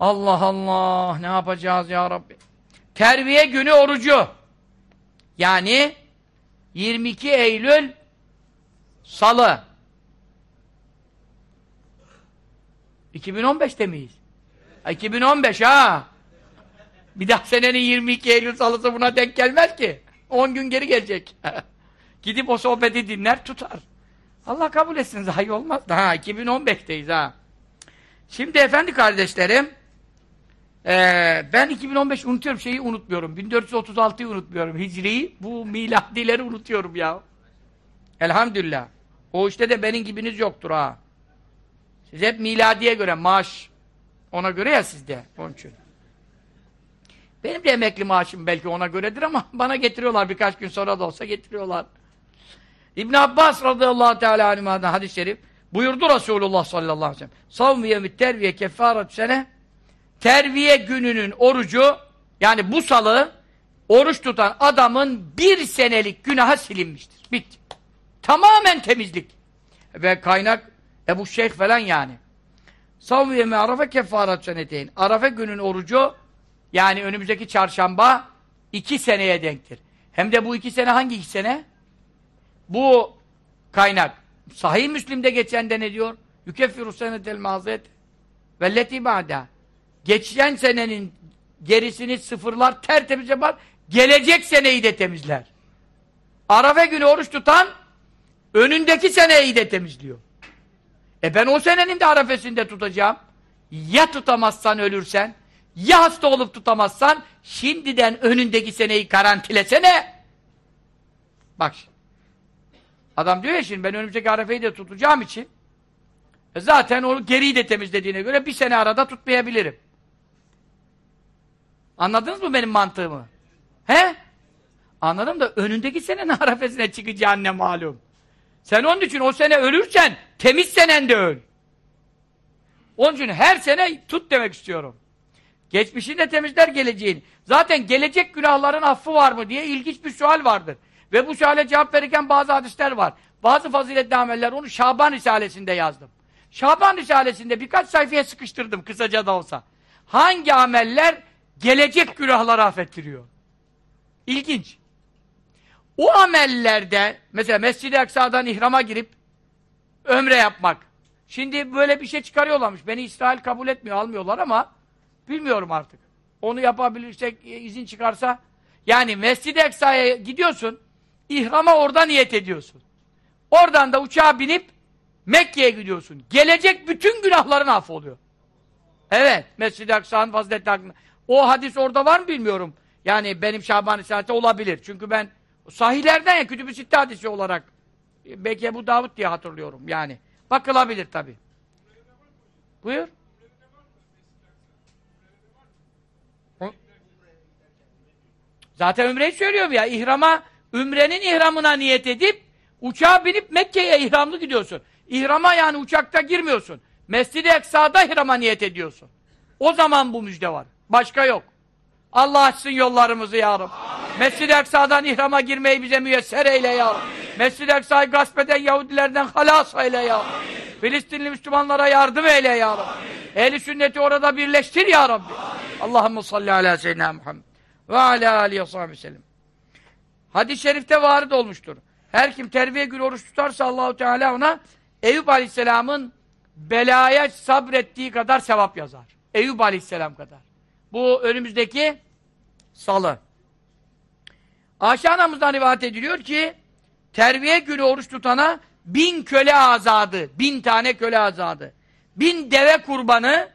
Speaker 1: Allah Allah ne yapacağız ya Rabbi. Terbiye günü orucu. Yani 22 Eylül Salı. 2015'te miyiz? 2015 ha. Bir daha senenin 22 Eylül salısı buna denk gelmez ki. 10 gün geri gelecek. Gidip o sohbeti dinler tutar. Allah kabul etsin zahi olmaz. Ha 2015'teyiz ha. Şimdi efendi kardeşlerim ee, ben 2015 unutuyorum şeyi unutmuyorum. 1436'yı unutmuyorum. Hicri'yi bu miladileri unutuyorum ya. Elhamdülillah. O işte de benim gibiniz yoktur ha. Siz hep miladiye göre maaş ona göre ya sizde. Onun için. Benim de emekli maaşım belki ona göredir ama bana getiriyorlar birkaç gün sonra da olsa getiriyorlar. İbn Abbas radıyallahu teala anhuma'dan hadis-i şerif buyurdu Resulullah sallallahu aleyhi ve sellem. Savmi yevmit terviye keffaret sene terviye gününün orucu yani bu salı oruç tutan adamın bir senelik günahı silinmiştir. Bitti. Tamamen temizlik. Ve kaynak Ebu Şeyh falan yani. Savmi yeme arafa kefarat seneteyn. Arafa günün orucu yani önümüzdeki çarşamba iki seneye denktir. Hem de bu iki sene hangi iki sene? Bu kaynak. Sahih Müslim'de geçende ne diyor? Yükeffiru senetel mazet velleti ba'da. Geçen senenin gerisini sıfırlar, tertemiz yapar. Gelecek seneyi de temizler. Arafa günü oruç tutan önündeki seneyi de temizliyor. E ben o senenin de arefesinde tutacağım. Ya tutamazsan ölürsen, ya hasta olup tutamazsan, şimdiden önündeki seneyi karantilesene. Bak Adam diyor ya şimdi ben önümüzdeki arefeyi de tutacağım için e zaten onu geriyi de temizlediğine göre bir sene arada tutmayabilirim. Anladınız mı benim mantığımı? He? Anladım da önündeki senenin arefesine çıkacağın ne malum. Sen onun için o sene ölürsen temiz senen de öl. Onun için her sene tut demek istiyorum. Geçmişini de temizler geleceğin. Zaten gelecek günahların affı var mı diye ilginç bir sual vardır. Ve bu suale cevap verirken bazı hadisler var. Bazı faziletli ameller onu Şaban Risalesi'nde yazdım. Şaban Risalesi'nde birkaç sayfaya sıkıştırdım kısaca da olsa. Hangi ameller gelecek günahları affettiriyor? İlginç. O amellerde mesela Mescid-i Aksa'dan ihrama girip ömre yapmak. Şimdi böyle bir şey çıkarıyorlarmış. Beni İsrail kabul etmiyor, almıyorlar ama bilmiyorum artık. Onu yapabilirsek, e, izin çıkarsa. Yani Mescid-i Eksa'ya gidiyorsun, ihrama orada niyet ediyorsun. Oradan da uçağa binip Mekke'ye gidiyorsun. Gelecek bütün günahların affoluyor. Evet, Mescid-i Aksa'nın faziletli hakkında. O hadis orada var mı bilmiyorum. Yani benim Şaban-ı olabilir. Çünkü ben sahihlerden ya kütüb-i sitte hadisi olarak belki bu Davud diye hatırlıyorum yani. Bakılabilir tabi. Buyur. Zaten Ümre'yi söylüyorum ya. İhrama, Ümre'nin ihramına niyet edip uçağa binip Mekke'ye ihramlı gidiyorsun. İhrama yani uçakta girmiyorsun. Mescid-i Eksa'da ihrama niyet ediyorsun. O zaman bu müjde var. Başka yok. Allah açsın yollarımızı ya Rabbi. Mescid-i Eksa'dan ihrama girmeyi bize müyesser eyle ya Rabbi. Mescid-i Eksa'yı gasp eden Yahudilerden halas eyle ya Rabbi. Filistinli Müslümanlara yardım eyle ya Rabbi. Ehli sünneti orada birleştir ya Rabbi. Allahümme salli ala seyyidina Muhammed ve ala aleyhi ve sellem. Hadis-i şerifte varid olmuştur. Her kim terbiye günü oruç tutarsa Allahu Teala ona Eyüp Aleyhisselam'ın belaya sabrettiği kadar sevap yazar. Eyüp Aleyhisselam kadar. Bu önümüzdeki salı. Ayşe anamızdan rivayet ediliyor ki terbiye günü oruç tutana bin köle azadı, bin tane köle azadı, bin deve kurbanı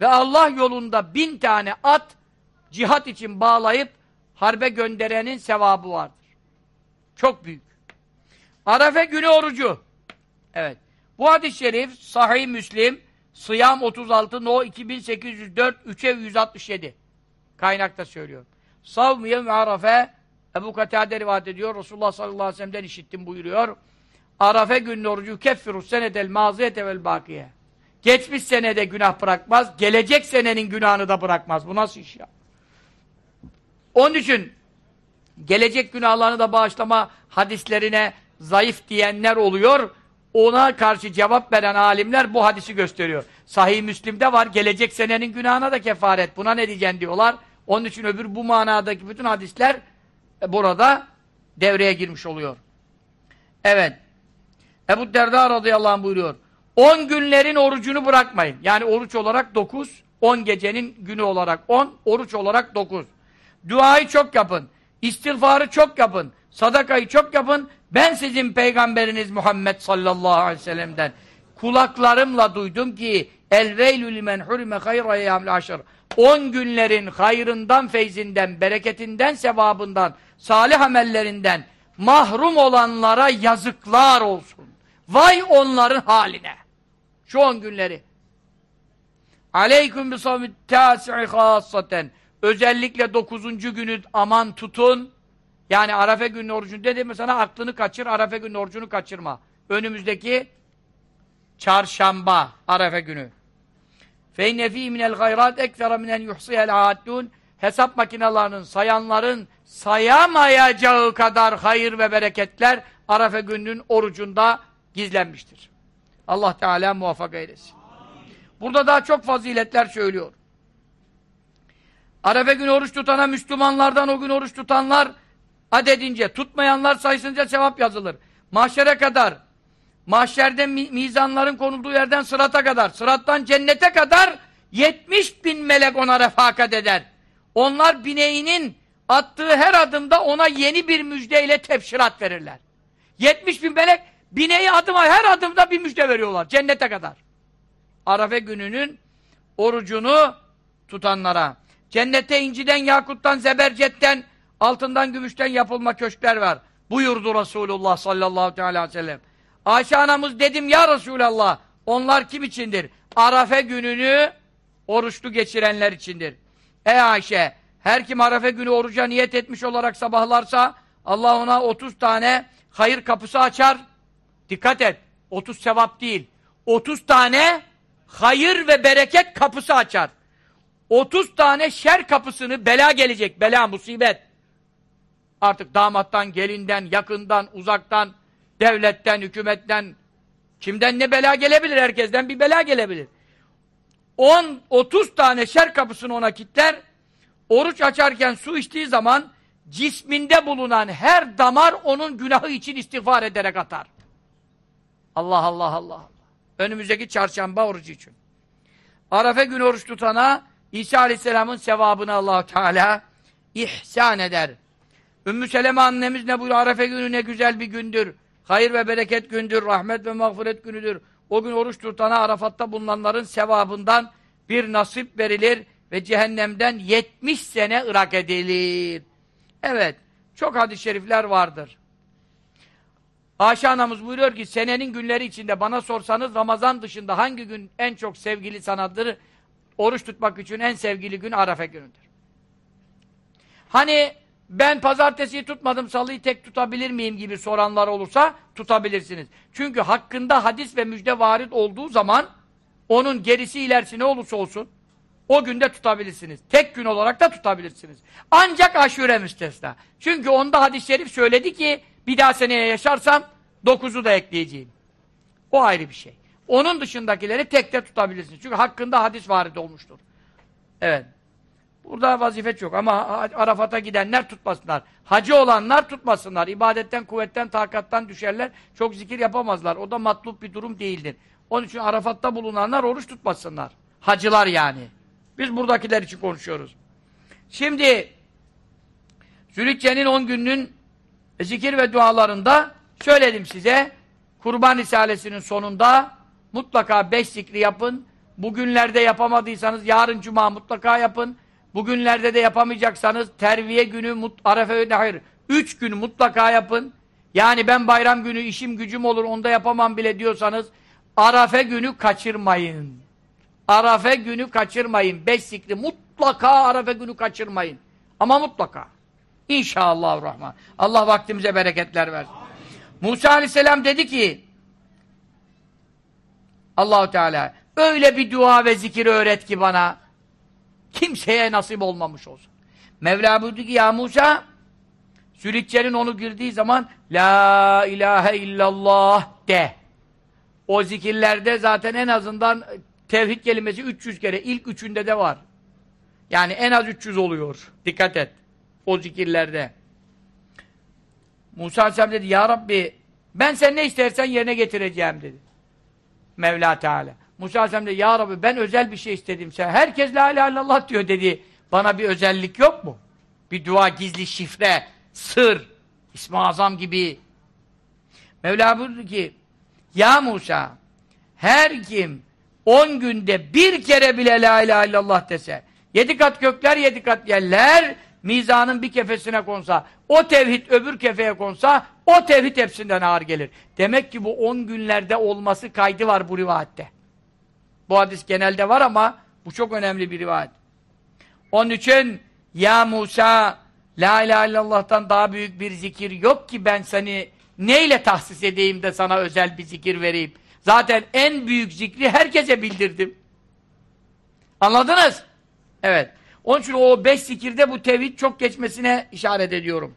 Speaker 1: ve Allah yolunda bin tane at cihat için bağlayıp harbe gönderenin sevabı vardır. Çok büyük. Arefe günü orucu. Evet. Bu hadis-i şerif Sahih Müslim Sıyam 36 No 2804 3'e 167. Kaynakta söylüyor. Savmiye Arafe Ebu Katade rivayet ediyor. Resulullah sallallahu aleyhi ve sellem'den işittim buyuruyor. Arafe günün orucu keffirus senedel maziyete vel bakiye. Geçmiş senede günah bırakmaz, gelecek senenin günahını da bırakmaz. Bu nasıl iş ya? Onun için gelecek günahlarını da bağışlama hadislerine zayıf diyenler oluyor. Ona karşı cevap veren alimler bu hadisi gösteriyor. Sahih Müslim'de var. Gelecek senenin günahına da kefaret. Buna ne diyeceksin diyorlar. Onun için öbür bu manadaki bütün hadisler burada devreye girmiş oluyor. Evet. Ebu Derda radıyallahu anh buyuruyor. 10 günlerin orucunu bırakmayın. Yani oruç olarak 9, 10 gecenin günü olarak 10, oruç olarak 9. Duayı çok yapın. İstiğfarı çok yapın. Sadakayı çok yapın. Ben sizin peygamberiniz Muhammed sallallahu aleyhi ve sellem'den kulaklarımla duydum ki el veylü limen hurime hayra yaml aşır. 10 günlerin hayrından, feyzinden, bereketinden, sevabından, salih amellerinden mahrum olanlara yazıklar olsun. Vay onların haline. Şu 10 günleri. Aleyküm bi savmi tâsi'i. Özellikle 9. günü aman tutun. Yani Arafe günü orucunu dedim sana aklını kaçır, Arafe günü orucunu kaçırma. Önümüzdeki çarşamba Arafe günü. فَاِنَّ ف۪ي مِنَ الْغَيْرَاتِ اَكْفَرَ مِنَنْ يُحْصِيَ الْعَادُّونَ Hesap makinalarının, sayanların sayamayacağı kadar hayır ve bereketler Arafe gününün orucunda gizlenmiştir. Allah Teala muvaffak eylesin. Burada daha çok faziletler söylüyor. Arafe günü oruç tutana Müslümanlardan o gün oruç tutanlar adedince, tutmayanlar sayısınca sevap yazılır. Mahşere kadar, mahşerde mi mizanların konulduğu yerden sırata kadar, sırattan cennete kadar 70 bin melek ona refakat eder. Onlar bineğinin attığı her adımda ona yeni bir müjdeyle tepşirat verirler. 70 bin melek bineği adıma her adımda bir müjde veriyorlar cennete kadar. Arafe gününün orucunu tutanlara. Cennette inciden, yakuttan, zebercetten, altından, gümüşten yapılma köşkler var. Buyurdu Resulullah sallallahu aleyhi ve sellem. Ayşe anamız dedim ya Resulallah, onlar kim içindir? Arafe gününü oruçlu geçirenler içindir. Ey Ayşe, her kim Arafe günü oruca niyet etmiş olarak sabahlarsa, Allah ona 30 tane hayır kapısı açar. Dikkat et, 30 sevap değil. 30 tane hayır ve bereket kapısı açar. 30 tane şer kapısını bela gelecek, bela, musibet. Artık damattan, gelinden, yakından, uzaktan, devletten, hükümetten, kimden ne bela gelebilir? Herkesten bir bela gelebilir. 10, 30 tane şer kapısını ona kitler, oruç açarken su içtiği zaman cisminde bulunan her damar onun günahı için istiğfar ederek atar. Allah Allah Allah. Önümüzdeki çarşamba orucu için. Arafe günü oruç tutana İsa Aleyhisselam'ın sevabını allah Teala ihsan eder. Ümmü Seleme annemiz ne buyuruyor? Arefe günü ne güzel bir gündür. Hayır ve bereket gündür. Rahmet ve mağfiret günüdür. O gün oruç tutana Arafat'ta bulunanların sevabından bir nasip verilir ve cehennemden 70 sene ırak edilir. Evet. Çok hadis-i şerifler vardır. Ayşe anamız buyuruyor ki senenin günleri içinde bana sorsanız Ramazan dışında hangi gün en çok sevgili sanadır? Oruç tutmak için en sevgili gün Arafa günüdür. Hani ben pazartesiyi tutmadım, salıyı tek tutabilir miyim gibi soranlar olursa tutabilirsiniz. Çünkü hakkında hadis ve müjde varit olduğu zaman onun gerisi ilerisi ne olursa olsun o günde tutabilirsiniz. Tek gün olarak da tutabilirsiniz. Ancak aşure müstesna. Çünkü onda hadis-i şerif söyledi ki bir daha seneye yaşarsam dokuzu da ekleyeceğim. O ayrı bir şey. Onun dışındakileri tek de tutabilirsiniz. Çünkü hakkında hadis varit olmuştur. Evet. Burada vazife çok ama Arafat'a gidenler tutmasınlar. Hacı olanlar tutmasınlar. İbadetten, kuvvetten, takattan düşerler. Çok zikir yapamazlar. O da matlup bir durum değildir. Onun için Arafat'ta bulunanlar oruç tutmasınlar. Hacılar yani. Biz buradakiler için konuşuyoruz. Şimdi Zülhicce'nin 10 gününün zikir ve dualarında söyledim size. Kurban Risalesi'nin sonunda mutlaka 5 zikri yapın. Bugünlerde yapamadıysanız yarın cuma mutlaka yapın. Bugünlerde de yapamayacaksanız terviye günü arefe hayır. Üç gün mutlaka yapın. Yani ben bayram günü işim gücüm olur onda yapamam bile diyorsanız Arafe günü kaçırmayın. Arafe günü kaçırmayın. Beş zikri mutlaka Arafe günü kaçırmayın. Ama mutlaka. İnşallah Rahman. Allah vaktimize bereketler versin. Musa Aleyhisselam dedi ki Allahu Teala öyle bir dua ve zikir öğret ki bana kimseye nasip olmamış olsun. Mevla buyurdu ki ya Musa Zülhicce'nin onu girdiği zaman La ilahe illallah de. O zikirlerde zaten en azından tevhid kelimesi 300 kere. ilk üçünde de var. Yani en az 300 oluyor. Dikkat et. O zikirlerde. Musa Aleyhisselam dedi Ya Rabbi ben sen ne istersen yerine getireceğim dedi. Mevla Teala. Musa Aleyhisselam dedi Ya Rabbi ben özel bir şey istedim sen. Herkes la ilahe illallah diyor dedi. Bana bir özellik yok mu? Bir dua, gizli şifre, sır, İsmi Azam gibi. Mevla buyurdu ki Ya Musa her kim on günde bir kere bile la ilahe illallah dese yedi kat gökler yedi kat yerler mizanın bir kefesine konsa o tevhid öbür kefeye konsa o tevhid hepsinden ağır gelir. Demek ki bu on günlerde olması kaydı var bu rivayette. Bu hadis genelde var ama bu çok önemli bir rivayet. Onun için ya Musa La ilahe illallah'tan daha büyük bir zikir yok ki ben seni neyle tahsis edeyim de sana özel bir zikir vereyim. Zaten en büyük zikri herkese bildirdim. Anladınız? Evet. Onun için o beş zikirde bu tevhid çok geçmesine işaret ediyorum.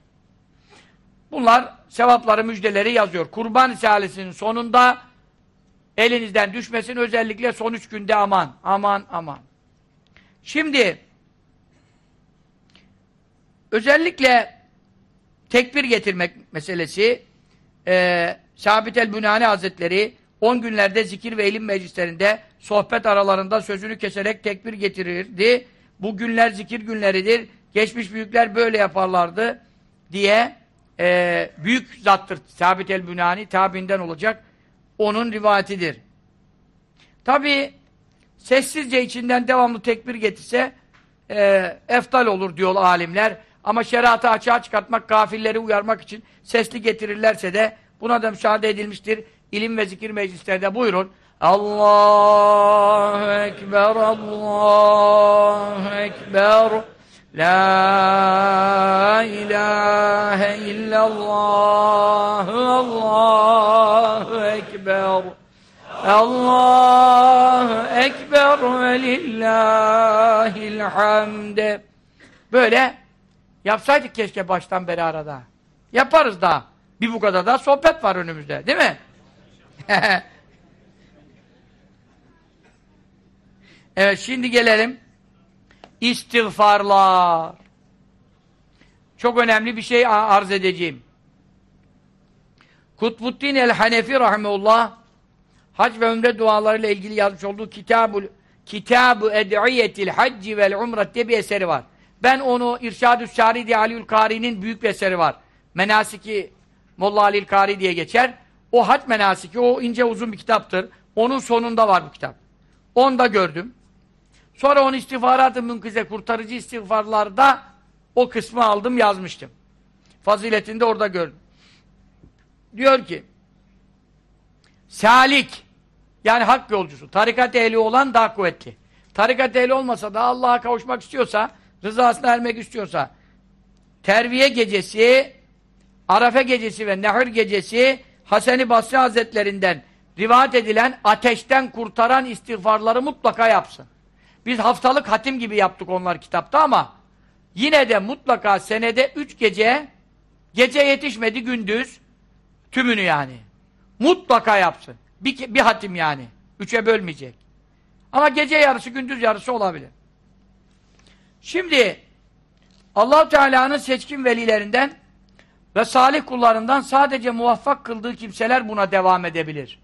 Speaker 1: Bunlar sevapları, müjdeleri yazıyor. Kurban Risalesi'nin sonunda elinizden düşmesin özellikle son üç günde aman, aman, aman. Şimdi özellikle tekbir getirmek meselesi e, Sabit el-Bünani Hazretleri 10 günlerde zikir ve ilim meclislerinde sohbet aralarında sözünü keserek tekbir getirirdi. Bu günler zikir günleridir. Geçmiş büyükler böyle yaparlardı diye e, büyük zattır Sabit el-Bünani tabinden olacak. Onun rivayetidir. Tabi sessizce içinden devamlı tekbir getirse e, eftal olur diyor alimler. Ama şeriatı açığa çıkartmak, gafilleri uyarmak için sesli getirirlerse de buna da müsaade edilmiştir. İlim ve zikir meclislerde buyurun. Allahu Ekber, Allahu Ekber. La ilahe illallah, Allahu Ekber. Allahu Ekber ve lillahil hamd. Böyle yapsaydık keşke baştan beri arada. Yaparız daha. Bir bu kadar da sohbet var önümüzde. Değil mi? evet şimdi gelelim. İstiğfarlar. Çok önemli bir şey arz edeceğim. Kutbuddin el-Hanefi rahmeullah hac ve ümre dualarıyla ilgili yazmış olduğu Kitabul Kitabu Ed'iyetil Hacci vel Umret diye bir eseri var. Ben onu İrşad-ı Şari diye Aliül Kari'nin büyük bir eseri var. Menasiki Molla Aliül Kari diye geçer. O hac menasiki, o ince uzun bir kitaptır. Onun sonunda var bu kitap. Onu da gördüm. Sonra onu istiğfarat-ı münkize, kurtarıcı istiğfarlarda o kısmı aldım, yazmıştım. Faziletini de orada gördüm. Diyor ki, Salik, yani hak yolcusu, tarikat ehli olan daha kuvvetli. Tarikat ehli olmasa da Allah'a kavuşmak istiyorsa, rızasına ermek istiyorsa, terviye gecesi, Arafe gecesi ve Nehir gecesi, Hasan-ı Basri Hazretlerinden rivayet edilen ateşten kurtaran istiğfarları mutlaka yapsın. Biz haftalık hatim gibi yaptık onlar kitapta ama yine de mutlaka senede üç gece gece yetişmedi gündüz tümünü yani. Mutlaka yapsın. Bir, bir hatim yani. Üçe bölmeyecek. Ama gece yarısı gündüz yarısı olabilir. Şimdi allah Teala'nın seçkin velilerinden ve salih kullarından sadece muvaffak kıldığı kimseler buna devam edebilir.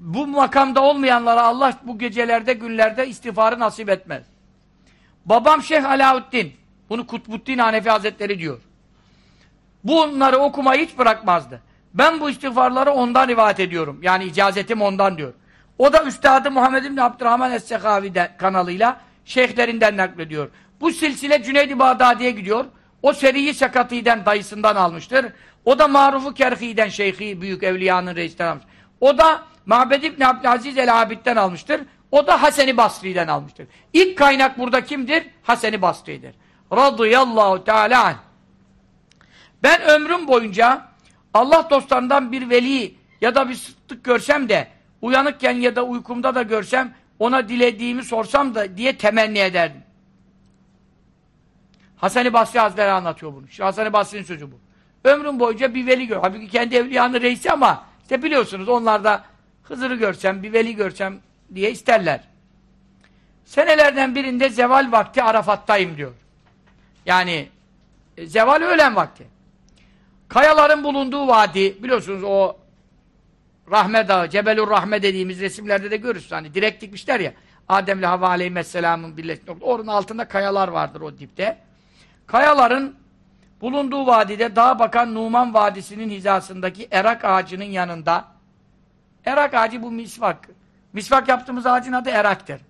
Speaker 1: Bu makamda olmayanlara Allah bu gecelerde, günlerde istiğfarı nasip etmez. Babam Şeyh Alauddin, bunu Kutbuddin Hanefi Hazretleri diyor. Bunları okumayı hiç bırakmazdı. Ben bu istiğfarları ondan rivayet ediyorum. Yani icazetim ondan diyor. O da Üstadı Muhammed bin Abdurrahman Es-Sekavi kanalıyla şeyhlerinden naklediyor. Bu silsile Cüneyd-i Bağdadi'ye gidiyor. O Seriyi Sekati'den dayısından almıştır. O da Marufu şeyhi büyük evliyanın reisinden almış. O da Ma'bed İbni Abdülaziz el-Abid'den almıştır. O da Hasan-ı Basri'den almıştır. İlk kaynak burada kimdir? Hasan-ı Basri'dir. Radıyallahu Teala. Ben ömrüm boyunca Allah dostlarından bir veli ya da bir sıddık görsem de uyanıkken ya da uykumda da görsem ona dilediğimi sorsam da diye temenni ederdim. Hasan-ı Basri Hazretleri anlatıyor bunu. Hasan-ı Basri'nin sözü bu. Ömrüm boyunca bir veli gör. Halbuki kendi evliyanın reisi ama işte biliyorsunuz onlar da Hızır'ı görsem, bir veli görsem diye isterler. Senelerden birinde zeval vakti Arafat'tayım diyor. Yani e, zeval öğlen vakti. Kayaların bulunduğu vadi, biliyorsunuz o Rahme Dağı, Cebelur Rahme dediğimiz resimlerde de görürüz. Hani direkt dikmişler ya. Adem'le Havva Aleyhisselam'ın birleşik noktası. Onun altında kayalar vardır o dipte. Kayaların bulunduğu vadide dağa bakan Numan Vadisi'nin hizasındaki erak ağacının yanında erak ağacı bu misvak. Misvak yaptığımız ağacın adı eraktır.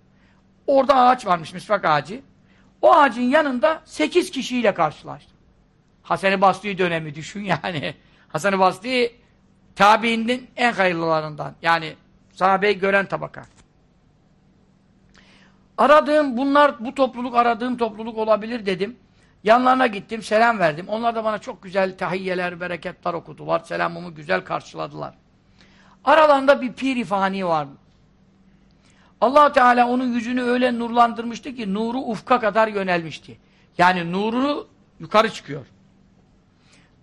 Speaker 1: Orada ağaç varmış misvak ağacı. O ağacın yanında sekiz kişiyle karşılaştım. Hasan-ı Basri dönemi düşün yani. Hasan-ı Basri tabiinin en hayırlılarından. Yani sahabeyi gören tabaka. Aradığım bunlar bu topluluk aradığım topluluk olabilir dedim. Yanlarına gittim, selam verdim. Onlar da bana çok güzel tahiyyeler, bereketler okudular. Selamımı güzel karşıladılar. Aralarında bir pir fani vardı. allah Teala onun yüzünü öyle nurlandırmıştı ki nuru ufka kadar yönelmişti. Yani nuru yukarı çıkıyor.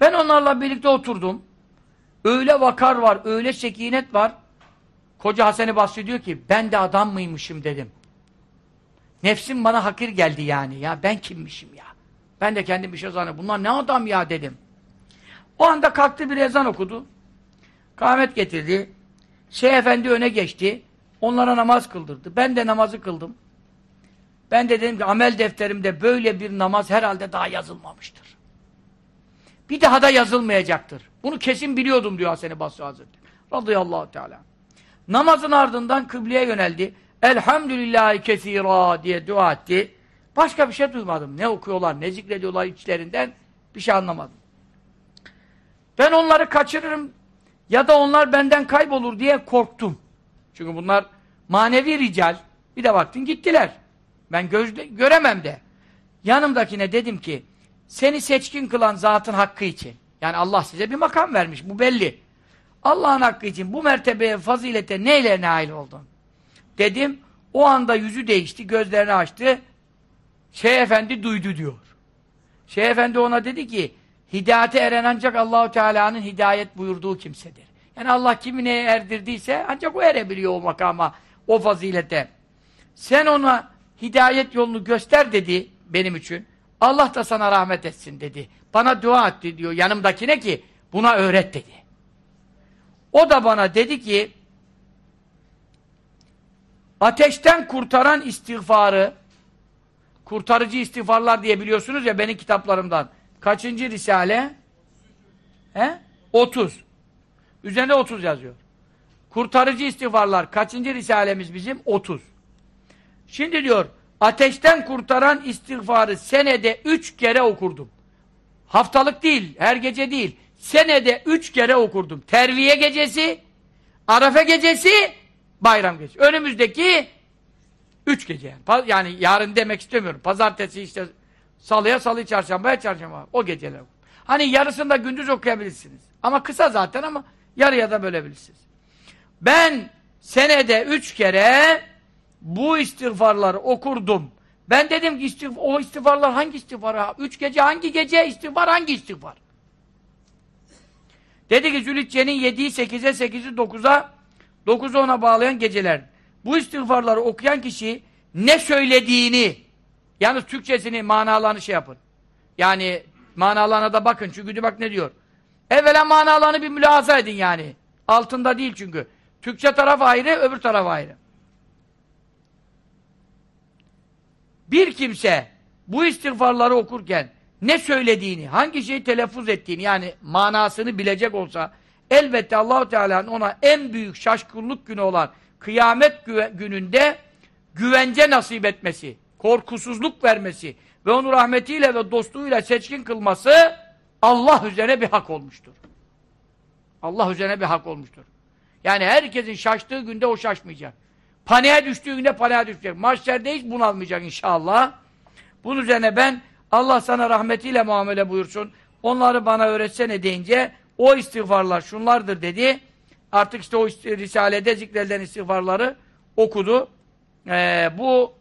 Speaker 1: Ben onlarla birlikte oturdum. Öyle vakar var, öyle sekinet var. Koca Hasan-ı Basri diyor ki ben de adam mıymışım dedim. Nefsim bana hakir geldi yani. Ya ben kimmişim ya. Ben de kendim bir şey zannediyorum. Bunlar ne adam ya dedim. O anda kalktı bir ezan okudu. Kâhmet getirdi. Şeyh efendi öne geçti. Onlara namaz kıldırdı. Ben de namazı kıldım. Ben de dedim ki amel defterimde böyle bir namaz herhalde daha yazılmamıştır. Bir daha da yazılmayacaktır. Bunu kesin biliyordum diyor Hasan-ı Basri Hazretleri. Radıyallahu Teala. Namazın ardından kıbleye yöneldi. Elhamdülillahi kesira diye dua etti. Başka bir şey duymadım. Ne okuyorlar, ne zikrediyorlar içlerinden bir şey anlamadım. Ben onları kaçırırım ya da onlar benden kaybolur diye korktum. Çünkü bunlar manevi rical. Bir de baktın gittiler. Ben gözde, göremem de. Yanımdakine dedim ki seni seçkin kılan zatın hakkı için. Yani Allah size bir makam vermiş. Bu belli. Allah'ın hakkı için bu mertebeye, fazilete neyle nail oldun? Dedim. O anda yüzü değişti, gözlerini açtı. Şeyh Efendi duydu diyor. Şeyh Efendi ona dedi ki hidayete eren ancak Allahu Teala'nın hidayet buyurduğu kimsedir. Yani Allah kimine erdirdiyse ancak o erebiliyor o makama, o fazilete. Sen ona hidayet yolunu göster dedi benim için. Allah da sana rahmet etsin dedi. Bana dua etti diyor yanımdakine ki buna öğret dedi. O da bana dedi ki ateşten kurtaran istiğfarı kurtarıcı istiğfarlar diye biliyorsunuz ya benim kitaplarımdan. Kaçıncı risale? He? 30. Üzerinde 30 yazıyor. Kurtarıcı istiğfarlar kaçıncı risalemiz bizim? 30. Şimdi diyor ateşten kurtaran istiğfarı senede 3 kere okurdum. Haftalık değil, her gece değil. Senede 3 kere okurdum. Terviye gecesi, Arafa gecesi, bayram gecesi. Önümüzdeki üç gece. Yani. yani yarın demek istemiyorum. Pazartesi işte salıya, salı çarşambaya, çarşamba. O geceler. Hani yarısında gündüz okuyabilirsiniz. Ama kısa zaten ama yarıya da bölebilirsiniz. Ben senede üç kere bu istiğfarları okurdum. Ben dedim ki istif o istiğfarlar hangi istiğfar? Üç gece hangi gece istiğfar hangi istiğfar? Dedi ki Zülhicce'nin 7'yi 8'e 8'i 9'a 9'u ona bağlayan geceler. Bu istiğfarları okuyan kişi ne söylediğini yalnız Türkçesini manalarını şey yapın. Yani manalarına da bakın çünkü bak ne diyor. Evvela manalarını bir mülahaza edin yani. Altında değil çünkü. Türkçe taraf ayrı, öbür taraf ayrı. Bir kimse bu istiğfarları okurken ne söylediğini, hangi şeyi telaffuz ettiğini yani manasını bilecek olsa elbette Allahu Teala'nın ona en büyük şaşkınlık günü olan kıyamet gününde güvence nasip etmesi, korkusuzluk vermesi ve onu rahmetiyle ve dostluğuyla seçkin kılması Allah üzerine bir hak olmuştur. Allah üzerine bir hak olmuştur. Yani herkesin şaştığı günde o şaşmayacak. Paniğe düştüğü günde paniğe düşecek. Mahşerde hiç bunalmayacak inşallah. Bunun üzerine ben Allah sana rahmetiyle muamele buyursun. Onları bana öğretsene deyince o istiğfarlar şunlardır dedi. Artık işte o Risale'de zikredilen istiğfarları okudu. Ee, bu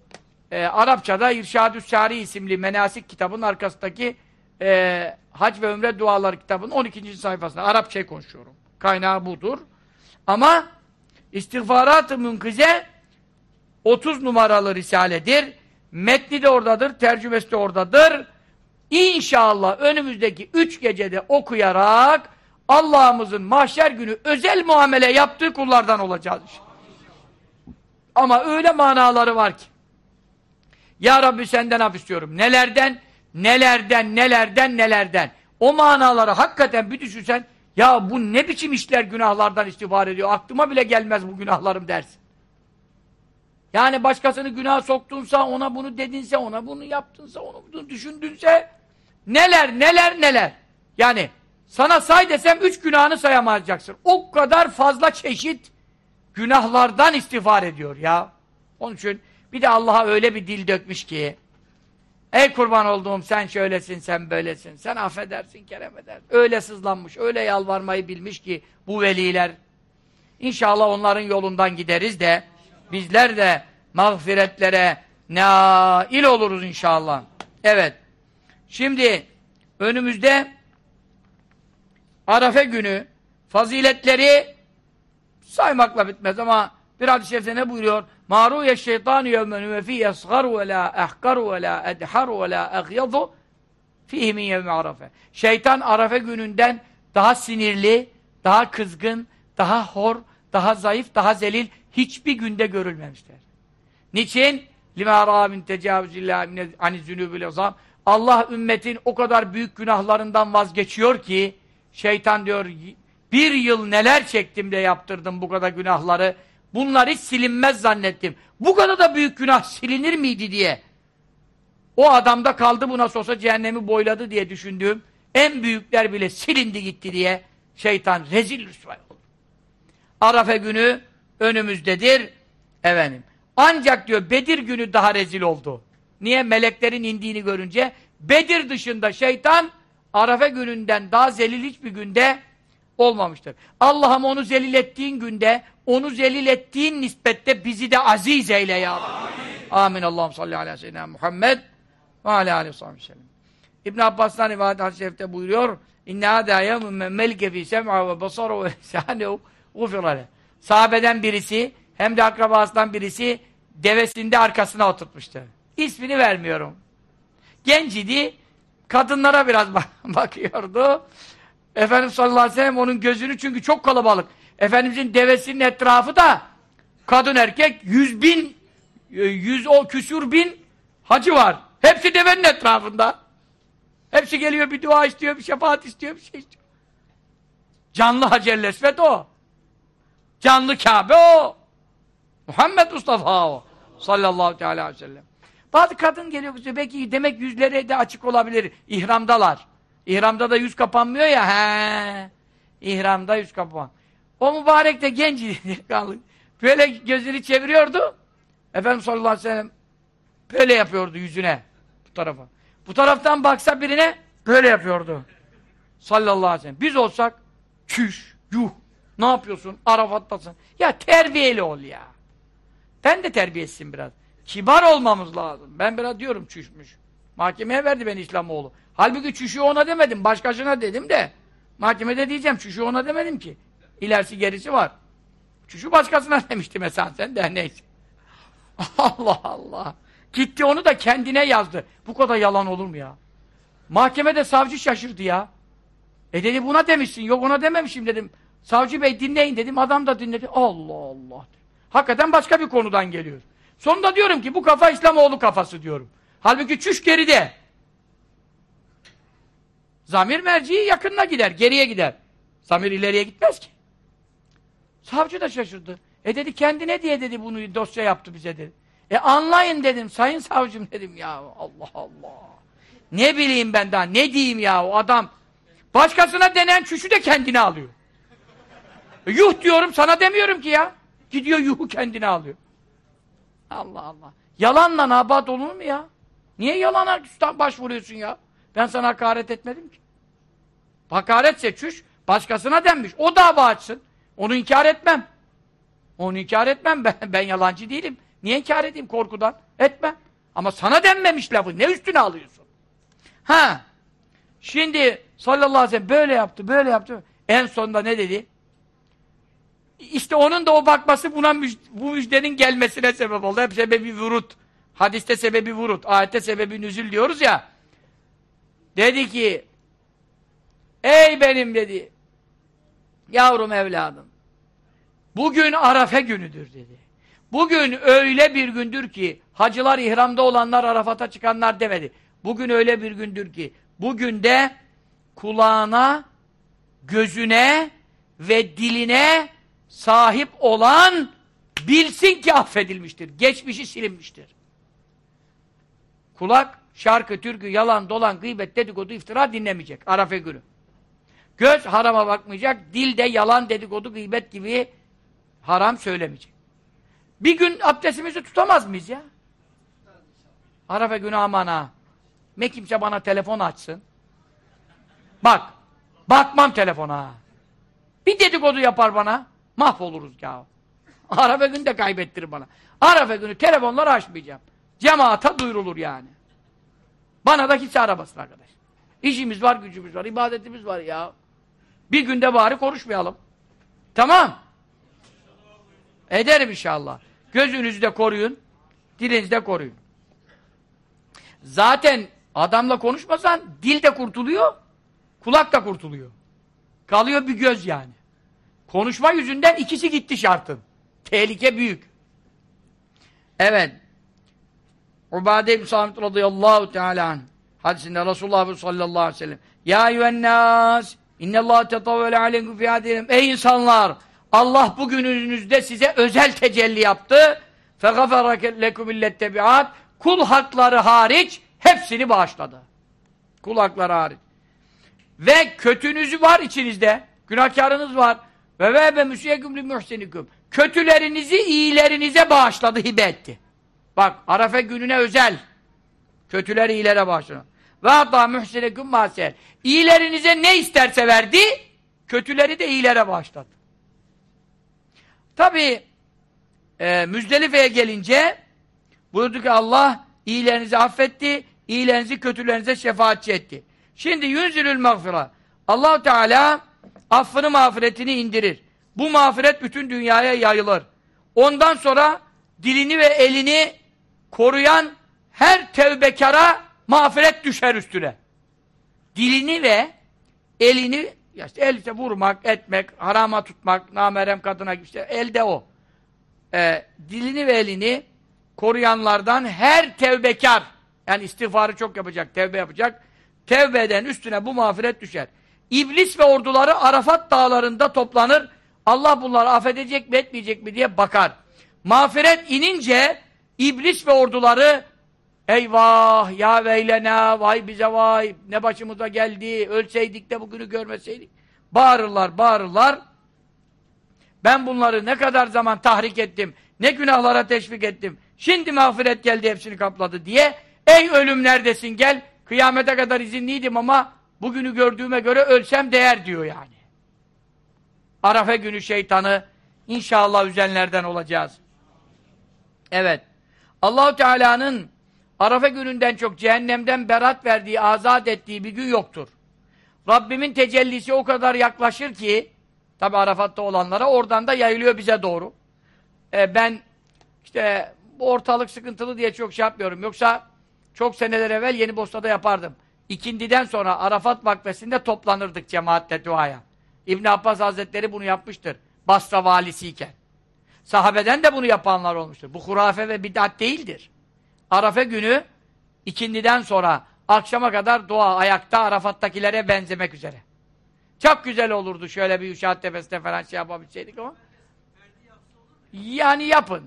Speaker 1: e, Arapçada İrşadü Sari isimli menasik kitabın arkasındaki e, Hac ve Ömre Duaları kitabının 12. sayfasında Arapçayı konuşuyorum. Kaynağı budur. Ama istiğfarat-ı münkize 30 numaralı risaledir. Metni de oradadır, tercümesi de oradadır. İnşallah önümüzdeki üç gecede okuyarak Allah'ımızın mahşer günü özel muamele yaptığı kullardan olacağız. Ama öyle manaları var ki. Ya Rabbi senden af istiyorum. Nelerden, nelerden, nelerden, nelerden. O manaları hakikaten bir düşünsen, ya bu ne biçim işler günahlardan istiğfar ediyor, aklıma bile gelmez bu günahlarım dersin. Yani başkasını günah soktunsa, ona bunu dedinse, ona bunu yaptınsa, onu bunu düşündünse, neler, neler, neler. Yani sana say desem üç günahını sayamayacaksın. O kadar fazla çeşit günahlardan istiğfar ediyor ya. Onun için bir de Allah'a öyle bir dil dökmüş ki ey kurban olduğum sen şöylesin, sen böylesin, sen affedersin, kerem eder. Öyle sızlanmış, öyle yalvarmayı bilmiş ki bu veliler. İnşallah onların yolundan gideriz de bizler de mağfiretlere nail oluruz inşallah. Evet. Şimdi önümüzde Arafe günü faziletleri saymakla bitmez ama bir hadis-i ne buyuruyor? Maruye şeytanu yevmen ve fi yasgaru ve la ahkaru ve la edharu ve la agyazu fihi min yevmi arafe. Şeytan Arafe gününden daha sinirli, daha kızgın, daha hor, daha zayıf, daha zelil hiçbir günde görülmemiştir. Niçin? لِمَا رَا مِنْ تَجَاوُزِ اللّٰهِ عَنِ الزُّنُوبِ Allah ümmetin o kadar büyük günahlarından vazgeçiyor ki şeytan diyor bir yıl neler çektim de yaptırdım bu kadar günahları bunlar hiç silinmez zannettim. Bu kadar da büyük günah silinir miydi diye o adamda kaldı bu nasıl olsa cehennemi boyladı diye düşündüğüm en büyükler bile silindi gitti diye şeytan rezil rüsvay oldu. Arafe günü önümüzdedir. Efendim. Ancak diyor Bedir günü daha rezil oldu. Niye? Meleklerin indiğini görünce Bedir dışında şeytan Arafe gününden daha zelil hiçbir günde olmamıştır. Allah'ım onu zelil ettiğin günde, onu zelil ettiğin nispette bizi de aziz eyle ya Amin. Amin. Allah'ım salli ala seyyidina Muhammed ve ala aleyhi ve sellem. İbn Abbas'tan rivayet hadis-i şerifte buyuruyor. İnne hâdâ yevmün men melike fî sem'a ve basara ve sânehu gufirale. Sahabeden birisi hem de akrabasından birisi devesinde arkasına oturtmuştu. İsmini vermiyorum. Genç idi, kadınlara biraz bakıyordu. Efendimiz sallallahu aleyhi ve sellem onun gözünü çünkü çok kalabalık. Efendimizin devesinin etrafı da Kadın erkek yüz bin, e, yüz o küsür bin hacı var. Hepsi devenin etrafında. Hepsi geliyor bir dua istiyor, bir şefaat istiyor, bir şey istiyor. Canlı Hacer Lesvet o. Canlı Kabe o. Muhammed Mustafa o. Sallallahu teala aleyhi ve sellem. Bazı kadın geliyor. Belki demek yüzleri de açık olabilir. İhramdalar. İhramda da yüz kapanmıyor ya. He. İhramda yüz kapan. O mübarek de genç Böyle gözünü çeviriyordu. Efendimiz sallallahu aleyhi ve sellem böyle yapıyordu yüzüne. Bu tarafa. Bu taraftan baksa birine böyle yapıyordu. Sallallahu aleyhi ve sellem. Biz olsak çüş, yuh. Ne yapıyorsun? Arafat'tasın. Ya terbiyeli ol ya. Ben de terbiyesizim biraz. Kibar olmamız lazım. Ben biraz diyorum çüşmüş. Mahkemeye verdi beni İslamoğlu. Halbuki çüşü ona demedim. Başkasına dedim de. Mahkemede diyeceğim. Çüşü ona demedim ki. İlerisi gerisi var. Çüşü başkasına demişti mesela sen de neyse. Allah Allah. Gitti onu da kendine yazdı. Bu kadar yalan olur mu ya? Mahkemede savcı şaşırdı ya. E dedi buna demişsin. Yok ona dememişim dedim. Savcı bey dinleyin dedim. Adam da dinledi. Allah Allah. Hakikaten başka bir konudan geliyor. Sonunda diyorum ki bu kafa İslamoğlu kafası diyorum. Halbuki çüş geride. Zamir merciği yakınına gider, geriye gider. Zamir ileriye gitmez ki. Savcı da şaşırdı. E dedi kendine diye dedi bunu dosya yaptı bize dedi. E anlayın dedim sayın savcım dedim ya Allah Allah. Ne bileyim ben daha ne diyeyim ya o adam. Başkasına denen çüşü de kendine alıyor. E, yuh diyorum sana demiyorum ki ya. Gidiyor yuhu kendine alıyor. Allah Allah. Yalanla nabat olur mu ya? Niye yalana başvuruyorsun ya? Ben sana hakaret etmedim ki. Hakaretse çüş, başkasına denmiş. O dava açsın. Onu inkar etmem. Onu inkar etmem. Ben, ben yalancı değilim. Niye inkar edeyim korkudan? Etmem. Ama sana denmemiş lafı. Ne üstüne alıyorsun? Ha. Şimdi sallallahu aleyhi ve sellem böyle yaptı, böyle yaptı. En sonunda ne dedi? İşte onun da o bakması buna müj bu müjdenin gelmesine sebep oldu. Hep sebebi vurut. Hadiste sebebi vurut. Ayette sebebi nüzül diyoruz ya. Dedi ki Ey benim dedi yavrum evladım bugün Arafe günüdür dedi. Bugün öyle bir gündür ki hacılar ihramda olanlar Arafat'a çıkanlar demedi. Bugün öyle bir gündür ki bugün de kulağına, gözüne ve diline sahip olan bilsin ki affedilmiştir. Geçmişi silinmiştir. Kulak, şarkı, türkü, yalan, dolan, gıybet, dedikodu, iftira dinlemeyecek. Arafe günü. Göz harama bakmayacak. Dil de yalan, dedikodu, gıybet gibi haram söylemeyecek. Bir gün abdestimizi tutamaz mıyız ya? Arafe günü aman ha. Ne kimse bana telefon açsın. Bak. Bakmam telefona. Bir dedikodu yapar bana. Mahvoluruz ya. Arafa günü de kaybettirir bana. Arafa günü telefonları açmayacağım. Cemaata duyurulur yani. Bana da kimse aramasın arkadaş. İşimiz var, gücümüz var, ibadetimiz var ya. Bir günde bari konuşmayalım. Tamam. Ederim inşallah. Gözünüzü de koruyun. Dilinizi de koruyun. Zaten adamla konuşmasan dil de kurtuluyor, kulak da kurtuluyor. Kalıyor bir göz yani. Konuşma yüzünden ikisi gitti şartın. Tehlike büyük. Evet. Ubade ibn Samit radıyallahu teala. Hadisinde Resulullah sallallahu aleyhi ve sellem. Ya eyyühennâs innallâhe tetavvele aleykum fî Ey insanlar! Allah bugününüzde size özel tecelli yaptı. فَغَفَرَ لَكُمْ illettebi'at Kul hakları hariç hepsini bağışladı. Kul hakları hariç. Ve kötünüzü var içinizde. Günahkarınız var. Ve ve be müsiyeküm li muhsinikum. Kötülerinizi iyilerinize bağışladı, hibe etti. Bak, Arafa gününe özel. Kötüleri iyilere bağışladı. Ve hatta muhsineküm maser. İyilerinize ne isterse verdi, kötüleri de iyilere bağışladı. Tabi e, Müzdelife'ye gelince buyurdu ki Allah iyilerinizi affetti, iyilerinizi kötülerinize şefaatçi etti. Şimdi yüzülül mağfira. allah Teala affını mağfiretini indirir. Bu mağfiret bütün dünyaya yayılır. Ondan sonra dilini ve elini koruyan her tevbekara mağfiret düşer üstüne. Dilini ve elini ya işte else vurmak, etmek, harama tutmak, namerem kadına işte elde o. e, dilini ve elini koruyanlardan her tevbekar yani istiğfarı çok yapacak, tevbe yapacak. Tevbeden üstüne bu mağfiret düşer. İblis ve orduları Arafat dağlarında toplanır. Allah bunları affedecek mi etmeyecek mi diye bakar. Mağfiret inince iblis ve orduları eyvah ya veylena vay bize vay ne başımıza geldi ölseydik de bugünü görmeseydik. Bağırırlar bağırırlar. Ben bunları ne kadar zaman tahrik ettim, ne günahlara teşvik ettim. Şimdi mağfiret geldi hepsini kapladı diye. Ey ölüm neredesin gel. Kıyamete kadar izinliydim ama bugünü gördüğüme göre ölsem değer diyor yani. Arafa günü şeytanı inşallah üzenlerden olacağız. Evet. Allahu Teala'nın Arafa gününden çok cehennemden berat verdiği, azat ettiği bir gün yoktur. Rabbimin tecellisi o kadar yaklaşır ki tabi Arafat'ta olanlara oradan da yayılıyor bize doğru. Ee, ben işte bu ortalık sıkıntılı diye çok şey yapmıyorum. Yoksa çok seneler evvel Yeni Bosna'da yapardım. İkindiden sonra Arafat vakfesinde toplanırdık cemaatle duaya. İbn Abbas Hazretleri bunu yapmıştır. Basra valisiyken. Sahabeden de bunu yapanlar olmuştur. Bu hurafe ve bid'at değildir. Arafa günü ikindiden sonra akşama kadar dua ayakta Arafat'takilere benzemek üzere. Çok güzel olurdu şöyle bir Üşahat Tepesi'nde falan şey yapabilseydik ama. Yani yapın.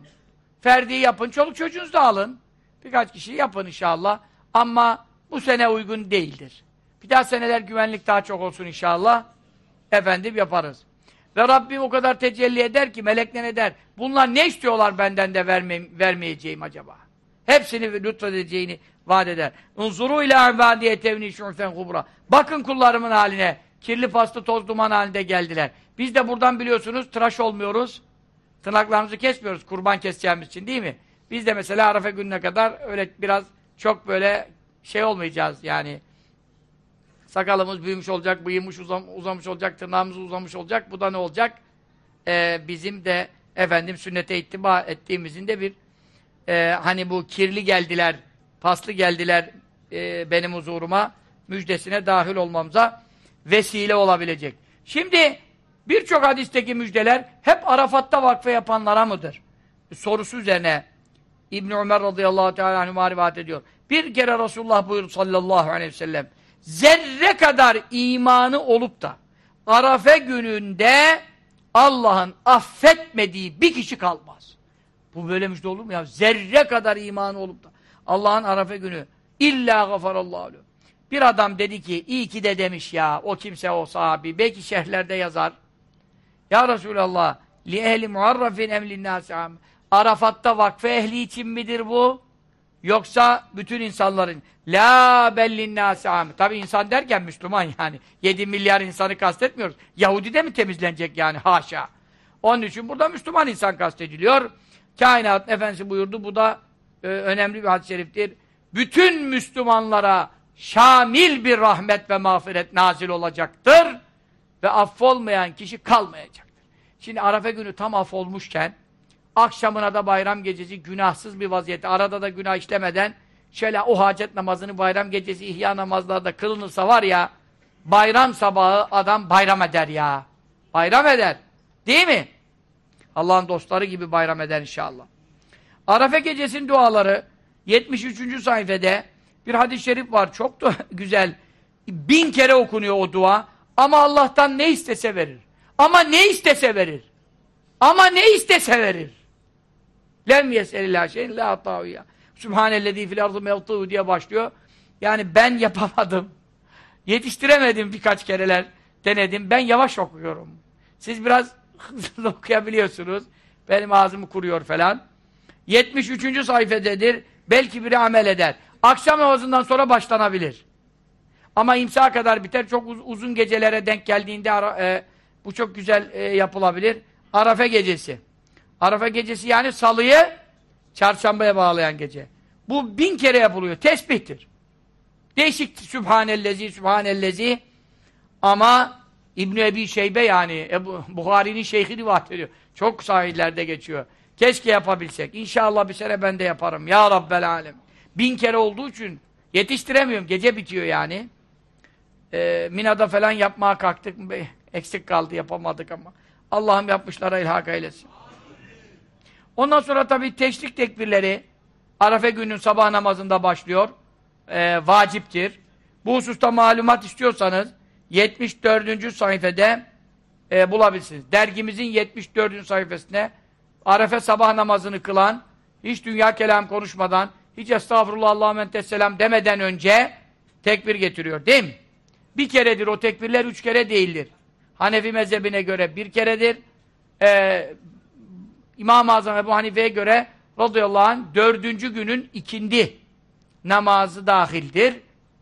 Speaker 1: Ferdi yapın. Çoluk çocuğunuzu da alın. Birkaç kişi yapın inşallah. Ama bu sene uygun değildir. Bir daha seneler güvenlik daha çok olsun inşallah. Efendim yaparız. Ve Rabbim o kadar tecelli eder ki melekten eder. Bunlar ne istiyorlar benden de verme, vermeyeceğim acaba? Hepsini lütfedeceğini vaat eder. Unzuru ile ibadiye tevni şu'fen kubra. Bakın kullarımın haline. Kirli paslı toz duman halinde geldiler. Biz de buradan biliyorsunuz tıraş olmuyoruz. Tırnaklarımızı kesmiyoruz kurban keseceğimiz için değil mi? Biz de mesela Arafa gününe kadar öyle biraz çok böyle şey olmayacağız yani. Sakalımız büyümüş olacak, bıyığımız uzam, uzamış olacak, tırnağımız uzamış olacak. Bu da ne olacak? Ee, bizim de efendim sünnete ittiba ettiğimizin de bir e, hani bu kirli geldiler, paslı geldiler e, benim huzuruma müjdesine dahil olmamıza vesile olabilecek. Şimdi birçok hadisteki müjdeler hep Arafat'ta vakfe yapanlara mıdır? Sorusu üzerine İbn Ömer radıyallahu teala anhuma rivayet ediyor. Bir kere Resulullah buyurdu sallallahu aleyhi ve sellem zerre kadar imanı olup da Arafe gününde Allah'ın affetmediği bir kişi kalmaz. Bu böyle müjde olur mu ya? Zerre kadar imanı olup da Allah'ın Arafe günü illa gafarallahu Bir adam dedi ki iyi ki de demiş ya o kimse o sahabi belki şehirlerde yazar. Ya Resulallah li ehli muarrafin emlin nasam Arafat'ta vakfe ehli için midir bu? Yoksa bütün insanların la bellin nasam. Tabi insan derken Müslüman yani. 7 milyar insanı kastetmiyoruz. Yahudi de mi temizlenecek yani? Haşa. Onun için burada Müslüman insan kastediliyor. Kainat Efendisi buyurdu. Bu da e, önemli bir hadis-i şeriftir. Bütün Müslümanlara şamil bir rahmet ve mağfiret nazil olacaktır. Ve affolmayan kişi kalmayacaktır. Şimdi Arafa günü tam affolmuşken akşamına da bayram gecesi günahsız bir vaziyette arada da günah işlemeden şöyle o hacet namazını bayram gecesi ihya namazlarda kılınırsa var ya bayram sabahı adam bayram eder ya. Bayram eder. Değil mi? Allah'ın dostları gibi bayram eder inşallah. Arafa gecesinin duaları 73. sayfede bir hadis-i şerif var. Çok da güzel. Bin kere okunuyor o dua. Ama Allah'tan ne istese verir. Ama ne istese verir. Ama ne istese verir. Lem yeselillah şeyin la ataviyya. Sübhanellezî fil ardı mevtuhu diye başlıyor. Yani ben yapamadım. Yetiştiremedim birkaç kereler denedim. Ben yavaş okuyorum. Siz biraz hızlı okuyabiliyorsunuz. Benim ağzımı kuruyor falan. 73. sayfededir. Belki biri amel eder. Akşam namazından sonra başlanabilir. Ama imsa kadar biter. Çok uz uzun gecelere denk geldiğinde ara, e, bu çok güzel e, yapılabilir. Arafa gecesi. Arafa gecesi yani salıyı çarşambaya bağlayan gece. Bu bin kere yapılıyor. Tesbihtir. Değişik Sübhanellezi, Sübhanellezi ama İbn-i Ebi Şeybe yani Buhari'nin şeyhi rivayet ediyor. Çok sahillerde geçiyor. Keşke yapabilsek. İnşallah bir sene ben de yaparım. Ya Rabbel Alem. Bin kere olduğu için yetiştiremiyorum. Gece bitiyor yani. Ee, Mina'da falan yapmaya kalktık. Eksik kaldı yapamadık ama. Allah'ım yapmışlara ilhak eylesin. Ondan sonra tabii teşrik tekbirleri Arafe günün sabah namazında başlıyor. Ee, vaciptir. Bu hususta malumat istiyorsanız 74. sayfede e, bulabilirsiniz. Dergimizin 74. sayfasında Arefe sabah namazını kılan, hiç dünya kelam konuşmadan, hiç estağfurullah Allahümme selam demeden önce tekbir getiriyor. Değil mi? Bir keredir o tekbirler, üç kere değildir. Hanefi mezhebine göre bir keredir. Ee, İmam-ı Azam Ebu Hanife'ye göre radıyallahu anh dördüncü günün ikindi namazı dahildir.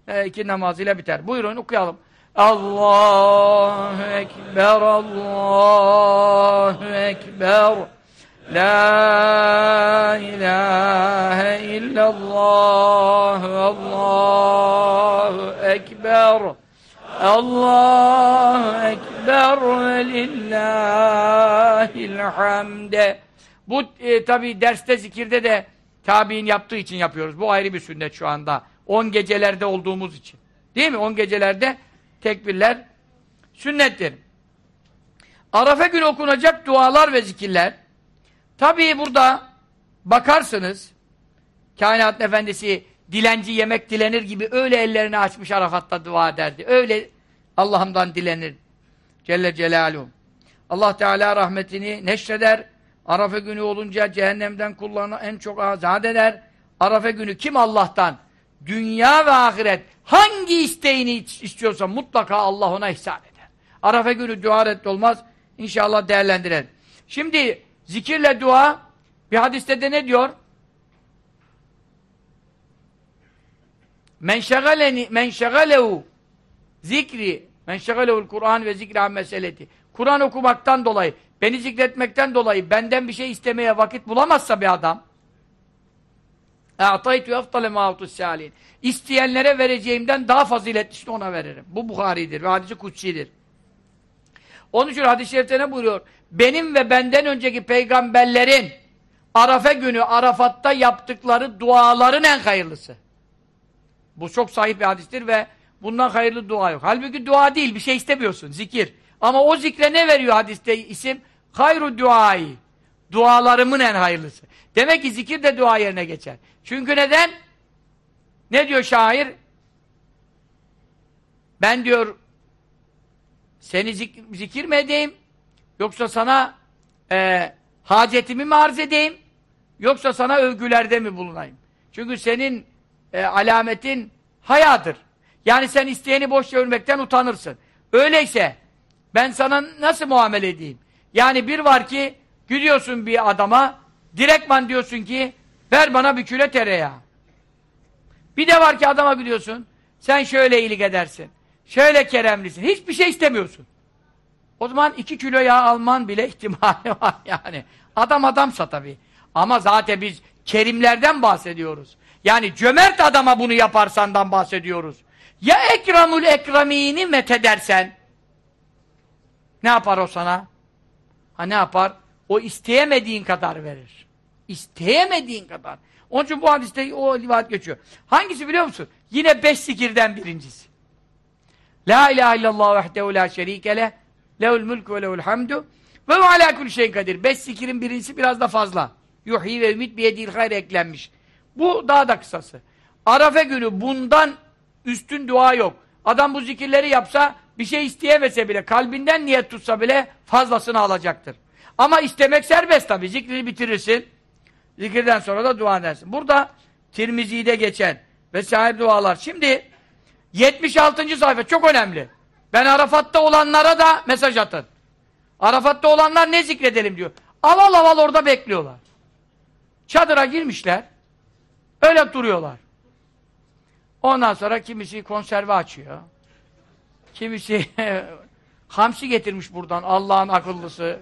Speaker 1: Ee, iki namazıyla biter. Buyurun okuyalım. Allahu Ekber, Allahu Ekber. La ilahe illallah, Allahu Ekber. Allahu Ekber ve lillahil hamde. Bu e, tabi derste zikirde de tabi'in yaptığı için yapıyoruz. Bu ayrı bir sünnet şu anda. 10 gecelerde olduğumuz için. Değil mi? 10 gecelerde tekbirler sünnettir. Arafa günü okunacak dualar ve zikirler. Tabii burada bakarsınız kainat efendisi dilenci yemek dilenir gibi öyle ellerini açmış Arafat'ta dua ederdi. Öyle Allah'ımdan dilenir. Celle Celaluhu. Allah Teala rahmetini neşreder. Arafa günü olunca cehennemden kullarını en çok azat eder. Arafa günü kim Allah'tan dünya ve ahiret hangi isteğini istiyorsa mutlaka Allah ona ihsan eder. Arafa günü dua olmaz. İnşallah değerlendirelim. Şimdi zikirle dua bir hadiste de ne diyor? Men şegaleni men şegalehu zikri men şegalehu'l Kur'an ve zikri meseleti. Kur'an okumaktan dolayı, beni zikretmekten dolayı benden bir şey istemeye vakit bulamazsa bir adam اَعْطَيْتُ اَفْطَلَ مَاُوتُ İsteyenlere vereceğimden daha faziletlisini ona veririm. Bu Bukhari'dir ve hadisi kutsidir. Onun için hadis-i şerifte ne buyuruyor? Benim ve benden önceki peygamberlerin Arafe günü Arafat'ta yaptıkları duaların en hayırlısı. Bu çok sahip bir hadistir ve bundan hayırlı dua yok. Halbuki dua değil, bir şey istemiyorsun, zikir. Ama o zikre ne veriyor hadiste isim? Hayru duayı. Dualarımın en hayırlısı. Demek ki zikir de dua yerine geçer. Çünkü neden? Ne diyor şair? Ben diyor seni zik zikir mi edeyim? Yoksa sana e, hacetimi mi arz edeyim? Yoksa sana övgülerde mi bulunayım? Çünkü senin e, alametin hayadır. Yani sen isteyeni boş övülmekten utanırsın. Öyleyse ben sana nasıl muamele edeyim? Yani bir var ki gidiyorsun bir adama direktman diyorsun ki ver bana bir küre tereyağı. Bir de var ki adama gidiyorsun sen şöyle iyilik edersin. Şöyle keremlisin. Hiçbir şey istemiyorsun. O zaman iki kilo yağ alman bile ihtimali var yani. Adam adamsa tabii. Ama zaten biz kerimlerden bahsediyoruz. Yani cömert adama bunu yaparsandan bahsediyoruz. Ya ekramul ekramini methedersen ne yapar o sana? Ha ne yapar? O isteyemediğin kadar verir. İsteyemediğin kadar. Onun için bu hadiste o rivayet geçiyor. Hangisi biliyor musun? Yine beş zikirden birincisi. La ilahe illallah vehdehu la şerike leh lehul mulk ve lehul hamdu ve ve alâ kul şeyin kadir. Beş zikirin birincisi biraz da fazla. Yuhyi ve ümit biyedil hayr eklenmiş. Bu daha da kısası. Arafe günü bundan üstün dua yok. Adam bu zikirleri yapsa bir şey isteyemese bile, kalbinden niyet tutsa bile fazlasını alacaktır. Ama istemek serbest tabi. Zikrini bitirirsin. Zikirden sonra da dua edersin. Burada Tirmizi'de geçen vesaire dualar. Şimdi 76. sayfa çok önemli. Ben Arafat'ta olanlara da mesaj atın. Arafat'ta olanlar ne zikredelim diyor. Aval aval orada bekliyorlar. Çadıra girmişler. Öyle duruyorlar. Ondan sonra kimisi konserve açıyor. Kimisi hamsi getirmiş buradan. Allah'ın akıllısı.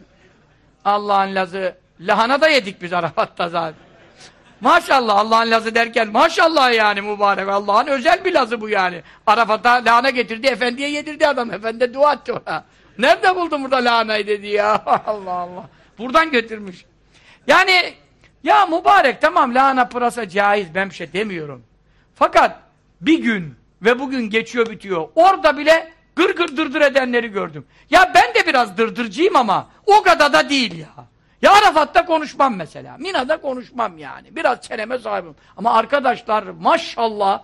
Speaker 1: Allah'ın lazı. Lahana da yedik biz Arafat'ta zaten. Maşallah Allah'ın lazı derken maşallah yani mübarek. Allah'ın özel bir lazı bu yani. Arafat'a lahana getirdi, efendiye yedirdi adam. Efendi dua etti ona. Nerede buldun burada lahanayı dedi ya. Allah Allah. Buradan götürmüş. Yani ya mübarek tamam lahana pırasa caiz ben bir şey demiyorum. Fakat bir gün ve bugün geçiyor bitiyor. Orada bile gır gır dırdır edenleri gördüm. Ya ben de biraz dırdırcıyım ama o kadar da değil ya. Ya Arafat'ta konuşmam mesela. Mina'da konuşmam yani. Biraz çeneme sahibim. Ama arkadaşlar maşallah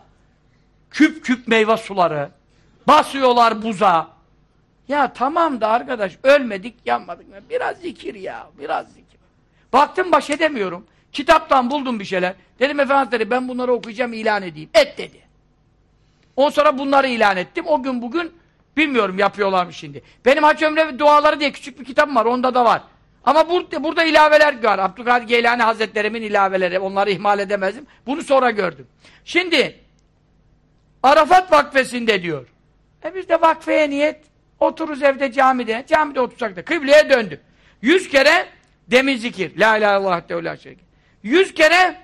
Speaker 1: küp küp meyve suları basıyorlar buza. Ya tamam da arkadaş ölmedik yanmadık. Biraz zikir ya. Biraz zikir. Baktım baş edemiyorum. Kitaptan buldum bir şeyler. Dedim efendim ben bunları okuyacağım ilan edeyim. Et dedi. On sonra bunları ilan ettim. O gün bugün bilmiyorum yapıyorlar mı şimdi. Benim Hac Ömre Duaları diye küçük bir kitabım var. Onda da var. Ama burada, burada ilaveler var. Abdülkadir Geylani Hazretlerimin ilaveleri. Onları ihmal edemezdim. Bunu sonra gördüm. Şimdi Arafat vakfesinde diyor. E biz de vakfeye niyet otururuz evde camide. Camide otursak da kıbleye döndük. Yüz kere demin zikir. La ilahe illallah teala şerik. Yüz kere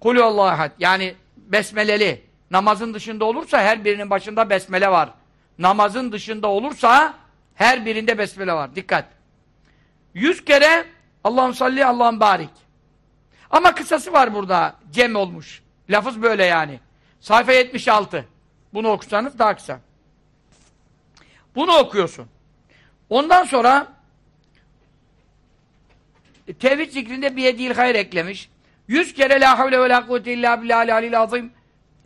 Speaker 1: kulü ahad. Yani besmeleli. Namazın dışında olursa her birinin başında besmele var. Namazın dışında olursa her birinde besmele var. Dikkat. Yüz kere Allah'ım salli Allah'ım barik. Ama kısası var burada. Cem olmuş. Lafız böyle yani. Sayfa 76. Bunu okusanız daha kısa. Bunu okuyorsun. Ondan sonra e, tevhid zikrinde bir yedil hayır eklemiş. Yüz kere la havle ve la kuvvete illa billahi alil azim.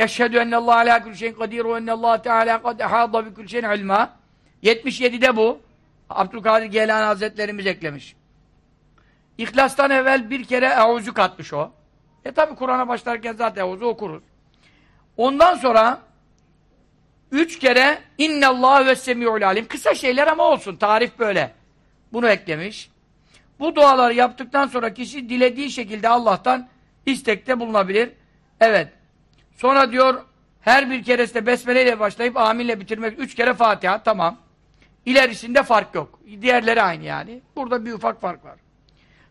Speaker 1: Eşhedü ennallahu ala kulli şeyin kadir ve ennallahu teala kad ehadda bi kulli şeyin ilma. 77'de bu. Abdülkadir Geylani Hazretlerimiz eklemiş. İhlas'tan evvel bir kere evuzu katmış o. E tabi Kur'an'a başlarken zaten evuzu okuruz. Ondan sonra üç kere innallâhu ve semi'ul alim. Kısa şeyler ama olsun. Tarif böyle. Bunu eklemiş. Bu duaları yaptıktan sonra kişi dilediği şekilde Allah'tan istekte bulunabilir. Evet. Sonra diyor her bir keresinde besmele ile başlayıp aminle bitirmek. Üç kere Fatiha. Tamam. İlerisinde fark yok. Diğerleri aynı yani. Burada bir ufak fark var.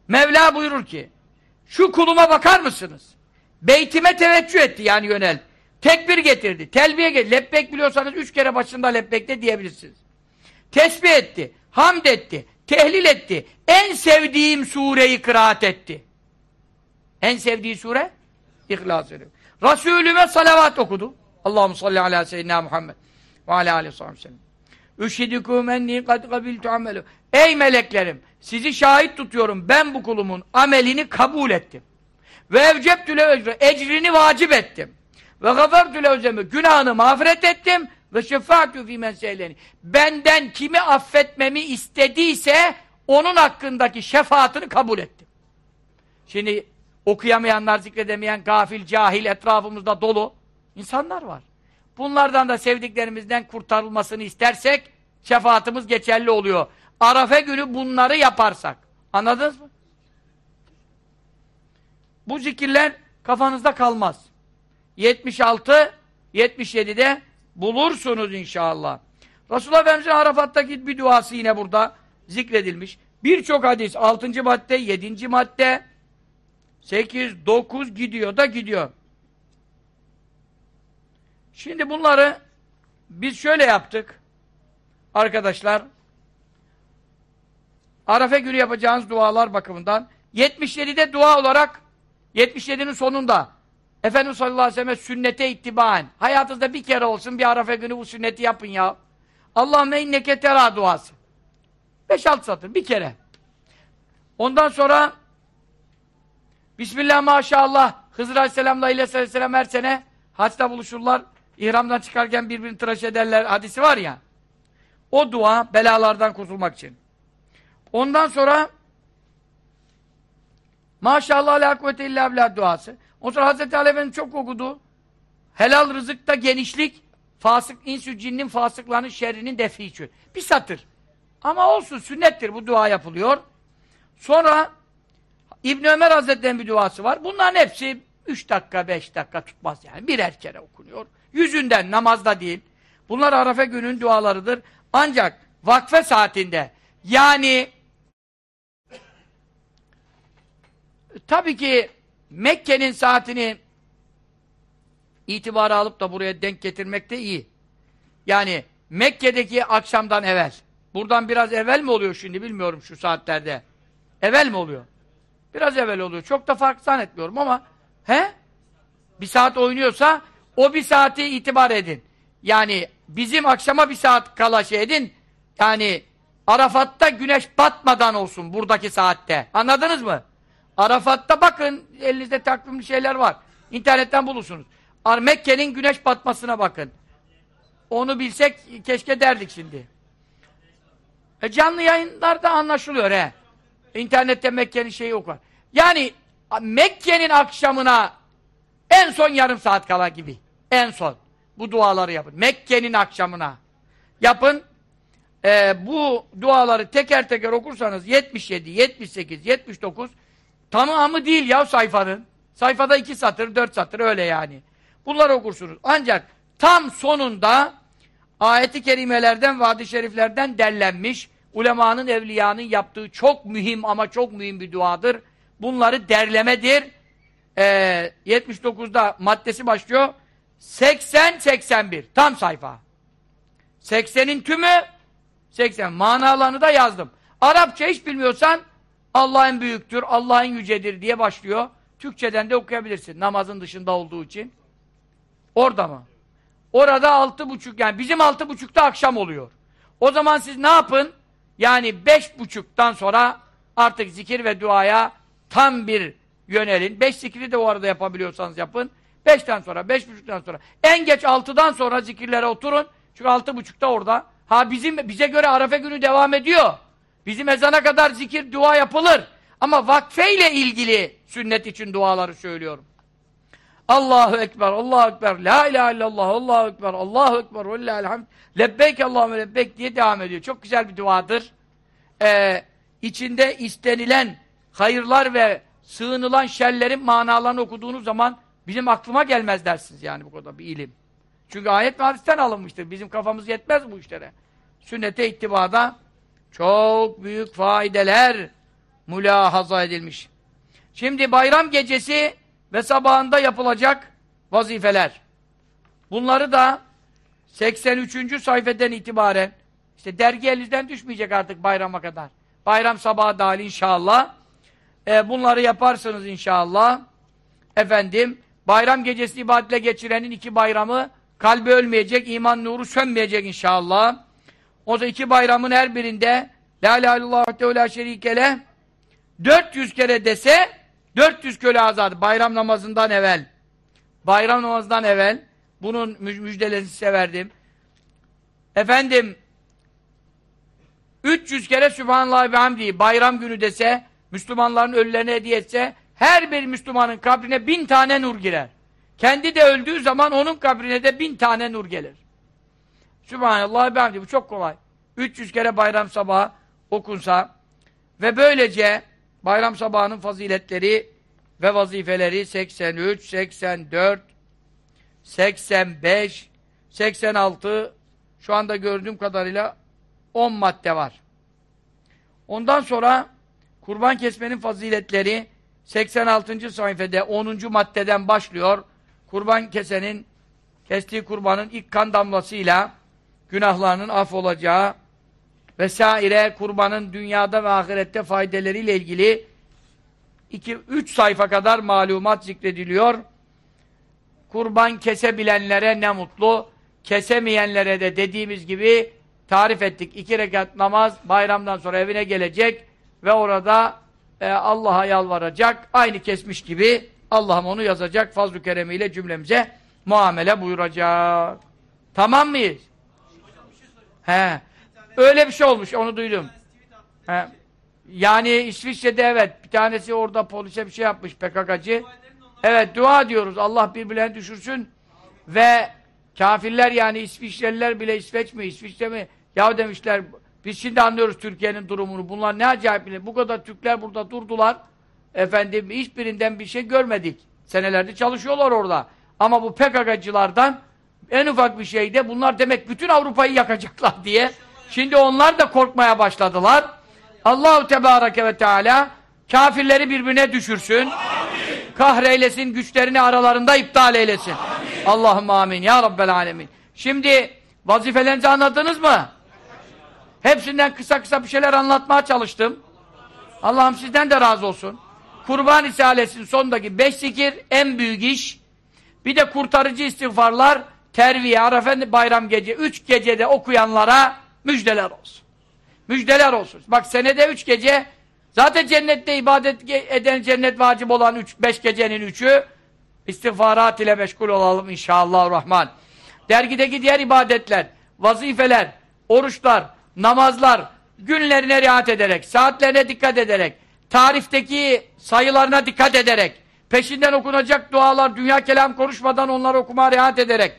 Speaker 1: Mevla buyurur ki şu kuluma bakar mısınız? Beytime teveccüh etti yani yönel. Tekbir getirdi. Telbiye getirdi. Lebbek biliyorsanız üç kere başında lebbekte diyebilirsiniz. Tesbih etti. Hamd etti. Tehlil etti. En sevdiğim sureyi kıraat etti. En sevdiği sure? İhlas ediyor. Resulüme salavat okudu. Allahu salli ala seyyidina Muhammed ve ala aleyhi ve sellem. Üşhidüküm enni kad kabiltu amelu. Ey meleklerim! Sizi şahit tutuyorum. Ben bu kulumun amelini kabul ettim. Ve evceptüle ecre. Ecrini vacip ettim. Ve gafartüle özemi. Günahını mağfiret ettim. Ve şefaatü fîmen seyleni. Benden kimi affetmemi istediyse onun hakkındaki şefaatini kabul ettim. Şimdi okuyamayanlar, zikredemeyen, gafil, cahil etrafımızda dolu insanlar var. Bunlardan da sevdiklerimizden kurtarılmasını istersek şefaatimiz geçerli oluyor. Arafe günü bunları yaparsak. Anladınız mı? Bu zikirler kafanızda kalmaz. 76, 77'de bulursunuz inşallah. Resulullah Efendimiz'in Arafat'taki bir duası yine burada zikredilmiş. Birçok hadis, 6. madde, 7. madde, 8, 9 gidiyor da gidiyor. Şimdi bunları biz şöyle yaptık. Arkadaşlar Arafe günü yapacağınız dualar bakımından 77'de dua olarak 77'nin sonunda Efendimiz sallallahu aleyhi ve sellem sünnete ittibaen hayatınızda bir kere olsun bir Arafe günü bu sünneti yapın ya. Allahümme inneke tera duası. 5-6 satır bir kere. Ondan sonra Bismillah maşallah Hızır aleyhisselamla İlyas aleyhisselam her sene haçta buluşurlar. İhramdan çıkarken birbirini tıraş ederler hadisi var ya. O dua belalardan kurtulmak için. Ondan sonra Maşallah la kuvvete illa billah duası. Ondan sonra Hazreti Ali çok okudu. Helal rızıkta genişlik, fasık insü cinnin fasıklarının şerrinin defi için. Bir satır. Ama olsun sünnettir bu dua yapılıyor. Sonra İbn Ömer Hazretleri'nin bir duası var. Bunların hepsi 3 dakika 5 dakika tutmaz yani. Birer kere okunuyor. Yüzünden namazda değil. Bunlar Arafa günün dualarıdır. Ancak vakfe saatinde yani tabii ki Mekke'nin saatini itibara alıp da buraya denk getirmek de iyi. Yani Mekke'deki akşamdan evvel. Buradan biraz evvel mi oluyor şimdi bilmiyorum şu saatlerde. Evvel mi oluyor? Biraz evvel oluyor. Çok da fark zannetmiyorum ama he? Bir saat oynuyorsa o bir saati itibar edin. Yani bizim akşama bir saat kala şey edin. Yani Arafat'ta güneş batmadan olsun buradaki saatte. Anladınız mı? Arafat'ta bakın elinizde takvimli şeyler var. İnternetten bulursunuz. Mekke'nin güneş batmasına bakın. Onu bilsek keşke derdik şimdi. E canlı yayınlarda anlaşılıyor he. İnternette Mekke'nin şeyi okur. Yani Mekke'nin akşamına en son yarım saat kala gibi. En son. Bu duaları yapın. Mekke'nin akşamına. Yapın. Ee, bu duaları teker teker okursanız 77, 78, 79 tamamı değil ya sayfanın. Sayfada iki satır, dört satır öyle yani. Bunları okursunuz. Ancak tam sonunda ayeti kerimelerden, vadi şeriflerden derlenmiş ulemanın, evliyanın yaptığı çok mühim ama çok mühim bir duadır. Bunları derlemedir. Ee, 79'da maddesi başlıyor. 80-81. Tam sayfa. 80'in tümü 80. Manalarını da yazdım. Arapça hiç bilmiyorsan Allah'ın büyüktür, Allah'ın yücedir diye başlıyor. Türkçeden de okuyabilirsin. Namazın dışında olduğu için. Orada mı? Orada altı buçuk yani bizim altı buçukta akşam oluyor. O zaman siz ne yapın? Yani beş buçuktan sonra artık zikir ve duaya tam bir yönelin. Beş zikri de o arada yapabiliyorsanız yapın. Beşten sonra, beş buçuktan sonra. En geç altıdan sonra zikirlere oturun. Çünkü altı buçukta orada. Ha bizim bize göre Arafa günü devam ediyor. Bizim ezana kadar zikir, dua yapılır. Ama vakfeyle ilgili sünnet için duaları söylüyorum. Allahu Ekber, Allahu Ekber, La ilahe illallah, Allahu Ekber, Allahu Ekber, Vellâhel hamd, Lebbeyk Allahümme lebbeyk diye devam ediyor. Çok güzel bir duadır. Ee, içinde istenilen hayırlar ve sığınılan şerlerin manalarını okuduğunuz zaman bizim aklıma gelmez dersiniz yani bu kadar bir ilim. Çünkü ayet ve hadisten alınmıştır. Bizim kafamız yetmez bu işlere. Sünnete ittibada çok büyük faydeler mülahaza edilmiş. Şimdi bayram gecesi ve sabahında yapılacak vazifeler. Bunları da 83. sayfeden itibaren işte dergi elinizden düşmeyecek artık bayrama kadar. Bayram sabahı dahil inşallah. E, bunları yaparsınız inşallah. Efendim, bayram gecesi ibadetle geçirenin iki bayramı kalbi ölmeyecek, iman nuru sönmeyecek inşallah. O zaman iki bayramın her birinde La ilahe illallah ve la şerikele 400 kere dese 400 köle azad bayram namazından evvel bayram namazından evvel bunun müjdelerini size verdim. Efendim 300 kere Sübhanallah ve Hamdi bayram günü dese Müslümanların ölülerine hediye etse her bir Müslümanın kabrine bin tane nur girer. Kendi de öldüğü zaman onun kabrine de bin tane nur gelir. Sübhanallah ve Hamdi bu çok kolay. 300 kere bayram sabahı okunsa ve böylece bayram sabahının faziletleri ve vazifeleri 83, 84, 85, 86 şu anda gördüğüm kadarıyla 10 madde var. Ondan sonra kurban kesmenin faziletleri 86. sayfede 10. maddeden başlıyor. Kurban kesenin kestiği kurbanın ilk kan damlasıyla günahlarının af olacağı vesaire kurbanın dünyada ve ahirette faydeleriyle ilgili 2-3 sayfa kadar malumat zikrediliyor. Kurban kesebilenlere ne mutlu, kesemeyenlere de dediğimiz gibi tarif ettik. İki rekat namaz bayramdan sonra evine gelecek ve orada e, Allah'a yalvaracak. Aynı kesmiş gibi Allah'ım onu yazacak. Fazl-ı keremiyle cümlemize muamele buyuracak. Tamam mıyız? He. Öyle bir şey olmuş. Onu duydum. He. Yani İsviçre'de evet. Bir tanesi orada polise bir şey yapmış PKK'cı. Evet dua diyoruz. Allah birbirlerini düşürsün. Ve kafirler yani İsviçreliler bile İsveç mi İsviçre mi ya demişler biz şimdi anlıyoruz Türkiye'nin durumunu. Bunlar ne acayip bile. Bu kadar Türkler burada durdular. Efendim hiçbirinden bir şey görmedik. Senelerde çalışıyorlar orada. Ama bu PKK'cılardan en ufak bir şeyde bunlar demek bütün Avrupa'yı yakacaklar diye. Şimdi onlar da korkmaya başladılar. Allahu Tebareke ve Teala kafirleri birbirine düşürsün. Amin. Kahreylesin, güçlerini aralarında iptal eylesin. Allahümme amin. Ya Rabbel alemin. Şimdi vazifelerinizi anladınız mı? Hepsinden kısa kısa bir şeyler anlatmaya çalıştım. Allah'ım sizden de razı olsun. Kurban Risalesi'nin sondaki beş zikir en büyük iş. Bir de kurtarıcı istiğfarlar, terviye, Arafa bayram gece, üç gecede okuyanlara müjdeler olsun. Müjdeler olsun. Bak senede üç gece zaten cennette ibadet eden cennet vacip olan üç, beş gecenin üçü istiğfarat ile meşgul olalım inşallah rahman. Dergideki diğer ibadetler, vazifeler, oruçlar, namazlar, günlerine riayet ederek, saatlerine dikkat ederek, tarifteki sayılarına dikkat ederek, peşinden okunacak dualar, dünya kelam konuşmadan onları okumaya riayet ederek,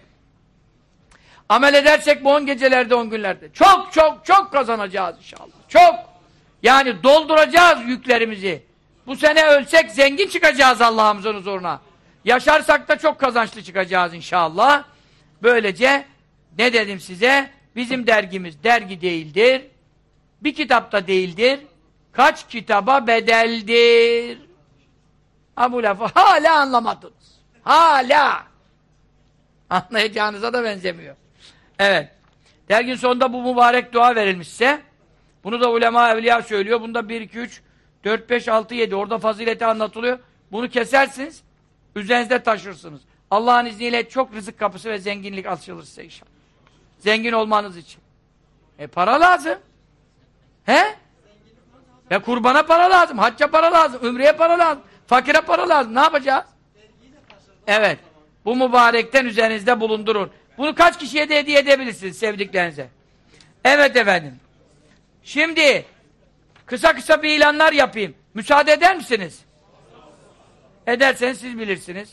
Speaker 1: amel edersek bu on gecelerde, on günlerde çok çok çok kazanacağız inşallah. Çok. Yani dolduracağız yüklerimizi. Bu sene ölsek zengin çıkacağız Allah'ımızın huzuruna. Yaşarsak da çok kazançlı çıkacağız inşallah. Böylece ne dedim size? Bizim dergimiz dergi değildir. Bir kitapta değildir. Kaç kitaba bedeldir. Ha bu lafı hala anlamadınız. Hala. Anlayacağınıza da benzemiyor. Evet. Dergin sonunda bu mübarek dua verilmişse bunu da ulema evliya söylüyor. Bunda 1, 2, 3, 4, 5, 6, 7 orada fazileti anlatılıyor. Bunu kesersiniz. Üzerinizde taşırsınız. Allah'ın izniyle çok rızık kapısı ve zenginlik açılır size inşallah. Zengin olmanız için. E para lazım. He? E kurbana para lazım, hacca para lazım, ümreye para lazım, fakire para lazım. Ne yapacağız? Evet. Bu mübarekten üzerinizde bulundurun. Bunu kaç kişiye de hediye edebilirsiniz sevdiklerinize? Evet efendim. Şimdi kısa kısa bir ilanlar yapayım. Müsaade eder misiniz? Ederseniz siz bilirsiniz.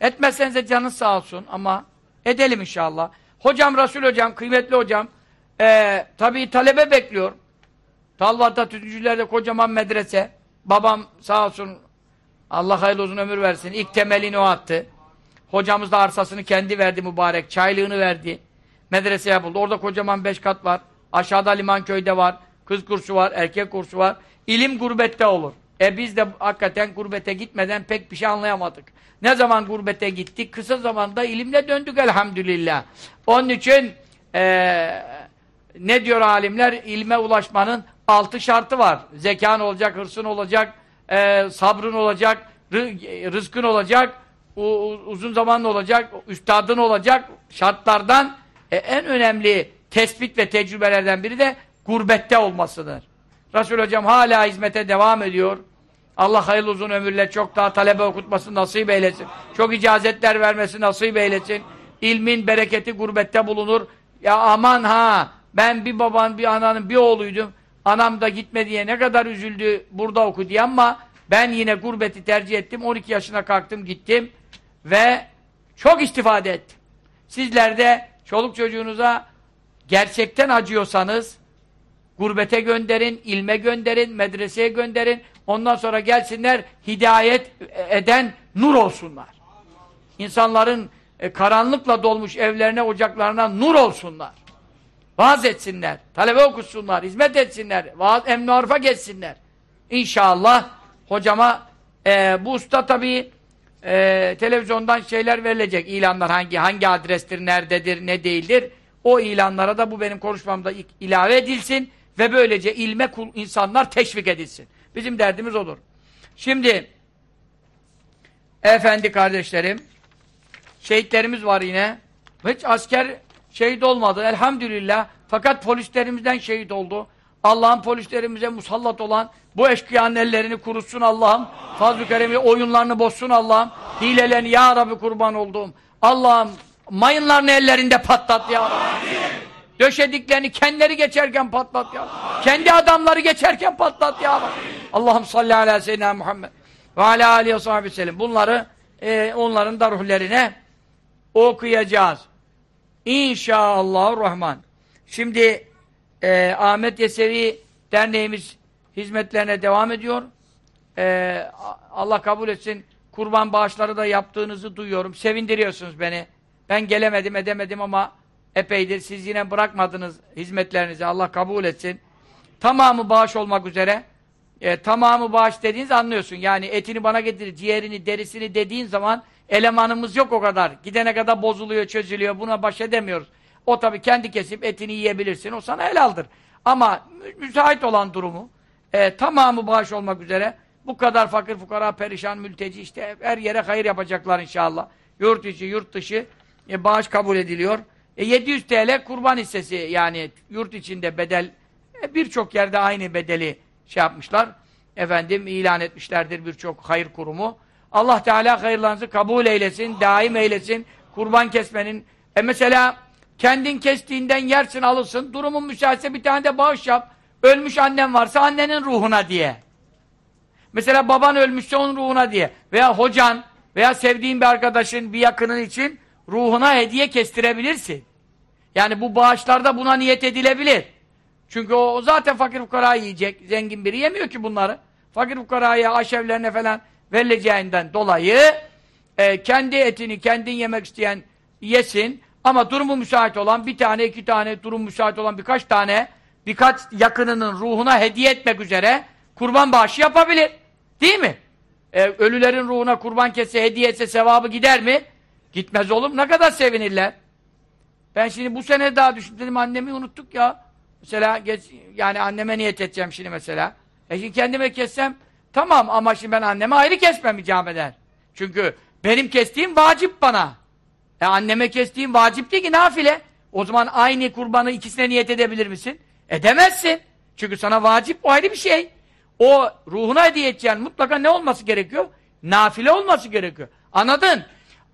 Speaker 1: Etmezseniz de canınız sağ olsun ama edelim inşallah. Hocam, Resul hocam, kıymetli hocam ee, tabii talebe bekliyor. Talvat'ta tütüncülerde kocaman medrese. Babam sağ olsun Allah hayırlı uzun ömür versin. İlk temelini o attı. Hocamız da arsasını kendi verdi mübarek. Çaylığını verdi. Medrese yapıldı. Orada kocaman beş kat var. Aşağıda Limanköy'de var. Kız kursu var, erkek kursu var. İlim gurbette olur. E biz de hakikaten gurbete gitmeden pek bir şey anlayamadık. Ne zaman gurbete gittik? Kısa zamanda ilimle döndük elhamdülillah. Onun için ee, ne diyor alimler? İlme ulaşmanın altı şartı var. Zekan olacak, hırsın olacak, e, sabrın olacak, rızkın olacak, uzun zamanlı olacak, üstadın olacak şartlardan e, en önemli tespit ve tecrübelerden biri de gurbette olmasıdır. Resul Hocam hala hizmete devam ediyor. Allah hayırlı uzun ömürle çok daha talebe okutması nasip eylesin. Çok icazetler vermesi nasip eylesin. İlmin bereketi gurbette bulunur. Ya aman ha ben bir baban bir ananın bir oğluydum. Anam da gitme diye ne kadar üzüldü burada oku diye ama ben yine gurbeti tercih ettim. 12 yaşına kalktım gittim ve çok istifade ettim. Sizler çoluk çocuğunuza gerçekten acıyorsanız gurbete gönderin, ilme gönderin, medreseye gönderin. Ondan sonra gelsinler hidayet eden nur olsunlar. İnsanların e, karanlıkla dolmuş evlerine, ocaklarına nur olsunlar. Vaaz etsinler, talebe okusunlar, hizmet etsinler, vaaz, emni arfa geçsinler. İnşallah hocama e, bu usta tabii e, televizyondan şeyler verilecek, ilanlar hangi hangi adrestir, nerededir, ne değildir. O ilanlara da bu benim konuşmamda ilave edilsin ve böylece ilme kul insanlar teşvik edilsin. Bizim derdimiz olur. Şimdi efendi kardeşlerim şehitlerimiz var yine. Hiç asker şehit olmadı elhamdülillah. Fakat polislerimizden şehit oldu. Allah'ın polislerimize musallat olan bu eşkıyanın ellerini kurutsun Allah'ım. Fazl-ı Kerem'i oyunlarını bozsun Allah'ım. Hilelerini ya Rabbi kurban olduğum. Allah'ım mayınlarını ellerinde patlat ya Rabbi. Döşediklerini kendileri geçerken patlat ya Rabbi. Kendi adamları geçerken patlat ya Rabbi. Allah'ım salli ala seyyidina Muhammed ve ala aleyhi ve sahibi sellem. Bunları e, onların da ruhlerine okuyacağız. İnşallah Rahman. Şimdi e, Ahmet Yesevi Derneğimiz hizmetlerine devam ediyor. E, Allah kabul etsin. Kurban bağışları da yaptığınızı duyuyorum. Sevindiriyorsunuz beni. Ben gelemedim edemedim ama epeydir. Siz yine bırakmadınız hizmetlerinizi. Allah kabul etsin. Tamamı bağış olmak üzere. E, tamamı bağış dediğiniz anlıyorsun. Yani etini bana getir, ciğerini, derisini dediğin zaman elemanımız yok o kadar. Gidene kadar bozuluyor, çözülüyor. Buna baş edemiyoruz. O tabi kendi kesip etini yiyebilirsin. O sana helaldir. Ama müsait olan durumu e, tamamı bağış olmak üzere bu kadar fakir fukara, perişan, mülteci işte her yere hayır yapacaklar inşallah. Yurt içi, yurt dışı e, bağış kabul ediliyor. E, 700 TL kurban hissesi yani yurt içinde bedel E, birçok yerde aynı bedeli şey yapmışlar. Efendim ilan etmişlerdir birçok hayır kurumu. Allah Teala hayırlarınızı kabul eylesin, daim eylesin. Kurban kesmenin. E mesela kendin kestiğinden yersin alırsın. Durumun müsaitse bir tane de bağış yap. Ölmüş annem varsa annenin ruhuna diye. Mesela baban ölmüşse onun ruhuna diye. Veya hocan veya sevdiğin bir arkadaşın, bir yakının için ruhuna hediye kestirebilirsin. Yani bu bağışlarda buna niyet edilebilir. Çünkü o zaten fakir fukara yiyecek. Zengin biri yemiyor ki bunları. Fakir fukaraya, aşevlerine falan verileceğinden dolayı e, kendi etini kendin yemek isteyen yesin. Ama durumu müsait olan bir tane, iki tane, durum müsait olan birkaç tane birkaç yakınının ruhuna hediye etmek üzere kurban bağışı yapabilir. Değil mi? E, ölülerin ruhuna kurban kesse, hediye etse sevabı gider mi? Gitmez olur Ne kadar sevinirler. Ben şimdi bu sene daha düşündüm. Dedim annemi unuttuk ya. Mesela geç, yani anneme niyet edeceğim şimdi mesela. E şimdi kendime kessem tamam ama şimdi ben anneme ayrı kesmem icap eder. Çünkü benim kestiğim vacip bana. E anneme kestiğim vacip değil ki nafile. O zaman aynı kurbanı ikisine niyet edebilir misin? Edemezsin. Çünkü sana vacip o ayrı bir şey. O ruhuna hediye edeceğin mutlaka ne olması gerekiyor? Nafile olması gerekiyor. Anladın?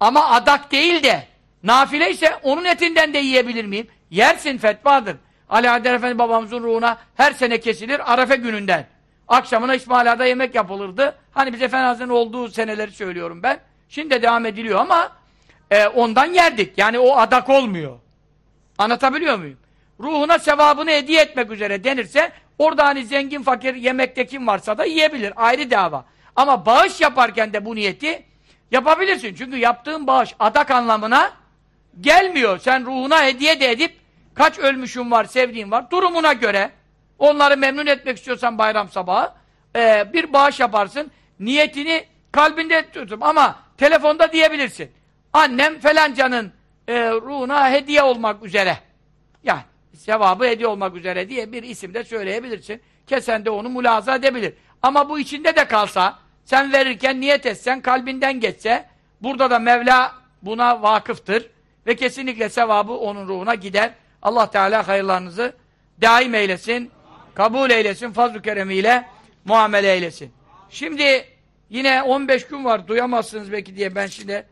Speaker 1: Ama adak değil de nafile ise onun etinden de yiyebilir miyim? Yersin fetvadır. Ali Haydar Efendi babamızın ruhuna her sene kesilir Arefe gününden. Akşamına İsmaila'da yemek yapılırdı. Hani bize Efendi olduğu seneleri söylüyorum ben. Şimdi de devam ediliyor ama e, ondan yerdik. Yani o adak olmuyor. Anlatabiliyor muyum? Ruhuna sevabını hediye etmek üzere denirse orada hani zengin fakir yemekte kim varsa da yiyebilir. Ayrı dava. Ama bağış yaparken de bu niyeti yapabilirsin. Çünkü yaptığın bağış adak anlamına gelmiyor. Sen ruhuna hediye de edip kaç ölmüşün var, sevdiğin var durumuna göre onları memnun etmek istiyorsan bayram sabahı e, bir bağış yaparsın. Niyetini kalbinde tutup ama telefonda diyebilirsin. Annem felancanın e, ruhuna hediye olmak üzere. Yani sevabı hediye olmak üzere diye bir isim de söyleyebilirsin. Kesen de onu mülaza edebilir. Ama bu içinde de kalsa, sen verirken niyet etsen, kalbinden geçse, burada da Mevla buna vakıftır ve kesinlikle sevabı onun ruhuna gider. Allah Teala hayırlarınızı daim eylesin, kabul eylesin, fazl-ı keremiyle muamele eylesin. Şimdi yine 15 gün var, duyamazsınız belki diye ben şimdi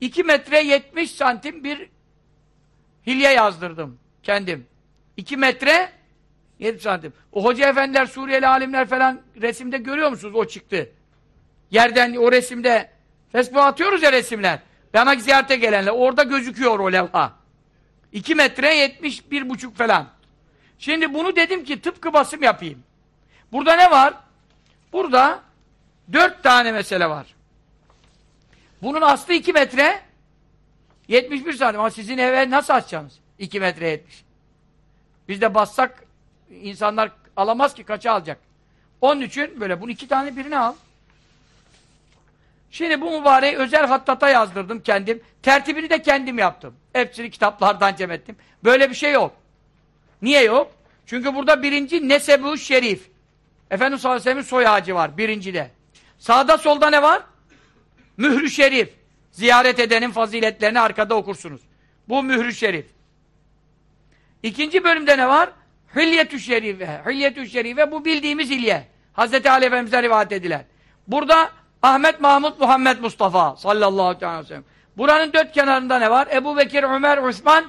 Speaker 1: 2 metre 70 santim bir hilye yazdırdım kendim. 2 metre 7 santim. O hoca efendiler, Suriyeli alimler falan resimde görüyor musunuz? O çıktı. Yerden o resimde Facebook atıyoruz ya resimler. Bana ziyarete gelenler. Orada gözüküyor o levha. 2 metre 71 buçuk falan. Şimdi bunu dedim ki tıpkı basım yapayım. Burada ne var? Burada 4 tane mesele var. Bunun aslı 2 metre 71 santim. Ama sizin eve nasıl açacaksınız? 2 metre 70. Biz de bassak insanlar alamaz ki kaça alacak. Onun için böyle bunu iki tane birini al. Şimdi bu mübareği özel hattata yazdırdım kendim. Tertibini de kendim yaptım. Hepsini kitaplardan cem ettim. Böyle bir şey yok. Niye yok? Çünkü burada birinci Nesebu Şerif. Efendimiz sallallahu aleyhi ve sellem'in soy ağacı var birincide. Sağda solda ne var? Mührü Şerif. Ziyaret edenin faziletlerini arkada okursunuz. Bu Mührü Şerif. İkinci bölümde ne var? Hilyetü Şerife. Hilyetü Şerife bu bildiğimiz hilye. Hazreti Ali Efendimiz'e rivayet edilen. Burada Ahmet Mahmud Muhammed Mustafa sallallahu aleyhi ve sellem. Buranın dört kenarında ne var? Ebu Bekir, Ömer, Osman,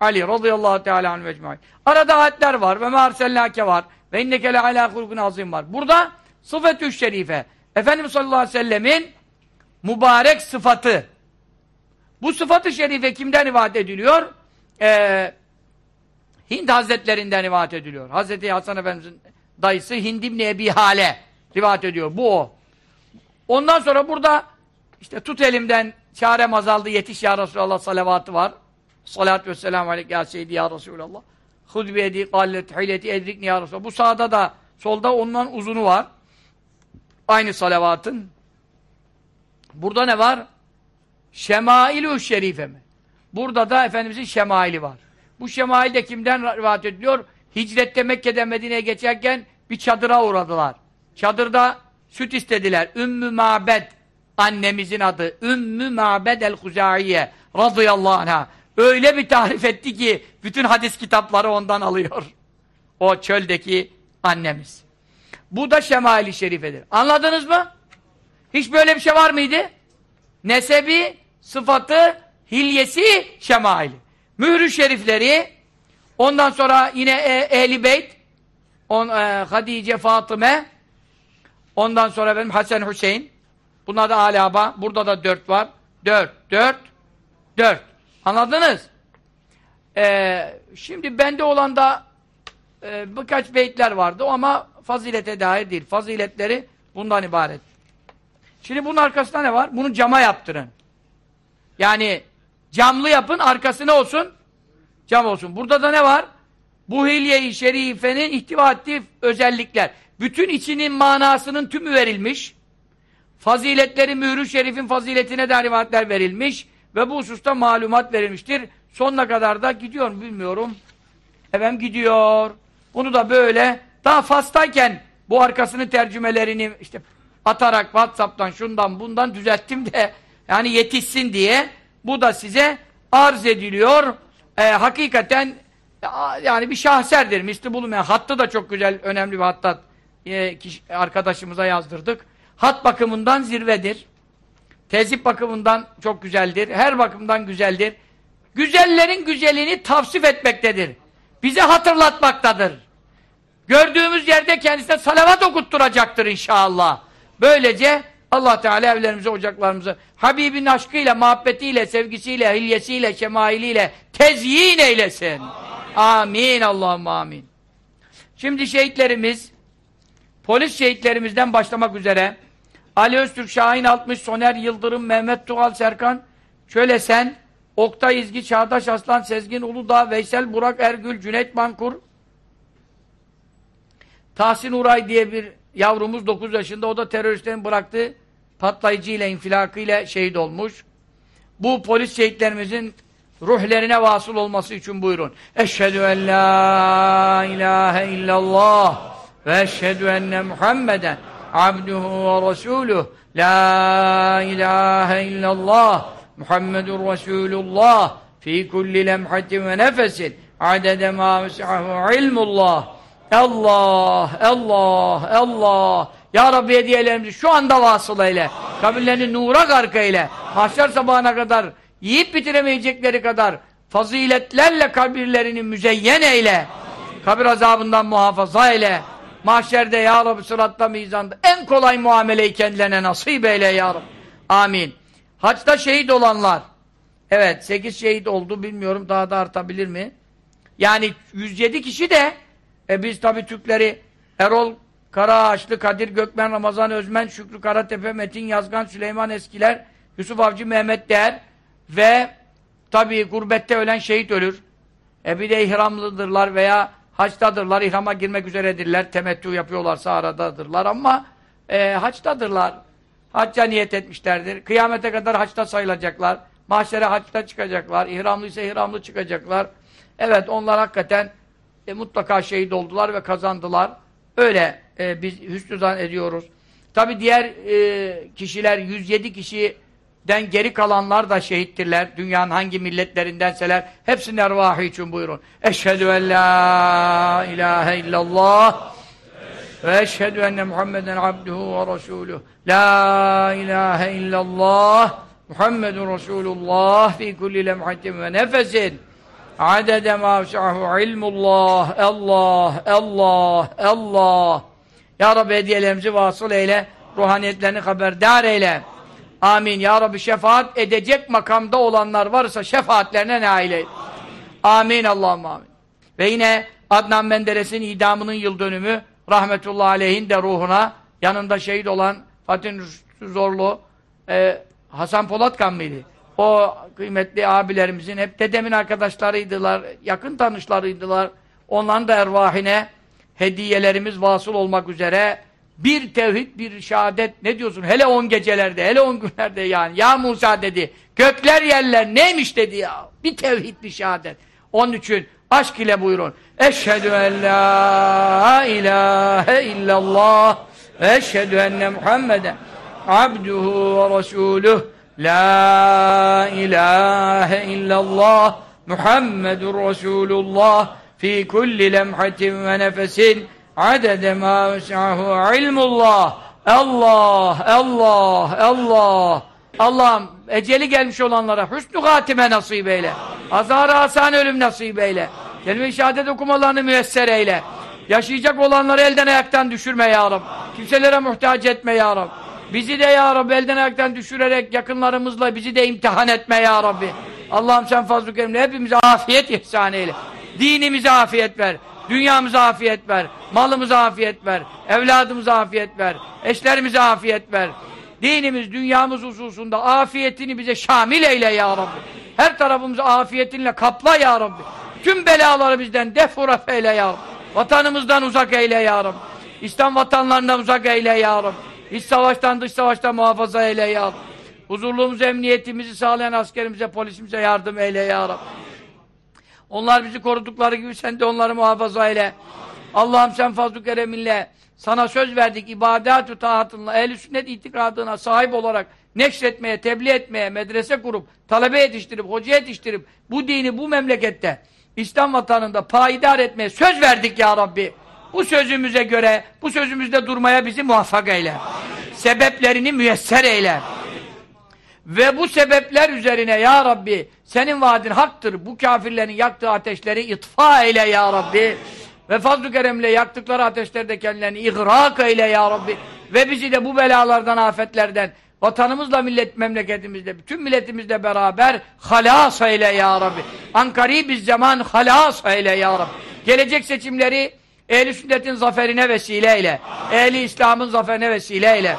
Speaker 1: Ali radıyallahu teala anhu ecmaîn. Arada ayetler var ve mersellâke var ve inneke le hulkun azim var. Burada sıfetü şerife. Efendimiz sallallahu aleyhi ve sellemin mübarek sıfatı. Bu sıfatı şerife kimden rivayet ediliyor? Ee, Hind Hazretlerinden rivayet ediliyor. Hazreti Hasan Efendimiz'in dayısı Hind İbni Ebi Hale rivayet ediyor. Bu o. Ondan sonra burada işte tut elimden çarem azaldı yetiş ya Resulallah salavatı var. Salatü ve selamu aleyke ya seyyidi ya Resulallah. Hud biyedi gallet hileti edrikni ya Resulallah. Bu sağda da solda ondan uzunu var. Aynı salavatın. Burada ne var? Şemailü şerife mi? Burada da Efendimizin şemaili var. Bu şemail de kimden rivayet ediliyor? Hicrette Mekke'den Medine'ye geçerken bir çadıra uğradılar. Çadırda süt istediler. Ümmü Mabed annemizin adı. Ümmü Mabed el-Huzaiye radıyallahu anh'a. Öyle bir tarif etti ki bütün hadis kitapları ondan alıyor. O çöldeki annemiz. Bu da şemaili şerifedir. Anladınız mı? Hiç böyle bir şey var mıydı? Nesebi, sıfatı, hilyesi, şemaili. Mührü şerifleri, ondan sonra yine e, Ehli Beyt, on, e, Hadice, Fatıme, ondan sonra benim Hasan Hüseyin, bunlar da alaba, burada da dört var. Dört, dört, dört. Anladınız? Ee, şimdi bende olan da e, birkaç beytler vardı ama fazilete dair değil. Faziletleri bundan ibaret. Şimdi bunun arkasında ne var? Bunu cama yaptırın. Yani camlı yapın, arkası ne olsun? Cam olsun. Burada da ne var? Bu hilye-i şerifenin ihtiva ettiği özellikler. Bütün içinin manasının tümü verilmiş. Faziletleri mührü şerifin faziletine de rivayetler verilmiş. Ve bu hususta malumat verilmiştir. Sonuna kadar da gidiyor mu bilmiyorum. Efendim gidiyor. Bunu da böyle daha fastayken bu arkasını tercümelerini işte atarak Whatsapp'tan şundan bundan düzelttim de yani yetişsin diye bu da size arz ediliyor. Ee, hakikaten yani bir şahserdir. Misli bulunmayan. Hattı da çok güzel, önemli bir hattat e, arkadaşımıza yazdırdık. Hat bakımından zirvedir. Tezip bakımından çok güzeldir. Her bakımdan güzeldir. Güzellerin güzelini tavsif etmektedir. Bize hatırlatmaktadır. Gördüğümüz yerde kendisine salavat okutturacaktır inşallah. Böylece Allah Teala evlerimize, ocaklarımıza Habibin aşkıyla, muhabbetiyle, sevgisiyle, hilyesiyle, şemailiyle tezyin eylesin. Amin. amin Allah'ım amin. Şimdi şehitlerimiz polis şehitlerimizden başlamak üzere Ali Öztürk, Şahin Altmış, Soner Yıldırım, Mehmet Tuğal Serkan, Şöyle sen, Oktay İzgi, Çağdaş Aslan, Sezgin Uludağ, Veysel Burak Ergül, Cüneyt Mankur, Tahsin Uray diye bir yavrumuz 9 yaşında, o da teröristlerin bıraktığı patlayıcı ile, infilakı ile şehit olmuş. Bu polis şehitlerimizin ruhlerine vasıl olması için buyurun. Eşhedü en la ilahe illallah ve eşhedü enne Muhammeden abduhu ve resuluh la ilahe illallah Muhammedur Resulullah fi kulli lemhatin ve nefesin adede ma vesahu ilmullah Allah, Allah, Allah. Ya Rabbi hediyelerimizi şu anda vasıl eyle. Kabirlerini nura gark eyle. Mahşer sabahına kadar yiyip bitiremeyecekleri kadar faziletlerle kabirlerini müzeyyen eyle. Kabir azabından muhafaza eyle. Mahşerde ya Rabbi sıratta mizanda en kolay muameleyi kendilerine nasip eyle ya Rabbi. Amin. Haçta şehit olanlar. Evet 8 şehit oldu. Bilmiyorum daha da artabilir mi? Yani 107 kişi de e biz tabi Türkleri Erol Karaağaçlı, Kadir Gökmen, Ramazan Özmen, Şükrü Karatepe, Metin Yazgan, Süleyman Eskiler, Yusuf Avcı, Mehmet Değer ve tabi gurbette ölen şehit ölür. E bir de ihramlıdırlar veya haçtadırlar, ihrama girmek üzeredirler, temettü yapıyorlarsa aradadırlar ama e, haçtadırlar. Hacca niyet etmişlerdir. Kıyamete kadar haçta sayılacaklar. Mahşere haçta çıkacaklar. İhramlı ise ihramlı çıkacaklar. Evet onlar hakikaten e, mutlaka şehit oldular ve kazandılar. Öyle e, biz hüsnü ediyoruz. Tabi diğer e, kişiler 107 kişiden geri kalanlar da şehittirler. Dünyanın hangi milletlerindenseler hepsinin ervahı için buyurun. Eşhedü en la ilahe illallah ve eşhedü enne Muhammeden abduhu ve resuluh. La ilahe illallah Muhammedun Resulullah fi kulli lemhatin ve nefesin adede ma ilmullah Allah Allah Allah Ya Rabbi hediyelerimizi vasıl eyle ruhaniyetlerini haberdar eyle. Amin. Ya Rabbi şefaat edecek makamda olanlar varsa şefaatlerine nail eyle amin. Allah'ım amin. Ve yine Adnan Menderes'in idamının yıl dönümü rahmetullahi aleyhin de ruhuna yanında şehit olan Fatih Zorlu e, Hasan Polatkan mıydı? O kıymetli abilerimizin hep dedemin arkadaşlarıydılar, yakın tanışlarıydılar. Onların da ervahine hediyelerimiz vasıl olmak üzere bir tevhid, bir şehadet ne diyorsun? Hele on gecelerde, hele on günlerde yani. Ya Musa dedi, gökler yerler neymiş dedi ya. Bir tevhid, bir şehadet. Onun için aşk ile buyurun. Eşhedü en la ilahe illallah ve eşhedü enne Muhammeden abduhu ve resuluh La ilahe illallah Muhammedur Resulullah fi kulli lemhatin ve nefesin adede ma vesahu ilmullah. Allah Allah Allah. Allah'ım eceli gelmiş olanlara hüsnü hatime nasip eyle. Azar asan ölüm nasip eyle. Kelime-i şehadet okumalarını müyesser eyle. Yaşayacak olanları elden ayaktan düşürme ya Rab. Kimselere muhtaç etme ya Rab. Bizi de ya Rabbi elden ayaktan düşürerek yakınlarımızla bizi de imtihan etme ya Rabbi. Allah'ım sen fazl-ı kerimle hepimize afiyet ihsan eyle. Dinimize afiyet ver. Dünyamıza afiyet ver. Malımıza afiyet ver. Evladımıza afiyet ver. Eşlerimize afiyet ver. Dinimiz, dünyamız hususunda afiyetini bize şamil eyle ya Rabbi. Her tarafımızı afiyetinle kapla ya Rabbi. Tüm belaları bizden defuraf eyle ya Rabbi. Vatanımızdan uzak eyle ya Rabbi. İslam vatanlarından uzak eyle ya Rabbi. İç savaştan dış savaştan muhafaza eyle ya Rabbi. Huzurluğumuzu, emniyetimizi sağlayan askerimize, polisimize yardım eyle ya Rabbi. Onlar bizi korudukları gibi sen de onları muhafaza eyle. Allah'ım sen fazl-ı kereminle sana söz verdik ibadet-ü taatınla ehl-i sünnet itikadına sahip olarak neşretmeye, tebliğ etmeye, medrese kurup, talebe yetiştirip, hoca yetiştirip bu dini bu memlekette İslam vatanında payidar etmeye söz verdik ya Rabbi. Bu sözümüze göre, bu sözümüzde durmaya bizi muvaffak eyle. Sebeplerini müyesser eyle. Ve bu sebepler üzerine ya Rabbi senin vaadin haktır. Bu kafirlerin yaktığı ateşleri itfa eyle ya Rabbi. Ve fazl-ı keremle yaktıkları ateşlerde kendilerini ihrak eyle ya Rabbi. Ve bizi de bu belalardan, afetlerden, vatanımızla, millet, memleketimizle, bütün milletimizle beraber halas eyle ya Rabbi. Ankari biz zaman halas eyle ya Rabbi. Gelecek seçimleri ehli sünnetin zaferine vesile eyle. Ehli İslam'ın zaferine vesile.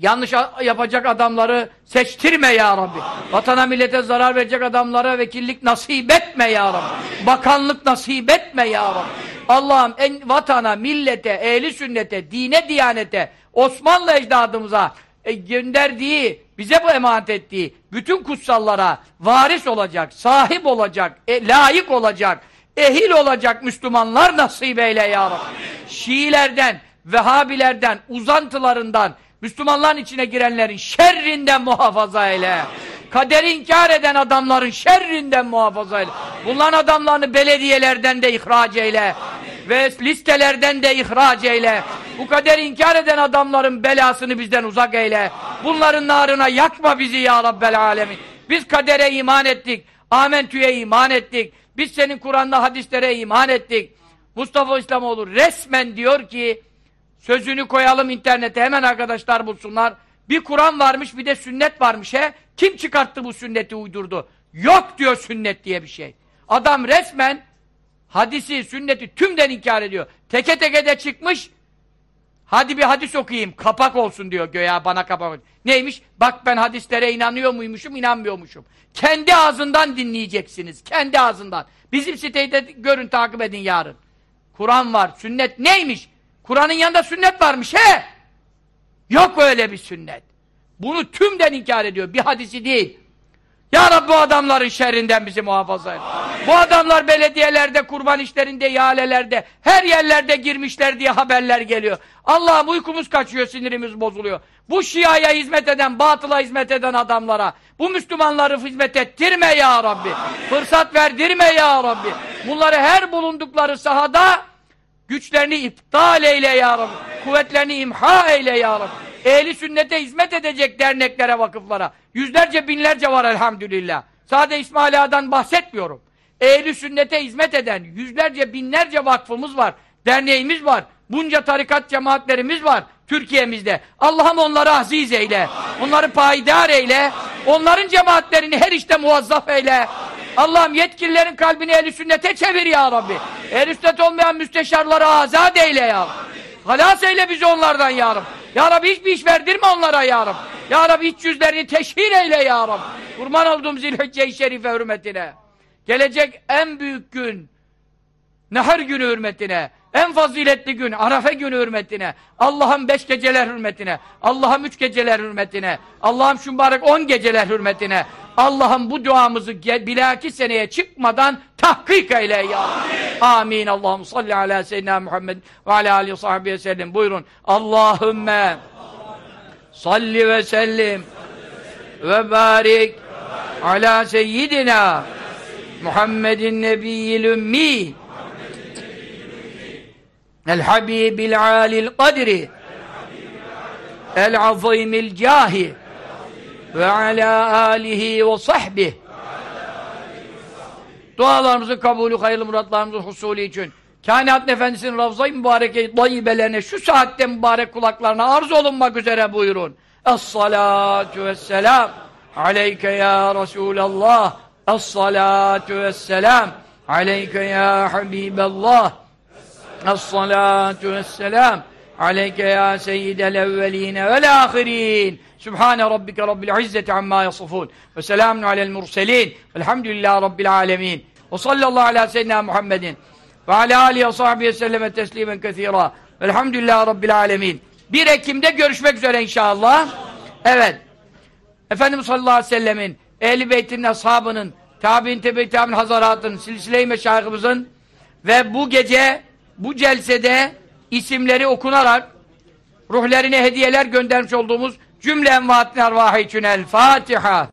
Speaker 1: Yanlış yapacak adamları seçtirme ya Rabbi. Vatana millete zarar verecek adamlara vekillik nasip etme ya Rabbi. Bakanlık nasip etme ya Rabbi. Allah'ım vatana, millete, ehli sünnete, dine, diyanete, Osmanlı ecdadımıza e, gönderdiği, bize bu emanet ettiği bütün kutsallara varis olacak, sahip olacak, e, layık olacak, ehil olacak Müslümanlar nasip eyle ya Rabbi. Şiilerden, Vehhabilerden, uzantılarından, Müslümanların içine girenlerin şerrinden muhafaza eyle. Kaderi inkar eden adamların şerrinden muhafaza eyle. Bunların adamlarını belediyelerden de ihraç eyle. Ve listelerden de ihraç eyle. Bu kaderi inkar eden adamların belasını bizden uzak eyle. Bunların narına yakma bizi ya Rabbel Alemin. Biz kadere iman ettik. Amentü'ye iman ettik. Biz senin Kur'an'la hadislere iman ettik. Mustafa İslamoğlu resmen diyor ki Sözünü koyalım internete hemen arkadaşlar bulsunlar. Bir Kur'an varmış bir de sünnet varmış he. Kim çıkarttı bu sünneti uydurdu? Yok diyor sünnet diye bir şey. Adam resmen hadisi, sünneti tümden inkar ediyor. Teke teke de çıkmış. Hadi bir hadis okuyayım. Kapak olsun diyor göya bana kapak. Neymiş? Bak ben hadislere inanıyor muymuşum, inanmıyormuşum. Kendi ağzından dinleyeceksiniz. Kendi ağzından. Bizim siteyi de görün, takip edin yarın. Kur'an var, sünnet neymiş? Kur'an'ın yanında sünnet varmış he. Yok öyle bir sünnet. Bunu tümden inkar ediyor. Bir hadisi değil. Ya Rabbi bu adamların şerrinden bizi muhafaza et. Bu adamlar belediyelerde, kurban işlerinde, ihalelerde, her yerlerde girmişler diye haberler geliyor. Allah'ım uykumuz kaçıyor, sinirimiz bozuluyor. Bu Şia'ya hizmet eden, batıla hizmet eden adamlara, bu Müslümanları hizmet ettirme ya Rabbi. Fırsat verdirme ya Rabbi. Bunları her bulundukları sahada Güçlerini iptal eyle ya Rabbi. Kuvvetlerini imha eyle ya Rabbi. Ehli sünnete hizmet edecek derneklere, vakıflara. Yüzlerce, binlerce var elhamdülillah. Sadece İsmail bahsetmiyorum. Ehli sünnete hizmet eden yüzlerce, binlerce vakfımız var. Derneğimiz var. Bunca tarikat cemaatlerimiz var Türkiye'mizde. Allah'ım onları aziz eyle. Onları payidar eyle. Onların cemaatlerini her işte muvazzaf eyle. Allah'ım yetkililerin kalbini ehl sünnete çevir ya Rabbi. ehl sünnet olmayan müsteşarları azat eyle ya Rabbi. Halas eyle bizi onlardan ya Rabbi. Ya Rabbi hiçbir iş verdirme onlara ya Rabbi. Ya Rabbi hiç yüzlerini teşhir eyle ya Rabbi. Kurban olduğum zilhicce-i şerife hürmetine. Gelecek en büyük gün, Nehir günü hürmetine, en faziletli gün, Arafe günü hürmetine, Allah'ım beş geceler hürmetine, Allah'ım üç geceler hürmetine, Allah'ım şu mübarek on geceler hürmetine, Allah'ım bu duamızı bilaki seneye çıkmadan tahkik eyle ya. Amin. Amin. Allah'ım salli ala seyyidina Muhammed ve ala alihi sahbihi sellem. Buyurun. Allahümme salli ve sellim ve barik ala seyyidina Muhammedin nebiyyil ümmi El Habibil Alil Kadri El Azimil Cahi ve ala alihi ve sahbihi. Dualarımızın kabulü, hayırlı muratlarımızın husulü için. Kainat Efendisi'nin Ravza-i Mübareke dayyibelerine şu saatte mübarek kulaklarına arz olunmak üzere buyurun. Es-salatu vesselam. Aleyke ya Resulallah. Es-salatu vesselam. Aleyke ya Habiballah. Es-salatu vesselam aleyke ya seyyidel evveline vel ahirin Sübhane rabbike rabbil izzeti amma yasifun ve selamun alel murselin velhamdülillahi rabbil alemin ve sallallahu ala seyyidina Muhammedin ve ala alihi ve selleme teslimen kethira velhamdülillahi rabbil alemin 1 Ekim'de görüşmek üzere inşallah. Evet. Efendimiz sallallahu aleyhi ve sellemin ehli beytinin ashabının tabi'in tebe tabi'in hazaratın silsile-i ve bu gece bu celsede isimleri okunarak ruhlerine hediyeler göndermiş olduğumuz cümle envaatın arvahı için el Fatiha